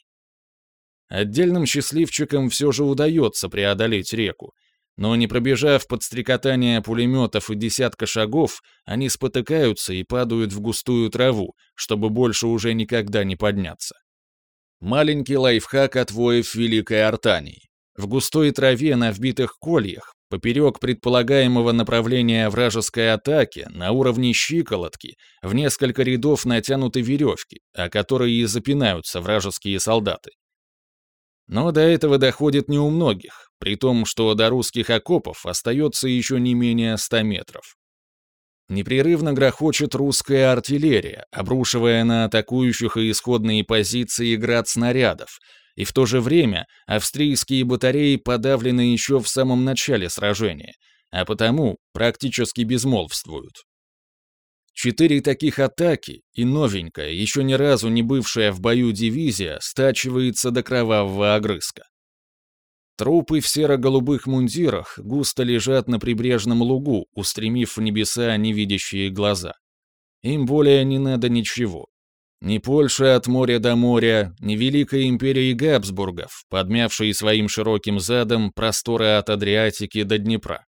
Отдельным счастливчикам все же удается преодолеть реку, но не пробежав под стрекотание пулеметов и десятка шагов, они спотыкаются и падают в густую траву, чтобы больше уже никогда не подняться. Маленький лайфхак от воев Великой Артании. В густой траве на вбитых кольях, поперек предполагаемого направления вражеской атаки, на уровне щиколотки, в несколько рядов натянуты веревки, о которые и запинаются вражеские солдаты. Но до этого доходит не у многих, при том, что до русских окопов остается еще не менее 100 метров. Непрерывно грохочет русская артиллерия, обрушивая на атакующих и исходные позиции град снарядов, и в то же время австрийские батареи подавлены еще в самом начале сражения, а потому практически безмолвствуют. Четыре таких атаки, и новенькая, еще ни разу не бывшая в бою дивизия, стачивается до кровавого огрызка. Трупы в серо-голубых мундирах густо лежат на прибрежном лугу, устремив в небеса невидящие глаза. Им более не надо ничего. Ни Польша от моря до моря, ни Великой империи Габсбургов, подмявшие своим широким задом просторы от Адриатики до Днепра.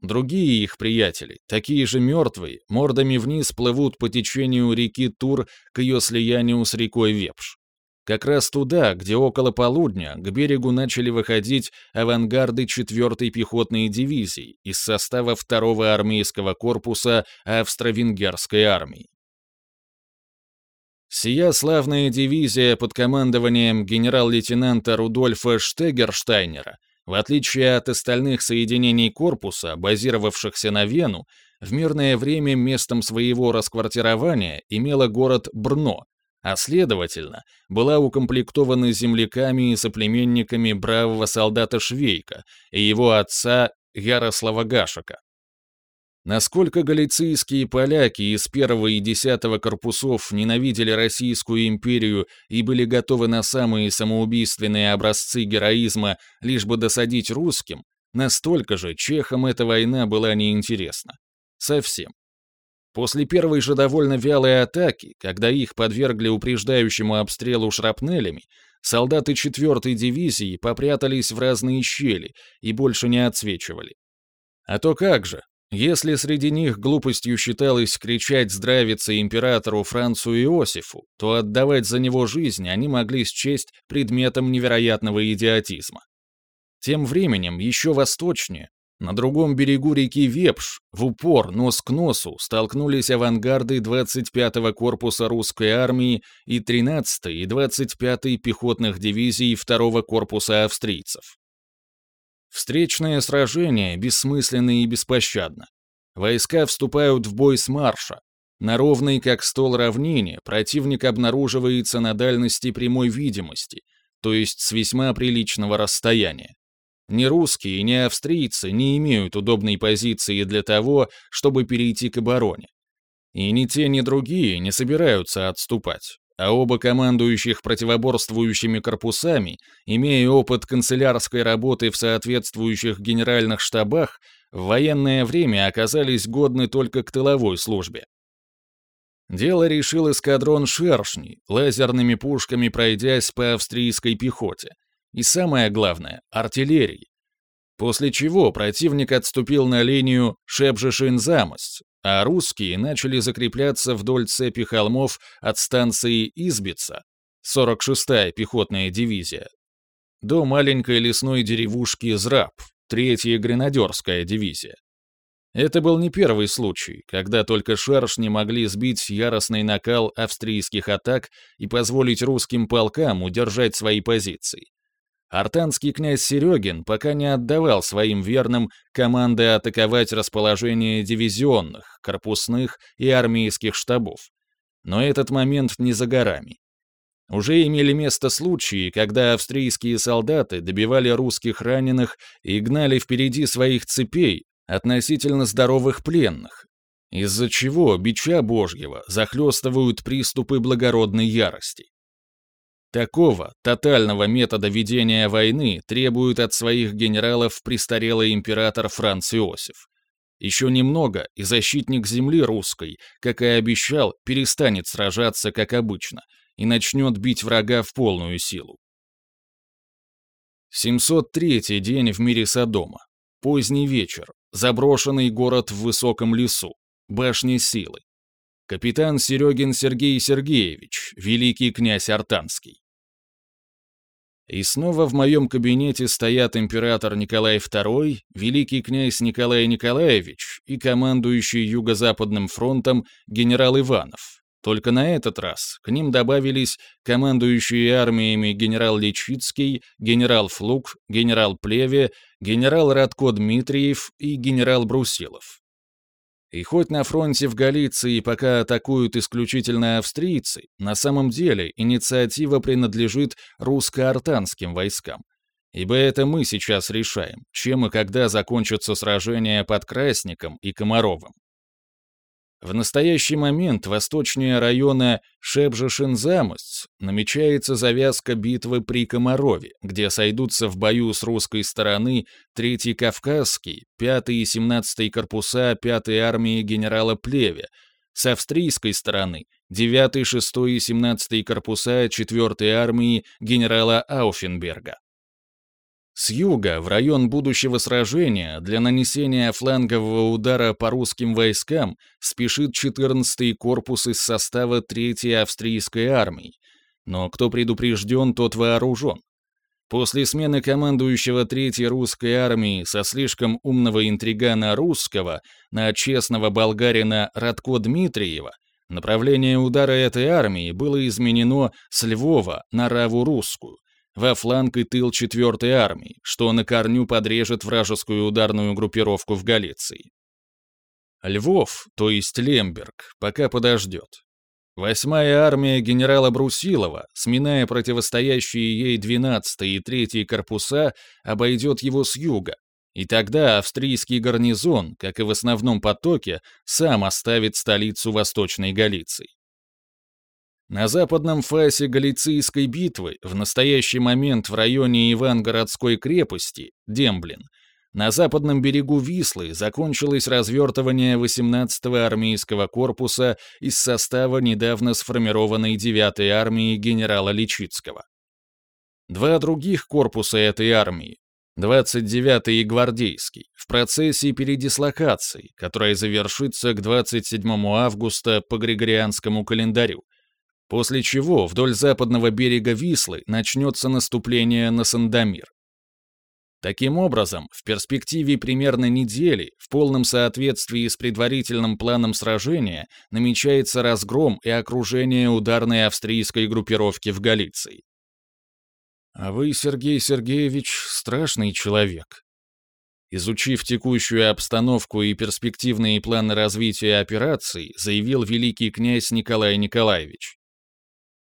Другие их приятели, такие же мертвые, мордами вниз плывут по течению реки Тур к ее слиянию с рекой Вепш. Как раз туда, где около полудня к берегу начали выходить авангарды 4-й пехотной дивизии из состава 2-го армейского корпуса Австро-Венгерской армии. Сия славная дивизия под командованием генерал-лейтенанта Рудольфа Штегерштайнера, в отличие от остальных соединений корпуса, базировавшихся на Вену, в мирное время местом своего расквартирования имела город Брно, а следовательно, была укомплектована земляками и соплеменниками бравого солдата Швейка и его отца Ярослава Гашика. Насколько галицийские поляки из первого и десятого корпусов ненавидели Российскую империю и были готовы на самые самоубийственные образцы героизма, лишь бы досадить русским, настолько же чехам эта война была неинтересна. Совсем. После первой же довольно вялой атаки, когда их подвергли упреждающему обстрелу шрапнелями, солдаты 4-й дивизии попрятались в разные щели и больше не отсвечивали. А то как же, если среди них глупостью считалось кричать «здравица императору Францу Иосифу», то отдавать за него жизнь они могли счесть предметом невероятного идиотизма. Тем временем, еще восточнее, на другом берегу реки Вепш, в упор, нос к носу, столкнулись авангарды 25-го корпуса русской армии и 13-й и 25-й пехотных дивизий 2-го корпуса австрийцев. Встречное сражение бессмысленно и беспощадно. Войска вступают в бой с марша. На ровной, как стол равнине, противник обнаруживается на дальности прямой видимости, то есть с весьма приличного расстояния. Ни русские, ни австрийцы не имеют удобной позиции для того, чтобы перейти к обороне. И ни те, ни другие не собираются отступать, а оба командующих противоборствующими корпусами, имея опыт канцелярской работы в соответствующих генеральных штабах, в военное время оказались годны только к тыловой службе. Дело решил эскадрон «Шершней», лазерными пушками пройдясь по австрийской пехоте, и самое главное — артиллерии. После чего противник отступил на линию Шебжишин-Замость, а русские начали закрепляться вдоль цепи холмов от станции Избица, 46-я пехотная дивизия, до маленькой лесной деревушки Зраб, 3-я гренадерская дивизия. Это был не первый случай, когда только шершни могли сбить яростный накал австрийских атак и позволить русским полкам удержать свои позиции. Артанский князь Серегин пока не отдавал своим верным команды атаковать расположение дивизионных, корпусных и армейских штабов. Но этот момент не за горами. Уже имели место случаи, когда австрийские солдаты добивали русских раненых и гнали впереди своих цепей относительно здоровых пленных, из-за чего бича Божьего захлестывают приступы благородной ярости. Такого тотального метода ведения войны требует от своих генералов престарелый император Франц Иосиф. Еще немного, и защитник земли русской, как и обещал, перестанет сражаться, как обычно, и начнет бить врага в полную силу. 703-й день в мире Содома. Поздний вечер. Заброшенный город в высоком лесу. Башни силы. Капитан Серегин Сергей Сергеевич, великий князь Артанский. И снова в моем кабинете стоят император Николай II, великий князь Николай Николаевич и командующий Юго-Западным фронтом генерал Иванов, только на этот раз к ним добавились командующие армиями генерал Личицкий, генерал Флук, генерал Плеве, генерал Радко Дмитриев и генерал Брусилов. И хоть на фронте в Галиции пока атакуют исключительно австрийцы, на самом деле инициатива принадлежит русско-артанским войскам. Ибо это мы сейчас решаем, чем и когда закончатся сражения под Красником и Комаровым. В настоящий момент восточнее района Шебжешин-Замость намечается завязка битвы при Комарове, где сойдутся в бою с русской стороны 3-й Кавказский, 5-й и 17-й корпуса 5-й армии генерала Плеве, с австрийской стороны 9-й, 6-й и 17-й корпуса 4-й армии генерала Ауфенберга. С юга, в район будущего сражения, для нанесения флангового удара по русским войскам спешит 14-й корпус из состава 3-й австрийской армии. Но кто предупрежден, тот вооружен. После смены командующего 3-й русской армии со слишком умного интригана русского на честного болгарина Радко Дмитриева, направление удара этой армии было изменено с Львова на Раву русскую, во фланг и тыл 4-й армии, что на корню подрежет вражескую ударную группировку в Галиции. Львов, то есть Лемберг, пока подождет. Восьмая армия генерала Брусилова, сминая противостоящие ей 12-й и 3-й корпуса, обойдет его с юга, и тогда австрийский гарнизон, как и в основном потоке, сам оставит столицу Восточной Галиции. На западном фасе Галицийской битвы, в настоящий момент в районе Ивангородской крепости, Демблин, на западном берегу Вислы закончилось развертывание 18-го армейского корпуса из состава недавно сформированной 9-й армии генерала Личицкого. Два других корпуса этой армии, 29-й и Гвардейский, в процессе передислокации, которая завершится к 27 августа по Григорианскому календарю, после чего вдоль западного берега Вислы начнется наступление на Сандомир. Таким образом, в перспективе примерно недели, в полном соответствии с предварительным планом сражения, намечается разгром и окружение ударной австрийской группировки в Галиции. А вы, Сергей Сергеевич, страшный человек. Изучив текущую обстановку и перспективные планы развития операции, заявил великий князь Николай Николаевич.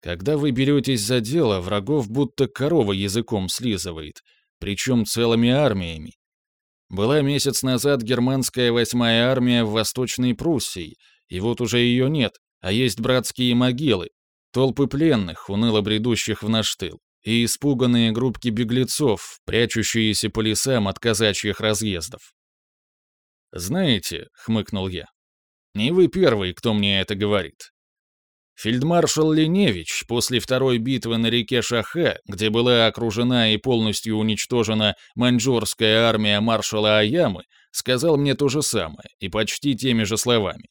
Когда вы беретесь за дело, врагов будто корова языком слизывает, причем целыми армиями. Была месяц назад германская восьмая армия в Восточной Пруссии, и вот уже ее нет, а есть братские могилы, толпы пленных, уныло бредущих в наш тыл, и испуганные группки беглецов, прячущиеся по лесам от казачьих разъездов. «Знаете», — хмыкнул я, — «не вы первый, кто мне это говорит. Фельдмаршал Леневич после второй битвы на реке Шахе, где была окружена и полностью уничтожена маньчжурская армия маршала Аямы, сказал мне то же самое и почти теми же словами.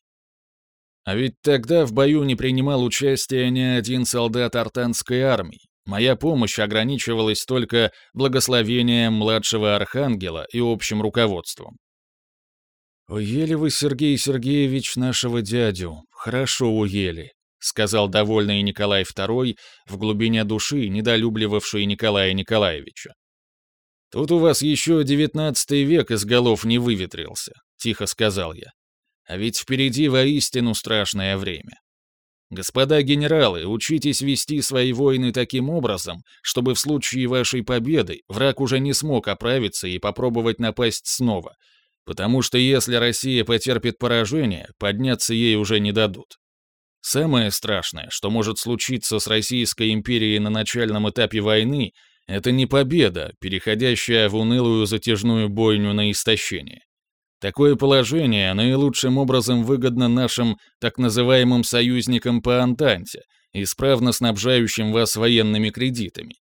А ведь тогда в бою не принимал участия ни один солдат артанской армии. Моя помощь ограничивалась только благословением младшего архангела и общим руководством. «Уели вы, Сергей Сергеевич, нашего дядю. Хорошо уели», — сказал довольный Николай II, в глубине души недолюбливавший Николая Николаевича. «Тут у вас еще девятнадцатый век из голов не выветрился», — тихо сказал я. «А ведь впереди воистину страшное время. Господа генералы, учитесь вести свои войны таким образом, чтобы в случае вашей победы враг уже не смог оправиться и попробовать напасть снова, потому что если Россия потерпит поражение, подняться ей уже не дадут. Самое страшное, что может случиться с Российской империей на начальном этапе войны, это не победа, переходящая в унылую затяжную бойню на истощение. Такое положение наилучшим образом выгодно нашим так называемым союзникам по Антанте, исправно снабжающим вас военными кредитами.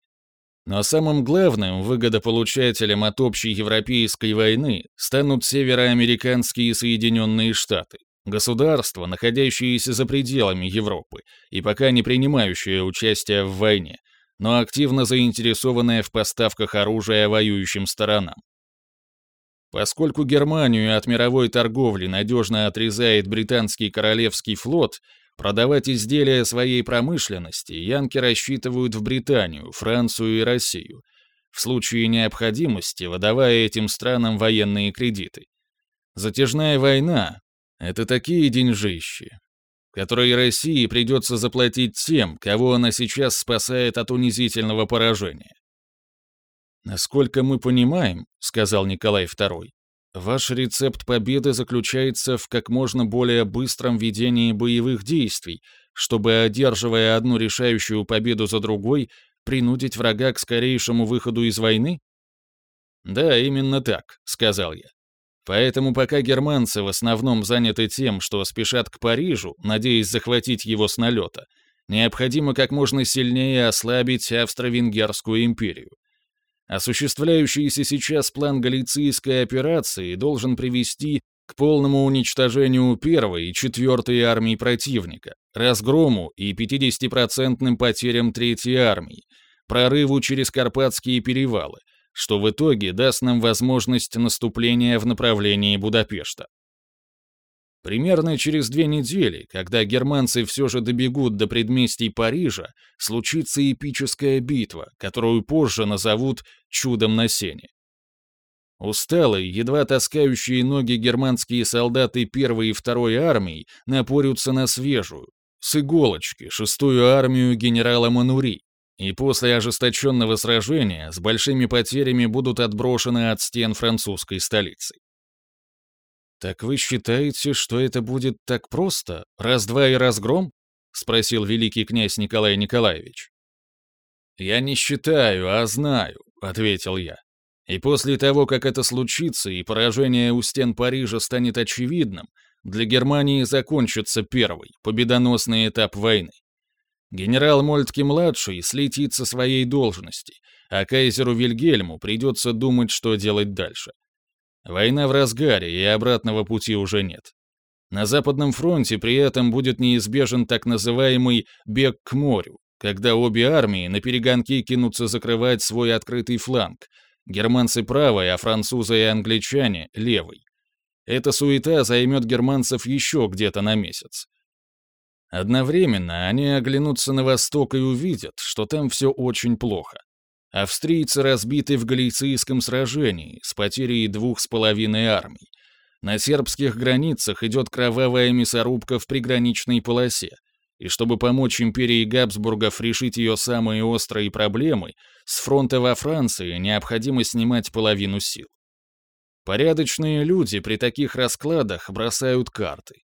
Но самым главным выгодополучателем от общей европейской войны станут североамериканские Соединенные Штаты. Государство, находящееся за пределами Европы и пока не принимающее участие в войне, но активно заинтересованное в поставках оружия воюющим сторонам. Поскольку Германию от мировой торговли надежно отрезает британский королевский флот, Продавать изделия своей промышленности янки рассчитывают в Британию, Францию и Россию, в случае необходимости выдавая этим странам военные кредиты. Затяжная война — это такие деньжищи, которые России придется заплатить тем, кого она сейчас спасает от унизительного поражения. «Насколько мы понимаем», — сказал Николай II, Ваш рецепт победы заключается в как можно более быстром ведении боевых действий, чтобы, одерживая одну решающую победу за другой, принудить врага к скорейшему выходу из войны? Да, именно так, сказал я. Поэтому пока германцы в основном заняты тем, что спешат к Парижу, надеясь захватить его с налета, необходимо как можно сильнее ослабить Австро-Венгерскую империю. Осуществляющийся сейчас план Галицийской операции должен привести к полному уничтожению первой и четвертой армии противника, разгрому и 50-процентным потерям третьей армии, прорыву через Карпатские перевалы, что в итоге даст нам возможность наступления в направлении Будапешта. Примерно через две недели, когда германцы все же добегут до предместий Парижа, случится эпическая битва, которую позже назовут «чудом на сене». Усталые, едва таскающие ноги германские солдаты первой и второй армии напорются на свежую, с иголочки, шестую армию генерала Манури, и после ожесточенного сражения с большими потерями будут отброшены от стен французской столицы. «Так вы считаете, что это будет так просто? Раз-два и разгром?» — спросил великий князь Николай Николаевич. «Я не считаю, а знаю», — ответил я. «И после того, как это случится и поражение у стен Парижа станет очевидным, для Германии закончится первый, победоносный этап войны. Генерал Мольтке-младший слетит со своей должности, а кайзеру Вильгельму придется думать, что делать дальше. Война в разгаре, и обратного пути уже нет. На Западном фронте при этом будет неизбежен так называемый «бег к морю», когда обе армии на перегонки кинутся закрывать свой открытый фланг, германцы правой, а французы и англичане — левый. Эта суета займет германцев еще где-то на месяц. Одновременно они оглянутся на восток и увидят, что там все очень плохо. Австрийцы разбиты в Галицийском сражении с потерей двух с половиной армий. На сербских границах идет кровавая мясорубка в приграничной полосе. И чтобы помочь империи Габсбургов решить ее самые острые проблемы, с фронта во Франции необходимо снимать половину сил. Порядочные люди при таких раскладах бросают карты.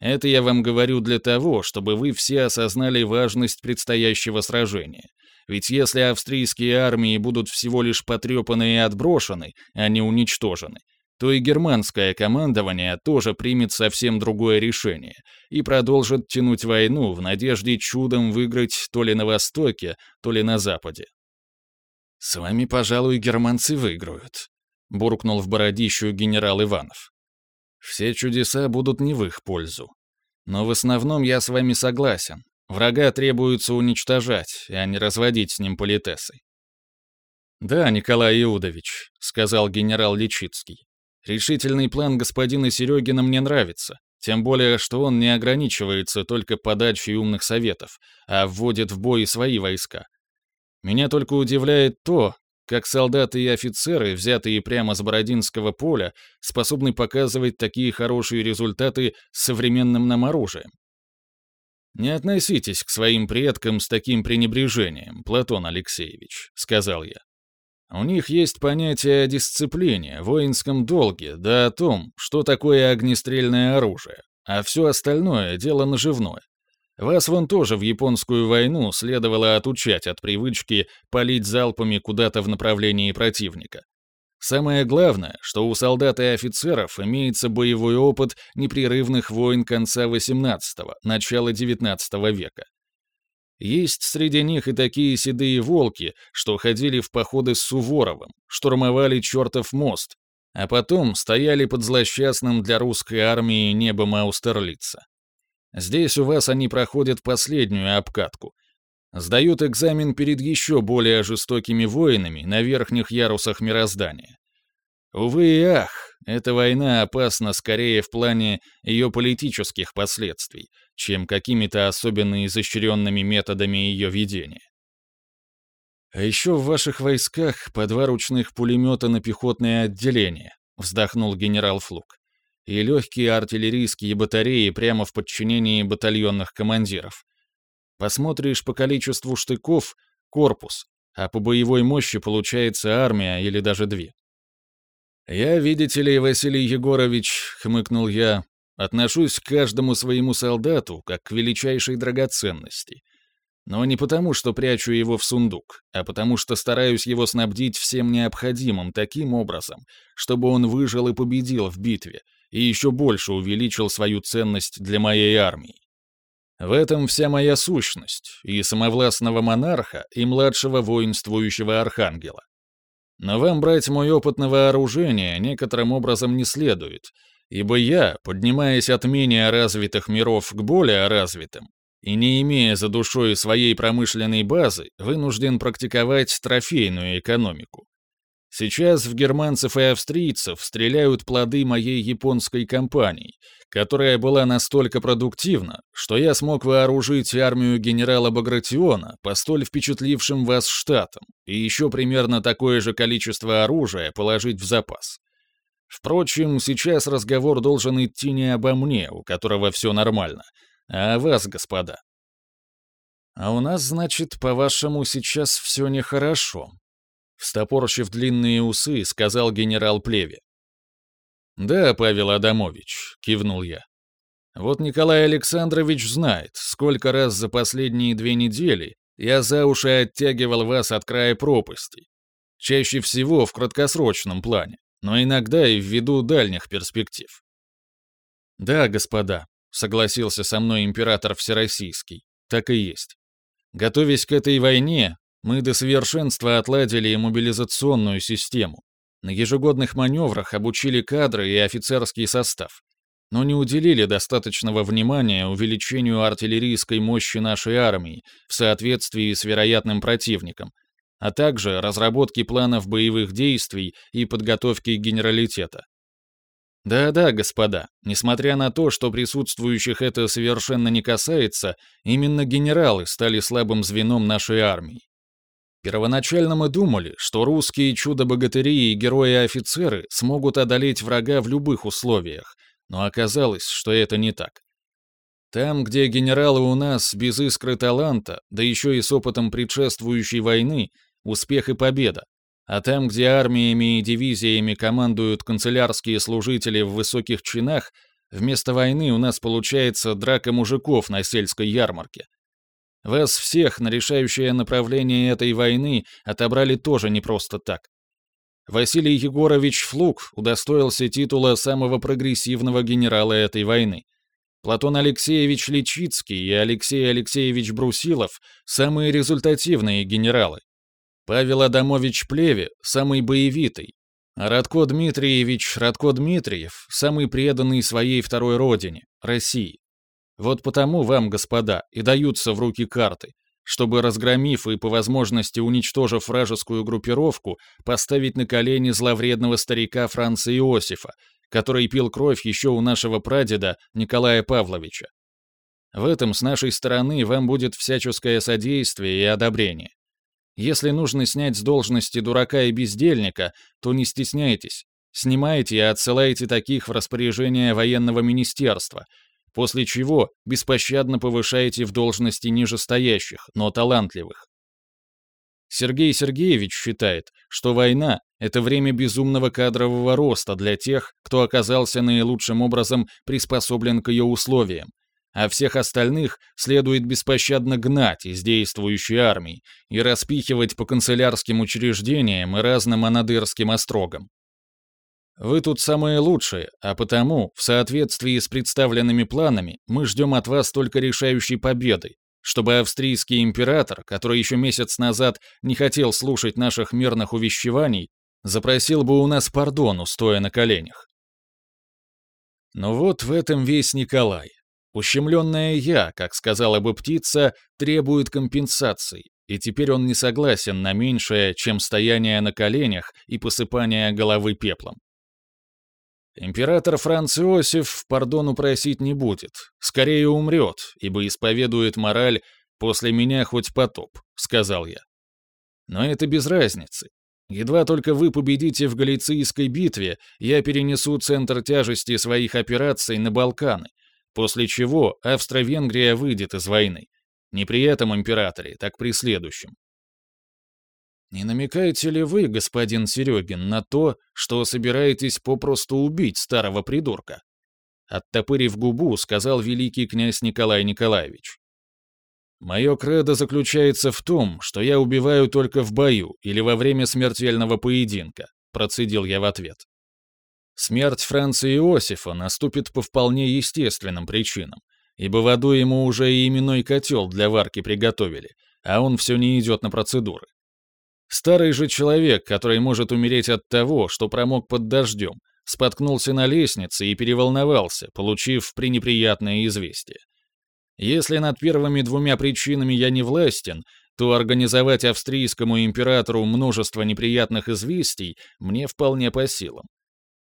Это я вам говорю для того, чтобы вы все осознали важность предстоящего сражения — ведь если австрийские армии будут всего лишь потрепаны и отброшены, а не уничтожены, то и германское командование тоже примет совсем другое решение и продолжит тянуть войну в надежде чудом выиграть то ли на Востоке, то ли на Западе. «С вами, пожалуй, германцы выиграют», — буркнул в бородищу генерал Иванов. «Все чудеса будут не в их пользу. Но в основном я с вами согласен. Врага требуется уничтожать, а не разводить с ним политесы. «Да, Николай Иудович», — сказал генерал Личицкий. «Решительный план господина Серегина мне нравится, тем более, что он не ограничивается только подачей умных советов, а вводит в бой свои войска. Меня только удивляет то, как солдаты и офицеры, взятые прямо с Бородинского поля, способны показывать такие хорошие результаты с современным нам оружием. «Не относитесь к своим предкам с таким пренебрежением, Платон Алексеевич», — сказал я. «У них есть понятие о дисциплине, воинском долге, да о том, что такое огнестрельное оружие, а все остальное — дело наживное. Вас вон тоже в японскую войну следовало отучать от привычки палить залпами куда-то в направлении противника. Самое главное, что у солдат и офицеров имеется боевой опыт непрерывных войн конца XVIII – начала XIX века. Есть среди них и такие седые волки, что ходили в походы с Суворовым, штурмовали чертов мост, а потом стояли под злосчастным для русской армии небом Аустерлица. Здесь у вас они проходят последнюю обкатку, сдают экзамен перед еще более жестокими воинами на верхних ярусах мироздания. Увы и ах, эта война опасна скорее в плане ее политических последствий, чем какими-то особенно изощренными методами ее ведения. А еще в ваших войсках по два ручных пулемета на пехотное отделение, вздохнул генерал Флук, и легкие артиллерийские батареи прямо в подчинении батальонных командиров. Посмотришь по количеству штыков — корпус, а по боевой мощи получается армия или даже две. «Я, видите ли, Василий Егорович», — хмыкнул я, — «отношусь к каждому своему солдату как к величайшей драгоценности. Но не потому, что прячу его в сундук, а потому что стараюсь его снабдить всем необходимым таким образом, чтобы он выжил и победил в битве, и еще больше увеличил свою ценность для моей армии. В этом вся моя сущность, и самовластного монарха, и младшего воинствующего архангела. Но вам брать мой опыт на вооружение некоторым образом не следует, ибо я, поднимаясь от менее развитых миров к более развитым, и не имея за душой своей промышленной базы, вынужден практиковать трофейную экономику. Сейчас в германцев и австрийцев стреляют плоды моей японской компании, которая была настолько продуктивна, что я смог вооружить армию генерала Багратиона по столь впечатлившим вас штатам и еще примерно такое же количество оружия положить в запас. Впрочем, сейчас разговор должен идти не обо мне, у которого все нормально, а о вас, господа. А у нас, значит, по-вашему, сейчас все нехорошо, Встопорщив длинные усы, сказал генерал Плеве. «Да, Павел Адамович», — кивнул я. «Вот Николай Александрович знает, сколько раз за последние две недели я за уши оттягивал вас от края пропасти. Чаще всего в краткосрочном плане, но иногда и ввиду дальних перспектив». «Да, господа», — согласился со мной император Всероссийский, — «так и есть. Готовясь к этой войне, мы до совершенства отладили мобилизационную систему. На ежегодных маневрах обучили кадры и офицерский состав. Но не уделили достаточного внимания увеличению артиллерийской мощи нашей армии в соответствии с вероятным противником, а также разработке планов боевых действий и подготовки генералитета. Да-да, господа, несмотря на то, что присутствующих это совершенно не касается, именно генералы стали слабым звеном нашей армии. Первоначально мы думали, что русские чудо-богатыри и герои-офицеры смогут одолеть врага в любых условиях, но оказалось, что это не так. Там, где генералы у нас без искры таланта, да еще и с опытом предшествующей войны, успех и победа. А там, где армиями и дивизиями командуют канцелярские служители в высоких чинах, вместо войны у нас получается драка мужиков на сельской ярмарке. Вас всех на решающее направление этой войны отобрали тоже не просто так. Василий Егорович Флук удостоился титула самого прогрессивного генерала этой войны. Платон Алексеевич Личицкий и Алексей Алексеевич Брусилов – самые результативные генералы. Павел Адамович Плеве – самый боевитый. А Радко Дмитриевич Радко Дмитриев – самый преданный своей второй родине – России. Вот потому вам, господа, и даются в руки карты, чтобы, разгромив и по возможности уничтожив вражескую группировку, поставить на колени зловредного старика Франца Иосифа, который пил кровь еще у нашего прадеда Николая Павловича. В этом с нашей стороны вам будет всяческое содействие и одобрение. Если нужно снять с должности дурака и бездельника, то не стесняйтесь. Снимайте и отсылайте таких в распоряжение военного министерства, после чего беспощадно повышаете в должности нижестоящих, но талантливых. Сергей Сергеевич считает, что война — это время безумного кадрового роста для тех, кто оказался наилучшим образом приспособлен к ее условиям, а всех остальных следует беспощадно гнать из действующей армии и распихивать по канцелярским учреждениям и разным анадырским острогам. Вы тут самые лучшие, а потому, в соответствии с представленными планами, мы ждем от вас только решающей победы, чтобы австрийский император, который еще месяц назад не хотел слушать наших мирных увещеваний, запросил бы у нас пардону, стоя на коленях. Но вот в этом весь Николай. Ущемленная я, как сказала бы птица, требует компенсаций, и теперь он не согласен на меньшее, чем стояние на коленях и посыпание головы пеплом. Император Франц Иосиф пардону просить не будет, скорее умрет, ибо исповедует мораль «после меня хоть потоп», — сказал я. Но это без разницы. Едва только вы победите в Галицийской битве, я перенесу центр тяжести своих операций на Балканы, после чего Австро-Венгрия выйдет из войны. Не при этом императоре, так при следующем. Не намекаете ли вы, господин Серегин, на то, что собираетесь попросту убить старого придурка? Оттопырив губу, сказал великий князь Николай Николаевич. Мое кредо заключается в том, что я убиваю только в бою или во время смертельного поединка, процедил я в ответ. Смерть Франца Иосифа наступит по вполне естественным причинам, ибо в аду ему уже и именной котел для варки приготовили, а он все не идет на процедуры. Старый же человек, который может умереть от того, что промок под дождем, споткнулся на лестнице и переволновался, получив пренеприятное известие. Если над первыми двумя причинами я не властен, то организовать австрийскому императору множество неприятных известий мне вполне по силам.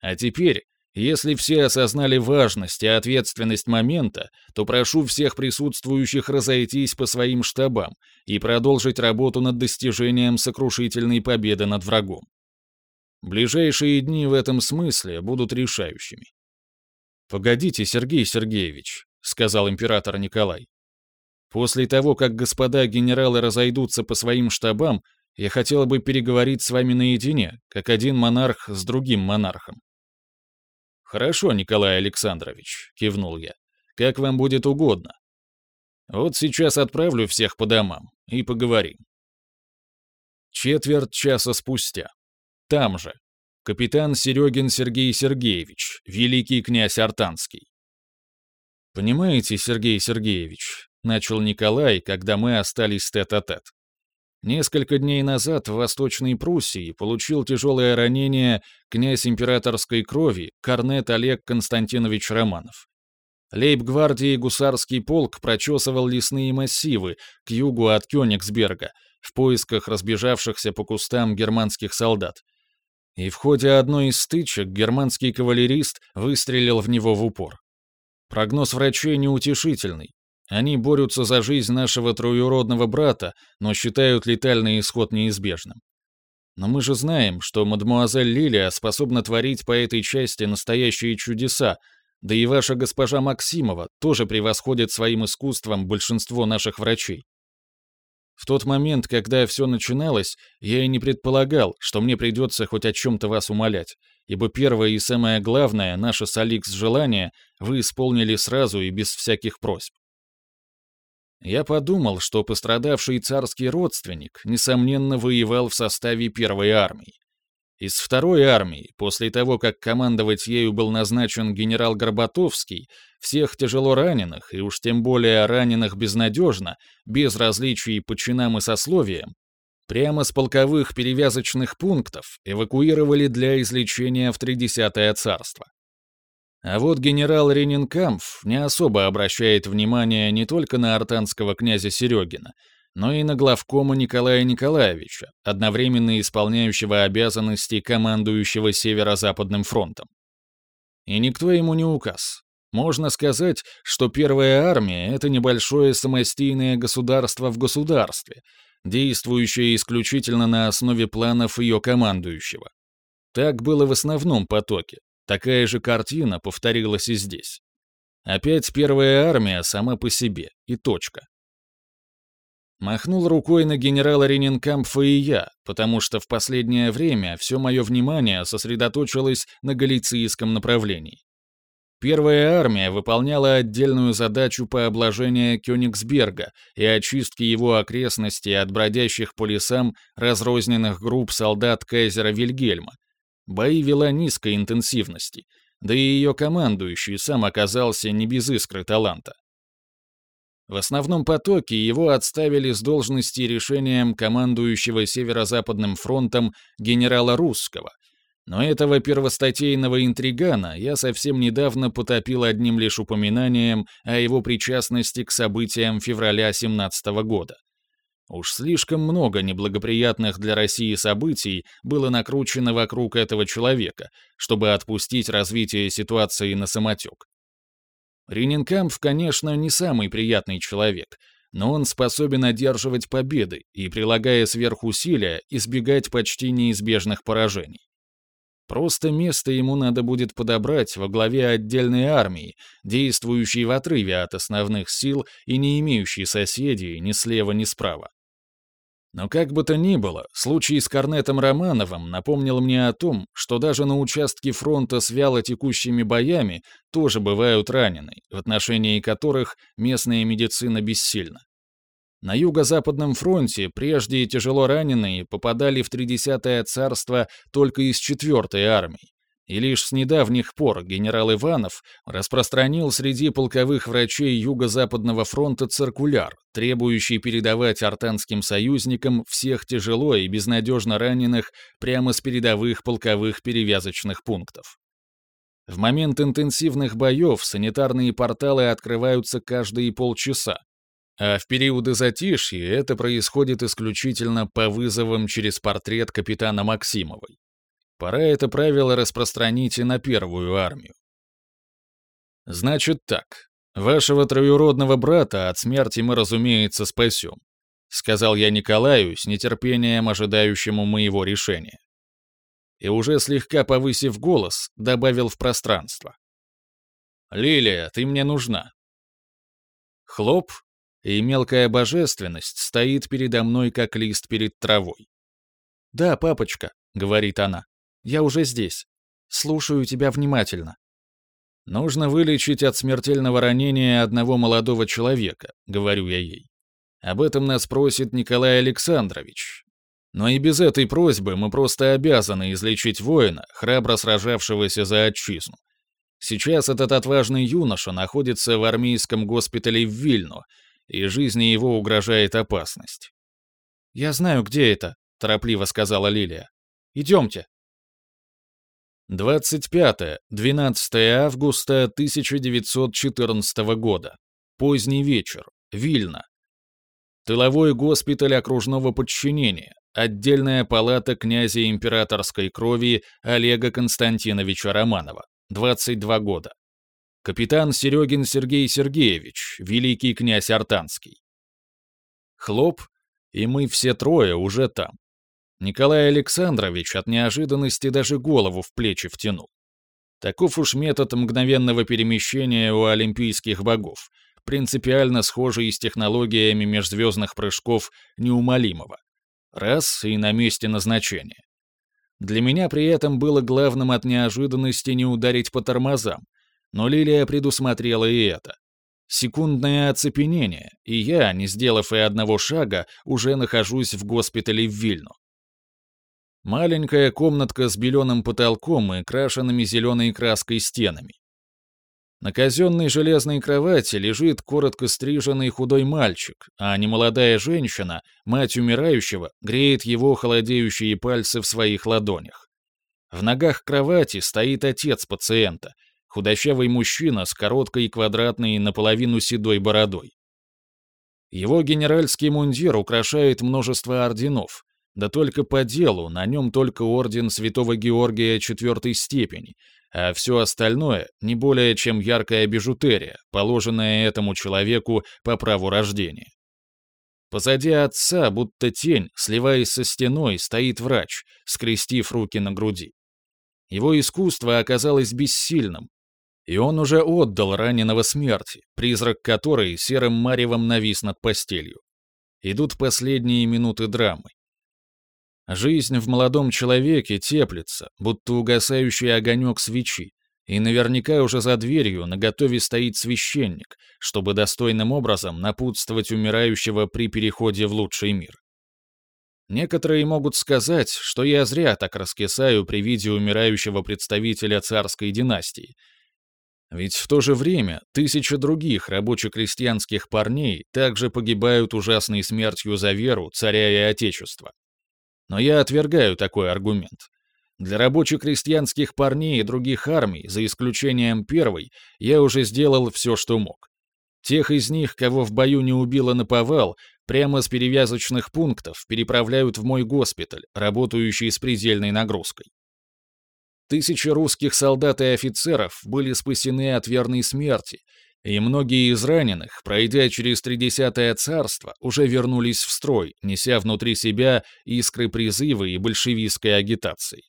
А теперь если все осознали важность и ответственность момента, то прошу всех присутствующих разойтись по своим штабам и продолжить работу над достижением сокрушительной победы над врагом. Ближайшие дни в этом смысле будут решающими. «Погодите, Сергей Сергеевич», — сказал император Николай. «После того, как господа генералы разойдутся по своим штабам, я хотел бы переговорить с вами наедине, как один монарх с другим монархом. «Хорошо, Николай Александрович», — кивнул я. «Как вам будет угодно. Вот сейчас отправлю всех по домам и поговорим». Четверть часа спустя. Там же. Капитан Серегин Сергей Сергеевич, великий князь Артанский. «Понимаете, Сергей Сергеевич», — начал Николай, когда мы остались тет-а-тет. -тет. Несколько дней назад в Восточной Пруссии получил тяжелое ранение князь императорской крови корнет Олег Константинович Романов. Лейб-гвардии гусарский полк прочесывал лесные массивы к югу от Кёнигсберга в поисках разбежавшихся по кустам германских солдат. И в ходе одной из стычек германский кавалерист выстрелил в него в упор. Прогноз врачей неутешительный. Они борются за жизнь нашего троюродного брата, но считают летальный исход неизбежным. Но мы же знаем, что мадмуазель Лилия способна творить по этой части настоящие чудеса, да и ваша госпожа Максимова тоже превосходит своим искусством большинство наших врачей. В тот момент, когда все начиналось, я и не предполагал, что мне придется хоть о чем-то вас умолять, ибо первое и самое главное, наше с Аликс желание, вы исполнили сразу и без всяких просьб. Я подумал, что пострадавший царский родственник, несомненно, воевал в составе первой армии. Из второй армии, после того, как командовать ею был назначен генерал Горбатовский, всех тяжело раненых, и уж тем более раненых безнадежно, без различий по чинам и сословиям, прямо с полковых перевязочных пунктов эвакуировали для излечения в Тридесятое царство. А вот генерал Ренинкамф не особо обращает внимание не только на артанского князя Серегина, но и на главкома Николая Николаевича, одновременно исполняющего обязанности командующего Северо-Западным фронтом. И никто ему не указ. Можно сказать, что Первая армия — это небольшое самостийное государство в государстве, действующее исключительно на основе планов ее командующего. Так было в основном потоке, Такая же картина повторилась и здесь. Опять первая армия сама по себе, и точка. Махнул рукой на генерала Ренинкампфа и я, потому что в последнее время все мое внимание сосредоточилось на галицийском направлении. Первая армия выполняла отдельную задачу по обложению Кёнигсберга и очистке его окрестностей от бродящих по лесам разрозненных групп солдат кайзера Вильгельма, Бои вела низкой интенсивности, да и ее командующий сам оказался не без искры таланта. В основном потоке его отставили с должности решением командующего Северо-Западным фронтом генерала Русского, но этого первостатейного интригана я совсем недавно потопил одним лишь упоминанием о его причастности к событиям февраля 17 года. Уж слишком много неблагоприятных для России событий было накручено вокруг этого человека, чтобы отпустить развитие ситуации на самотек. Ренинкампф, конечно, не самый приятный человек, но он способен одерживать победы и, прилагая сверхусилия, избегать почти неизбежных поражений. Просто место ему надо будет подобрать во главе отдельной армии, действующей в отрыве от основных сил и не имеющей соседей ни слева, ни справа. Но как бы то ни было, случай с Корнетом Романовым напомнил мне о том, что даже на участке фронта с вяло текущими боями тоже бывают раненые, в отношении которых местная медицина бессильна. На Юго-Западном фронте прежде тяжело раненые попадали в Тридесятое царство только из 4-й армии, и лишь с недавних пор генерал Иванов распространил среди полковых врачей Юго-Западного фронта циркуляр, требующий передавать артанским союзникам всех тяжело и безнадежно раненых прямо с передовых полковых перевязочных пунктов. В момент интенсивных боев санитарные порталы открываются каждые полчаса, а в периоды затишья это происходит исключительно по вызовам через портрет капитана Максимовой. Пора это правило распространить и на первую армию. Значит так. Вашего троюродного брата от смерти мы, разумеется, спасем, сказал я Николаю с нетерпением ожидающему моего решения. И уже слегка повысив голос, добавил в пространство. «Лилия, ты мне нужна». Хлоп, и мелкая божественность стоит передо мной, как лист перед травой. «Да, папочка», — говорит она. Я уже здесь. Слушаю тебя внимательно. Нужно вылечить от смертельного ранения одного молодого человека, говорю я ей. Об этом нас просит Николай Александрович. Но и без этой просьбы мы просто обязаны излечить воина, храбро сражавшегося за отчизну. Сейчас этот отважный юноша находится в армейском госпитале в Вильно, и жизни его угрожает опасность. «Я знаю, где это», — торопливо сказала Лилия. «Идемте». 25-12 августа 1914 года. Поздний вечер. Вильно. Тыловой госпиталь окружного подчинения. Отдельная палата князя императорской крови Олега Константиновича Романова. 22 года. Капитан Серегин Сергей Сергеевич, великий князь Артанский. Хлоп, и мы все трое уже там. Николай Александрович от неожиданности даже голову в плечи втянул. Таков уж метод мгновенного перемещения у олимпийских богов, принципиально схожий с технологиями межзвездных прыжков неумолимого. Раз — и на месте назначения. Для меня при этом было главным от неожиданности не ударить по тормозам, но Лилия предусмотрела и это. Секундное оцепенение, и я, не сделав и одного шага, уже нахожусь в госпитале в Вильну. Маленькая комнатка с беленым потолком и крашенными зеленой краской стенами. На казенной железной кровати лежит коротко стриженный худой мальчик, а немолодая женщина, мать умирающего, греет его холодеющие пальцы в своих ладонях. В ногах кровати стоит отец пациента, худощавый мужчина с короткой квадратной наполовину седой бородой. Его генеральский мундир украшает множество орденов, да только по делу, на нем только орден Святого Георгия четвертой степени, а все остальное не более чем яркая бижутерия, положенная этому человеку по праву рождения. Позади отца, будто тень, сливаясь со стеной, стоит врач, скрестив руки на груди. Его искусство оказалось бессильным, и он уже отдал раненого смерти, призрак которой серым маревом навис над постелью. Идут последние минуты драмы. Жизнь в молодом человеке теплится, будто угасающий огонек свечи, и наверняка уже за дверью наготове стоит священник, чтобы достойным образом напутствовать умирающего при переходе в лучший мир. Некоторые могут сказать, что я зря так раскисаю при виде умирающего представителя царской династии. Ведь в то же время тысячи других рабоче-крестьянских парней также погибают ужасной смертью за веру царя и отечества. Но я отвергаю такой аргумент. Для рабоче-крестьянских парней и других армий, за исключением первой, я уже сделал все, что мог. Тех из них, кого в бою не убило наповал, прямо с перевязочных пунктов переправляют в мой госпиталь, работающий с предельной нагрузкой. Тысячи русских солдат и офицеров были спасены от верной смерти, и многие из раненых, пройдя через Тридесятое царство, уже вернулись в строй, неся внутри себя искры призыва и большевистской агитации.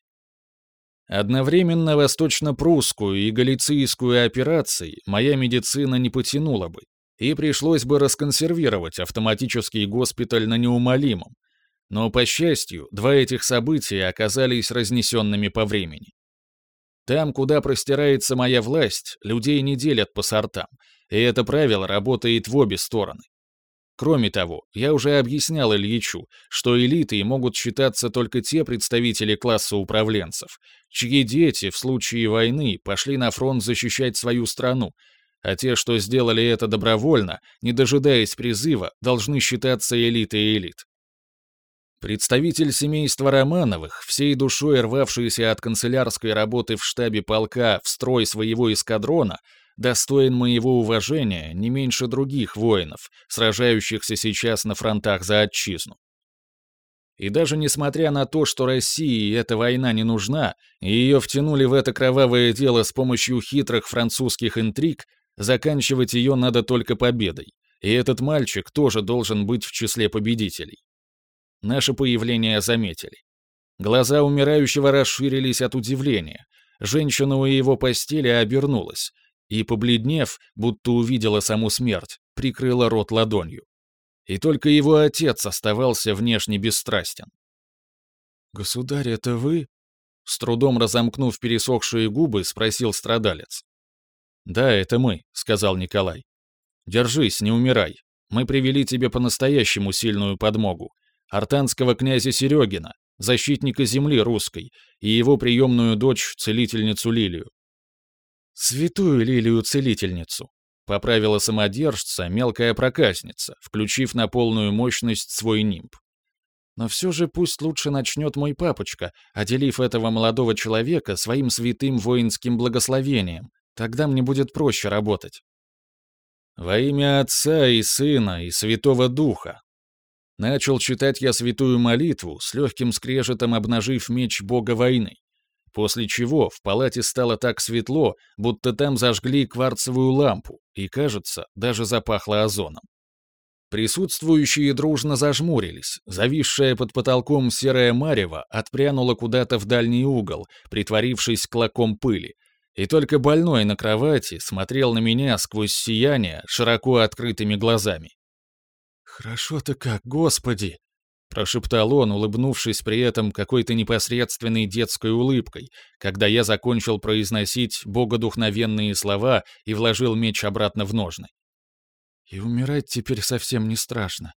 Одновременно восточно-прусскую и галицийскую операции моя медицина не потянула бы, и пришлось бы расконсервировать автоматический госпиталь на неумолимом. Но, по счастью, два этих события оказались разнесенными по времени. Там, куда простирается моя власть, людей не делят по сортам, и это правило работает в обе стороны. Кроме того, я уже объяснял Ильичу, что элитой могут считаться только те представители класса управленцев, чьи дети в случае войны пошли на фронт защищать свою страну, а те, что сделали это добровольно, не дожидаясь призыва, должны считаться элитой элит. Представитель семейства Романовых, всей душой рвавшийся от канцелярской работы в штабе полка в строй своего эскадрона, достоин моего уважения не меньше других воинов, сражающихся сейчас на фронтах за отчизну. И даже несмотря на то, что России эта война не нужна, и ее втянули в это кровавое дело с помощью хитрых французских интриг, Заканчивать ее надо только победой, и этот мальчик тоже должен быть в числе победителей. Наше появление заметили. Глаза умирающего расширились от удивления. Женщина у его постели обернулась и, побледнев, будто увидела саму смерть, прикрыла рот ладонью. И только его отец оставался внешне бесстрастен. «Государь, это вы?» С трудом разомкнув пересохшие губы, спросил страдалец. «Да, это мы», — сказал Николай. «Держись, не умирай. Мы привели тебе по-настоящему сильную подмогу. Артанского князя Серегина, защитника земли русской, и его приемную дочь, целительницу Лилию». «Святую Лилию-целительницу», — поправила самодержца мелкая проказница, включив на полную мощность свой нимб. Но все же пусть лучше начнет мой папочка, отделив этого молодого человека своим святым воинским благословением, Тогда мне будет проще работать. Во имя Отца и Сына и Святого Духа. Начал читать я святую молитву, с легким скрежетом обнажив меч бога войны. После чего в палате стало так светло, будто там зажгли кварцевую лампу, и, кажется, даже запахло озоном. Присутствующие дружно зажмурились, зависшая под потолком серая марево отпрянула куда-то в дальний угол, притворившись клоком пыли, и только больной на кровати смотрел на меня сквозь сияние широко открытыми глазами. «Хорошо-то как, Господи!» — прошептал он, улыбнувшись при этом какой-то непосредственной детской улыбкой, когда я закончил произносить богодухновенные слова и вложил меч обратно в ножны. «И умирать теперь совсем не страшно».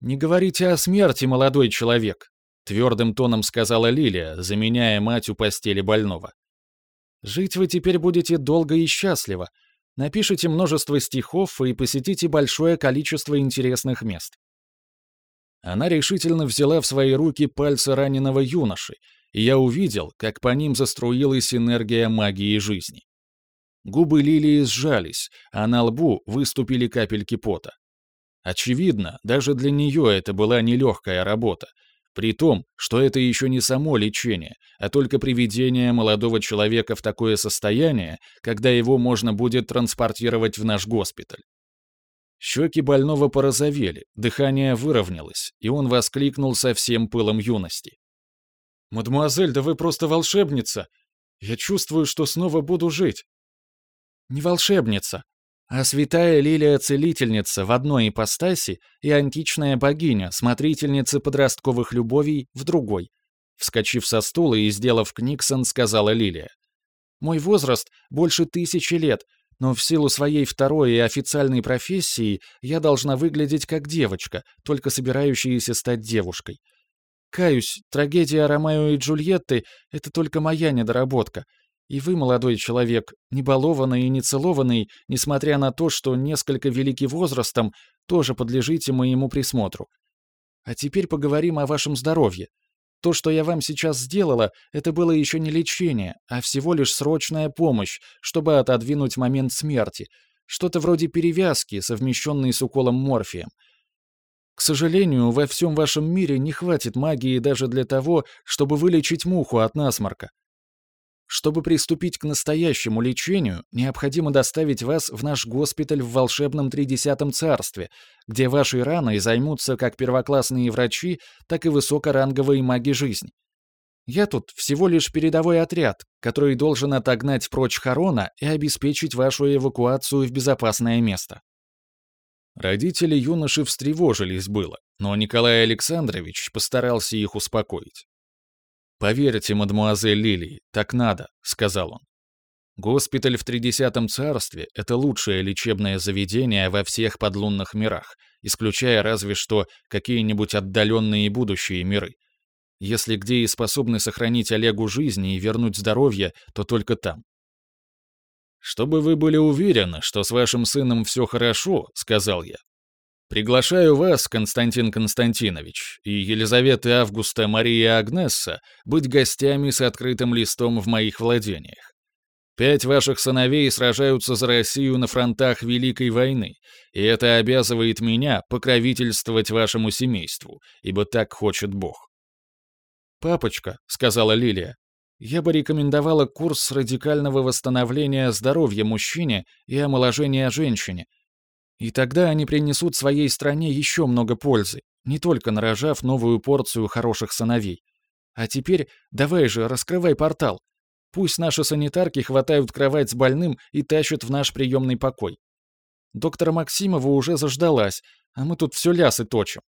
«Не говорите о смерти, молодой человек», — твердым тоном сказала Лилия, заменяя мать у постели больного. Жить вы теперь будете долго и счастливо. Напишите множество стихов и посетите большое количество интересных мест. Она решительно взяла в свои руки пальцы раненого юноши, и я увидел, как по ним заструилась энергия магии жизни. Губы Лилии сжались, а на лбу выступили капельки пота. Очевидно, даже для нее это была нелегкая работа, при том, что это еще не само лечение, а только приведение молодого человека в такое состояние, когда его можно будет транспортировать в наш госпиталь. Щеки больного порозовели, дыхание выровнялось, и он воскликнул со всем пылом юности. «Мадемуазель, да вы просто волшебница! Я чувствую, что снова буду жить!» «Не волшебница, а святая Лилия-целительница в одной ипостаси и античная богиня, смотрительница подростковых любовей в другой. Вскочив со стула и сделав книксон, сказала Лилия. «Мой возраст больше тысячи лет, но в силу своей второй и официальной профессии я должна выглядеть как девочка, только собирающаяся стать девушкой. Каюсь, трагедия Ромео и Джульетты — это только моя недоработка — и вы, молодой человек, не балованный и не целованный, несмотря на то, что несколько велики возрастом, тоже подлежите моему присмотру. А теперь поговорим о вашем здоровье. То, что я вам сейчас сделала, это было еще не лечение, а всего лишь срочная помощь, чтобы отодвинуть момент смерти. Что-то вроде перевязки, совмещенной с уколом морфием. К сожалению, во всем вашем мире не хватит магии даже для того, чтобы вылечить муху от насморка. Чтобы приступить к настоящему лечению, необходимо доставить вас в наш госпиталь в волшебном Тридесятом царстве, где вашей раной займутся как первоклассные врачи, так и высокоранговые маги жизни. Я тут всего лишь передовой отряд, который должен отогнать прочь Харона и обеспечить вашу эвакуацию в безопасное место». Родители юноши встревожились было, но Николай Александрович постарался их успокоить. «Поверьте, мадмуазель Лилии, так надо», — сказал он. «Госпиталь в Тридесятом царстве — это лучшее лечебное заведение во всех подлунных мирах, исключая разве что какие-нибудь отдаленные будущие миры, если где и способны сохранить Олегу жизнь и вернуть здоровье, то только там. «Чтобы вы были уверены, что с вашим сыном все хорошо», — сказал я. «Приглашаю вас, Константин Константинович, и Елизавета Августа Мария Агнесса быть гостями с открытым листом в моих владениях. Пять ваших сыновей сражаются за Россию на фронтах Великой войны, и это обязывает меня покровительствовать вашему семейству, ибо так хочет Бог. «Папочка», — сказала Лилия, — «я бы рекомендовала курс радикального восстановления здоровья мужчине и омоложения женщине. И тогда они принесут своей стране еще много пользы, не только нарожав новую порцию хороших сыновей. А теперь давай же, раскрывай портал. Пусть наши санитарки хватают кровать с больным и тащат в наш приемный покой. Доктора Максимова уже заждалась, а мы тут все лясы точим.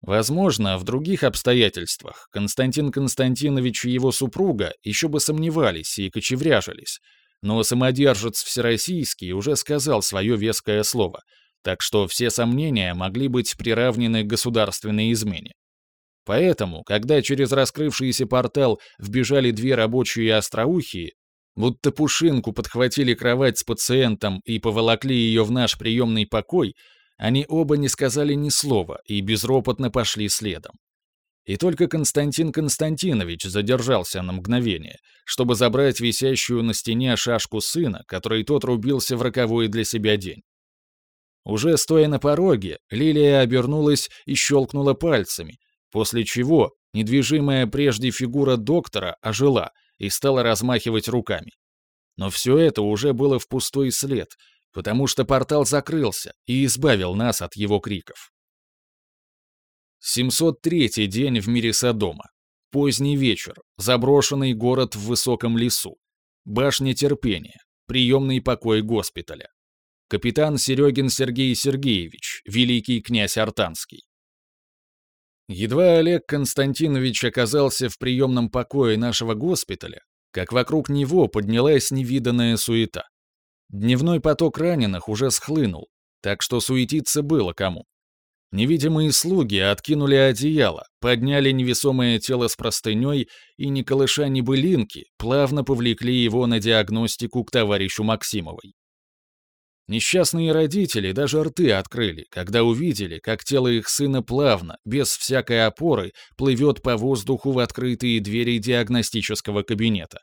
Возможно, в других обстоятельствах Константин Константинович и его супруга еще бы сомневались и кочевряжились, но самодержец Всероссийский уже сказал свое веское слово, так что все сомнения могли быть приравнены к государственной измене. Поэтому, когда через раскрывшийся портал вбежали две рабочие остроухие, будто пушинку подхватили кровать с пациентом и поволокли ее в наш приемный покой, они оба не сказали ни слова и безропотно пошли следом. И только Константин Константинович задержался на мгновение, чтобы забрать висящую на стене шашку сына, которой тот рубился в роковой для себя день. Уже стоя на пороге, Лилия обернулась и щелкнула пальцами, после чего недвижимая прежде фигура доктора ожила и стала размахивать руками. Но все это уже было в пустой след, потому что портал закрылся и избавил нас от его криков. 703-й день в мире Содома. Поздний вечер. Заброшенный город в высоком лесу. Башня терпения. Приемный покой госпиталя. Капитан Серегин Сергей Сергеевич, великий князь Артанский. Едва Олег Константинович оказался в приемном покое нашего госпиталя, как вокруг него поднялась невиданная суета. Дневной поток раненых уже схлынул, так что суетиться было кому. Невидимые слуги откинули одеяло, подняли невесомое тело с простыней и, не колыша ни былинки, плавно повлекли его на диагностику к товарищу Максимовой. Несчастные родители даже рты открыли, когда увидели, как тело их сына плавно, без всякой опоры, плывет по воздуху в открытые двери диагностического кабинета.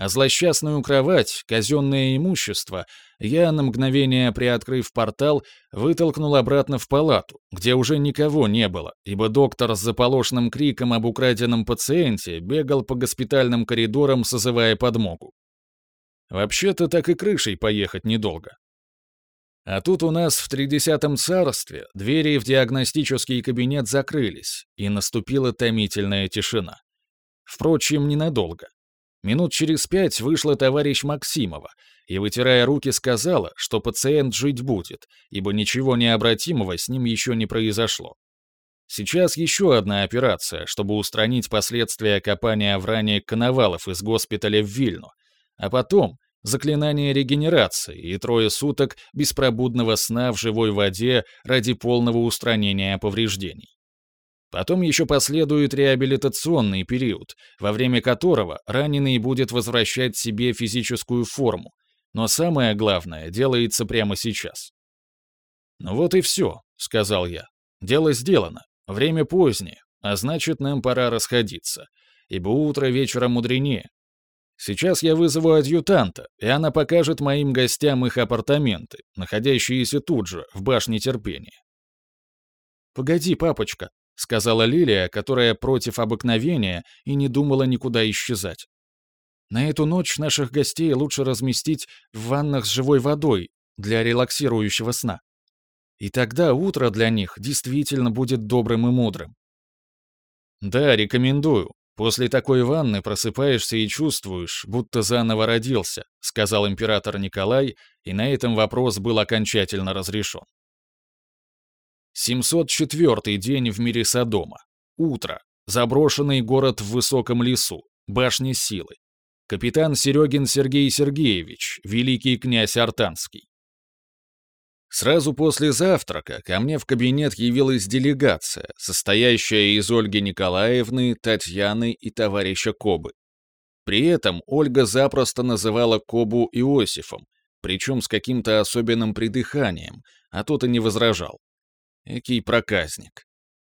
А злосчастную кровать, казенное имущество, я, на мгновение приоткрыв портал, вытолкнул обратно в палату, где уже никого не было, ибо доктор с заполошенным криком об украденном пациенте бегал по госпитальным коридорам, созывая подмогу. Вообще-то так и крышей поехать недолго. А тут у нас в тридесятом царстве двери в диагностический кабинет закрылись, и наступила томительная тишина. Впрочем, ненадолго. Минут через пять вышла товарищ Максимова и, вытирая руки, сказала, что пациент жить будет, ибо ничего необратимого с ним еще не произошло. Сейчас еще одна операция, чтобы устранить последствия копания в ране коновалов из госпиталя в Вильну, а потом заклинание регенерации и трое суток беспробудного сна в живой воде ради полного устранения повреждений. Потом еще последует реабилитационный период, во время которого раненый будет возвращать себе физическую форму, но самое главное делается прямо сейчас. «Ну вот и все», — сказал я. «Дело сделано. Время позднее, а значит, нам пора расходиться, ибо утро вечера мудренее. Сейчас я вызову адъютанта, и она покажет моим гостям их апартаменты, находящиеся тут же, в башне терпения. «Погоди, папочка», — сказала Лилия, которая против обыкновения и не думала никуда исчезать. «На эту ночь наших гостей лучше разместить в ваннах с живой водой для релаксирующего сна. И тогда утро для них действительно будет добрым и мудрым». «Да, рекомендую. После такой ванны просыпаешься и чувствуешь, будто заново родился», сказал император Николай, и на этом вопрос был окончательно разрешен. 704 день в мире Содома. Утро. Заброшенный город в высоком лесу. Башни силы. Капитан Серегин Сергей Сергеевич, великий князь Артанский. Сразу после завтрака ко мне в кабинет явилась делегация, состоящая из Ольги Николаевны, Татьяны и товарища Кобы. При этом Ольга запросто называла Кобу Иосифом, причем с каким-то особенным придыханием, а тот и не возражал. Экий проказник.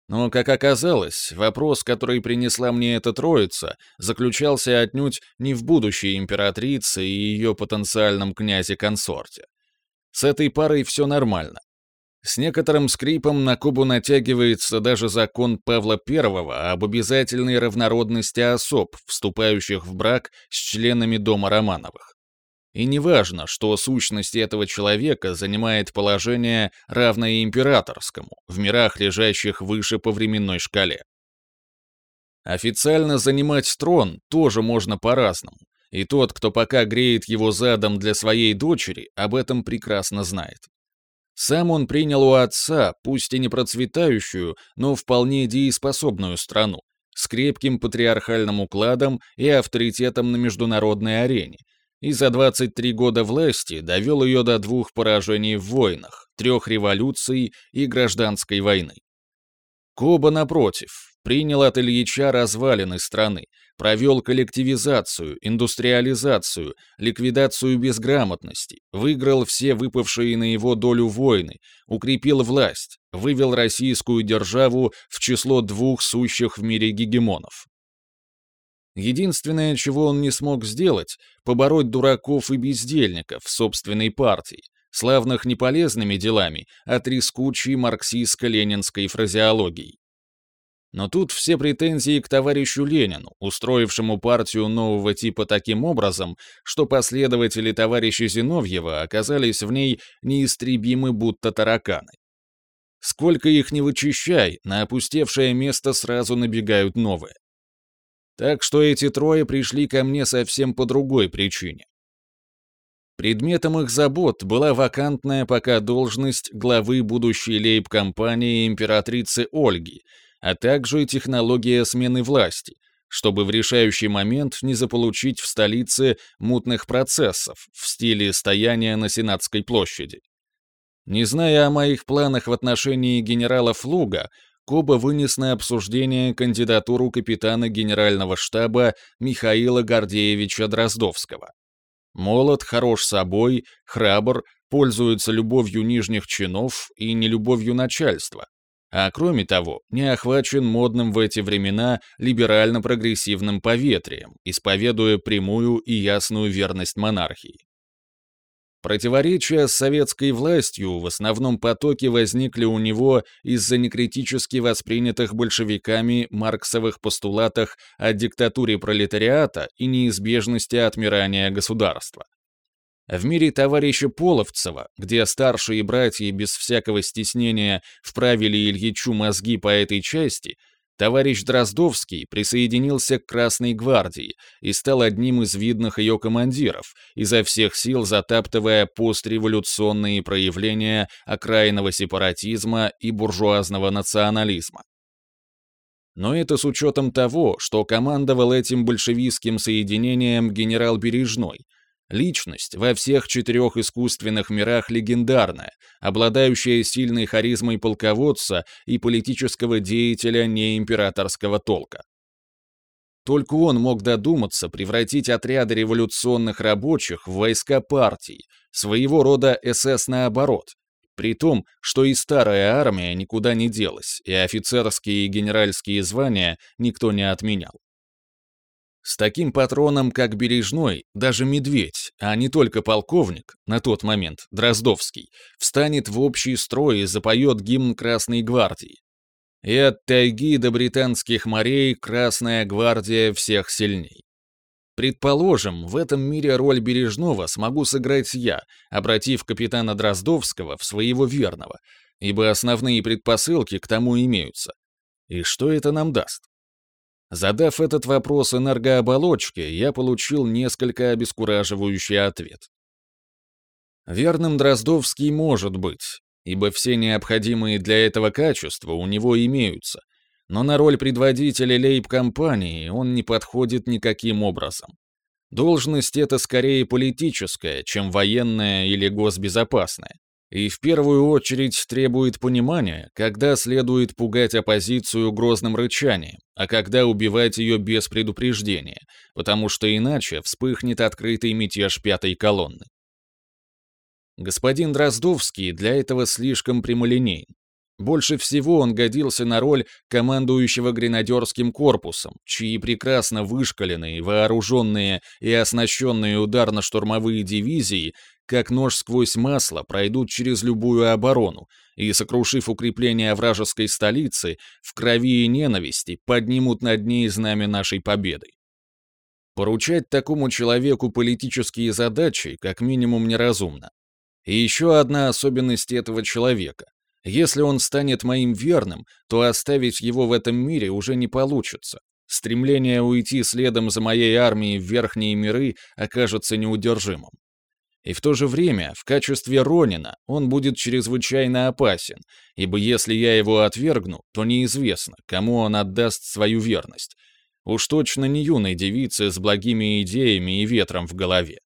Но, как оказалось, вопрос, который принесла мне эта троица, заключался отнюдь не в будущей императрице и ее потенциальном князе-консорте. С этой парой все нормально. С некоторым скрипом на Кубу натягивается даже закон Павла I об обязательной равнородности особ, вступающих в брак с членами дома Романовых. И неважно, что сущность этого человека занимает положение, равное императорскому, в мирах, лежащих выше по временной шкале. Официально занимать трон тоже можно по-разному, и тот, кто пока греет его задом для своей дочери, об этом прекрасно знает. Сам он принял у отца, пусть и не процветающую, но вполне дееспособную страну, с крепким патриархальным укладом и авторитетом на международной арене, и за 23 года власти довел ее до двух поражений в войнах, трех революций и гражданской войны. Коба, напротив, принял от Ильича развалины страны, провел коллективизацию, индустриализацию, ликвидацию безграмотности, выиграл все выпавшие на его долю войны, укрепил власть, вывел российскую державу в число двух сущих в мире гегемонов. Единственное, чего он не смог сделать, побороть дураков и бездельников в собственной партии, славных не полезными делами, а трескучей марксистско-ленинской фразеологией. Но тут все претензии к товарищу Ленину, устроившему партию нового типа таким образом, что последователи товарища Зиновьева оказались в ней неистребимы будто тараканы. Сколько их не вычищай, на опустевшее место сразу набегают новые. Так что эти трое пришли ко мне совсем по другой причине. Предметом их забот была вакантная пока должность главы будущей лейб-компании императрицы Ольги, а также технология смены власти, чтобы в решающий момент не заполучить в столице мутных процессов в стиле стояния на Сенатской площади. Не зная о моих планах в отношении генерала Флуга, Коба вынес на обсуждение кандидатуру капитана генерального штаба Михаила Гордеевича Дроздовского. Молод, хорош собой, храбр, пользуется любовью нижних чинов и нелюбовью начальства, а кроме того, не охвачен модным в эти времена либерально-прогрессивным поветрием, исповедуя прямую и ясную верность монархии. Противоречия с советской властью в основном потоке возникли у него из-за некритически воспринятых большевиками марксовых постулатах о диктатуре пролетариата и неизбежности отмирания государства. В мире товарища Половцева, где старшие братья без всякого стеснения вправили Ильичу мозги по этой части, Товарищ Дроздовский присоединился к Красной гвардии и стал одним из видных ее командиров, изо всех сил затаптывая постреволюционные проявления окраинного сепаратизма и буржуазного национализма. Но это с учетом того, что командовал этим большевистским соединением генерал Бережной, Личность во всех четырех искусственных мирах легендарная, обладающая сильной харизмой полководца и политического деятеля неимператорского толка. Только он мог додуматься превратить отряды революционных рабочих в войска партии, своего рода СС наоборот, при том, что и старая армия никуда не делась, и офицерские и генеральские звания никто не отменял. С таким патроном, как Бережной, даже медведь, а не только полковник, на тот момент, Дроздовский, встанет в общий строй и запоет гимн Красной Гвардии, И от тайги до британских морей Красная гвардия всех сильней. Предположим, в этом мире роль Бережного смогу сыграть я, обратив капитана Дроздовского в своего верного, ибо основные предпосылки к тому имеются. И что это нам даст? Задав этот вопрос энергооболочке, я получил несколько обескураживающий ответ. Верным Дроздовский может быть, ибо все необходимые для этого качества у него имеются, но на роль предводителя лейб-компании он не подходит никаким образом. Должность эта скорее политическая, чем военная или госбезопасная. И в первую очередь требует понимания, когда следует пугать оппозицию грозным рычанием, а когда убивать ее без предупреждения, потому что иначе вспыхнет открытый мятеж пятой колонны. Господин Дроздовский для этого слишком прямолинейен. Больше всего он годился на роль командующего гренадерским корпусом, чьи прекрасно вышкаленные, вооруженные и оснащенные ударно-штурмовые дивизии, как нож сквозь масло, пройдут через любую оборону и, сокрушив укрепления вражеской столицы, в крови и ненависти поднимут над ней знамя нашей победы. Поручать такому человеку политические задачи как минимум неразумно. И еще одна особенность этого человека. Если он станет моим верным, то оставить его в этом мире уже не получится. Стремление уйти следом за моей армией в верхние миры окажется неудержимым. И в то же время, в качестве Ронина, он будет чрезвычайно опасен, ибо если я его отвергну, то неизвестно, кому он отдаст свою верность. Уж точно не юной девице с благими идеями и ветром в голове.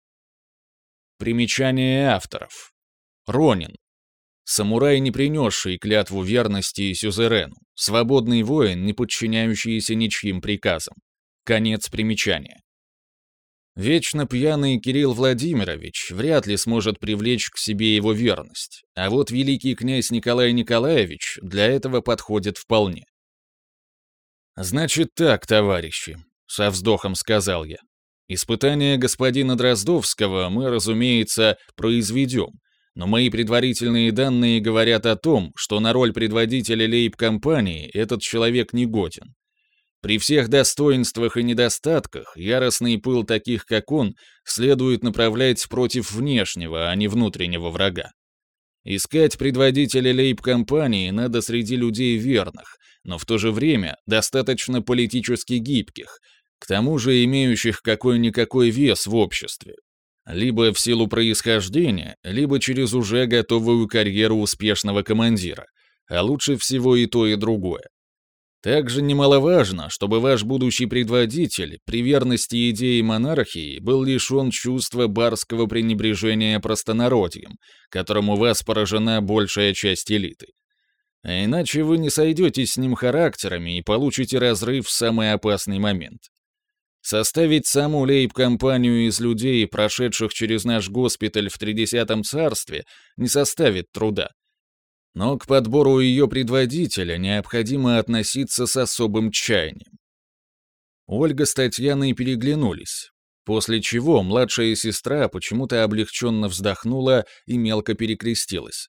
Примечание авторов. Ронин, Самурай, не принесший клятву верности сюзерену. Свободный воин, не подчиняющийся ничьим приказам. Конец примечания. Вечно пьяный Кирилл Владимирович вряд ли сможет привлечь к себе его верность, а вот великий князь Николай Николаевич для этого подходит вполне. «Значит так, товарищи», — со вздохом сказал я. «Испытание господина Дроздовского мы, разумеется, произведем, но мои предварительные данные говорят о том, что на роль предводителя лейб-компании этот человек не годен. При всех достоинствах и недостатках яростный пыл таких, как он, следует направлять против внешнего, а не внутреннего врага. Искать предводителя лейб-компании надо среди людей верных, но в то же время достаточно политически гибких, к тому же имеющих какой-никакой вес в обществе, либо в силу происхождения, либо через уже готовую карьеру успешного командира, а лучше всего и то, и другое. Также немаловажно, чтобы ваш будущий предводитель при верности идеи монархии был лишен чувства барского пренебрежения простонародьем, которым у вас поражена большая часть элиты. А иначе вы не сойдетесь с ним характерами и получите разрыв в самый опасный момент. Составить саму лейб-компанию из людей, прошедших через наш госпиталь в Тридесятом царстве, не составит труда. Но к подбору ее предводителя необходимо относиться с особым чаянием. Ольга с Татьяной переглянулись, после чего младшая сестра почему-то облегченно вздохнула и мелко перекрестилась.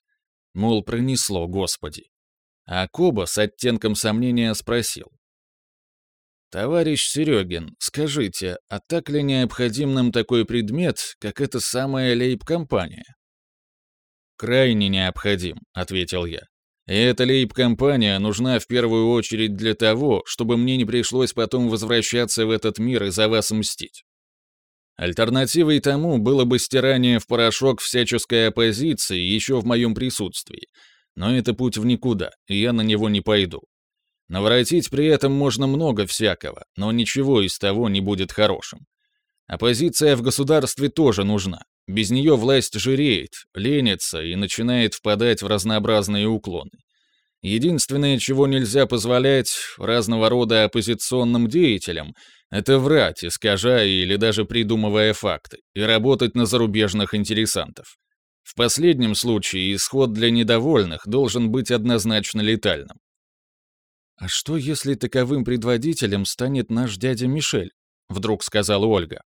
Мол, пронесло, Господи. А Коба с оттенком сомнения спросил. «Товарищ Серегин, скажите, а так ли необходим нам такой предмет, как эта самая лейб-компания?» «Крайне необходим», — ответил я. «И эта лейб-компания нужна в первую очередь для того, чтобы мне не пришлось потом возвращаться в этот мир и за вас мстить. Альтернативой тому было бы стирание в порошок всяческой оппозиции еще в моем присутствии. Но это путь в никуда, и я на него не пойду. Наворотить при этом можно много всякого, но ничего из того не будет хорошим. Оппозиция в государстве тоже нужна. Без нее власть жиреет, ленится и начинает впадать в разнообразные уклоны. Единственное, чего нельзя позволять разного рода оппозиционным деятелям, это врать, искажая или даже придумывая факты, и работать на зарубежных интересантов. В последнем случае исход для недовольных должен быть однозначно летальным. «А что, если таковым предводителем станет наш дядя Мишель?» — вдруг сказала Ольга.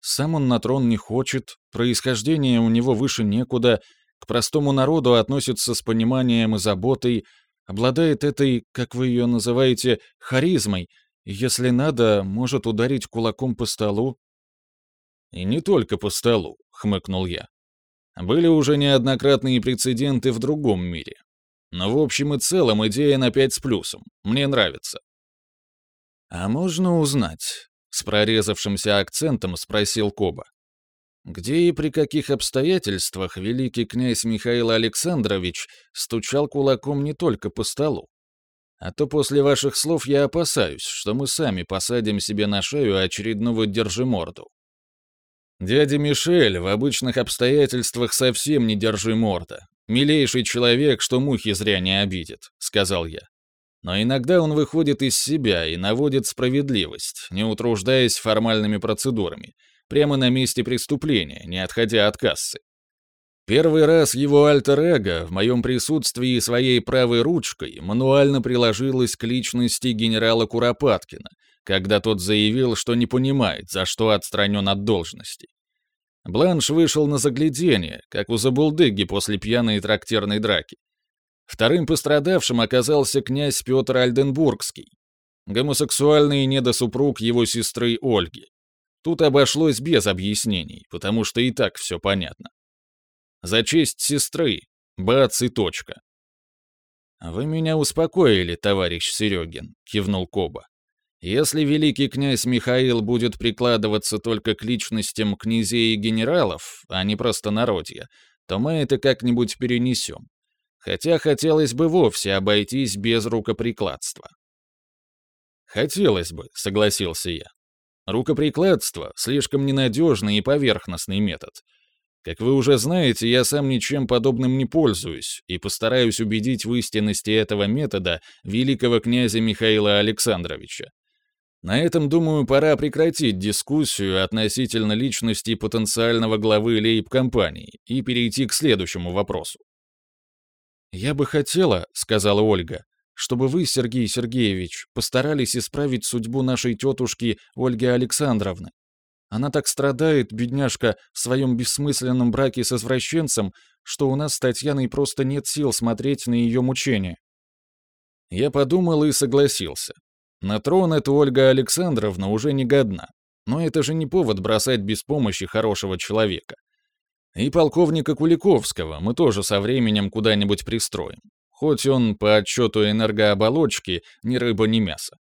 «Сам он на трон не хочет, происхождение у него выше некуда, к простому народу относится с пониманием и заботой, Обладает этой, как вы ее называете, харизмой, и если надо, может ударить кулаком по столу». «И не только по столу», — хмыкнул я. «Были уже неоднократные прецеденты в другом мире. Но в общем и целом идея на пять с плюсом. Мне нравится». «А можно узнать?» — с прорезавшимся акцентом спросил Коба. Где и при каких обстоятельствах великий князь Михаил Александрович стучал кулаком не только по столу? А то после ваших слов я опасаюсь, что мы сами посадим себе на шею очередного держиморду. Дядя Мишель в обычных обстоятельствах совсем не держи морда. Милейший человек, что мухи зря не обидит, сказал я. Но иногда он выходит из себя и наводит справедливость, не утруждаясь формальными процедурами, прямо на месте преступления, не отходя от кассы. Первый раз его альтер-эго в моем присутствии своей правой ручкой мануально приложилось к личности генерала Куропаткина, когда тот заявил, что не понимает, за что отстранен от должности. Бланш вышел на заглядение, как у забулдыги после пьяной трактирной драки. Вторым пострадавшим оказался князь Петр Альденбургский, гомосексуальный недосупруг его сестры Ольги. Тут обошлось без объяснений, потому что и так все понятно. За честь сестры, бац и точка. «Вы меня успокоили, товарищ Серегин», — кивнул Коба. «Если великий князь Михаил будет прикладываться только к личностям князей и генералов, а не просто народья, то мы это как-нибудь перенесем. Хотя хотелось бы вовсе обойтись без рукоприкладства». «Хотелось бы», — согласился я. Рукоприкладство — слишком ненадежный и поверхностный метод. Как вы уже знаете, я сам ничем подобным не пользуюсь и постараюсь убедить в истинности этого метода великого князя Михаила Александровича. На этом, думаю, пора прекратить дискуссию относительно личности потенциального главы лейб-компании и перейти к следующему вопросу. «Я бы хотела», — сказала Ольга, чтобы вы, Сергей Сергеевич, постарались исправить судьбу нашей тетушки Ольги Александровны. Она так страдает, бедняжка, в своем бессмысленном браке с извращенцем, что у нас с Татьяной просто нет сил смотреть на ее мучения. Я подумал и согласился. На трон эта Ольга Александровна уже не годна. Но это же не повод бросать без помощи хорошего человека. И полковника Куликовского мы тоже со временем куда-нибудь пристроим хоть он по отчету энергооболочки ни рыба, ни мясо.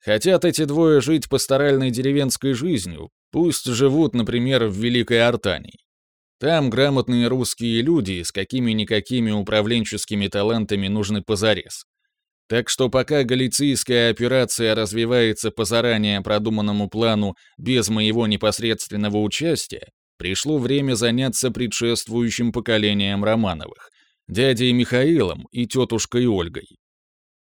Хотят эти двое жить пасторальной деревенской жизнью, пусть живут, например, в Великой Артании. Там грамотные русские люди с какими-никакими управленческими талантами нужны позарез. Так что пока галицийская операция развивается по заранее продуманному плану без моего непосредственного участия, пришло время заняться предшествующим поколением Романовых, дядей Михаилом и тетушкой Ольгой.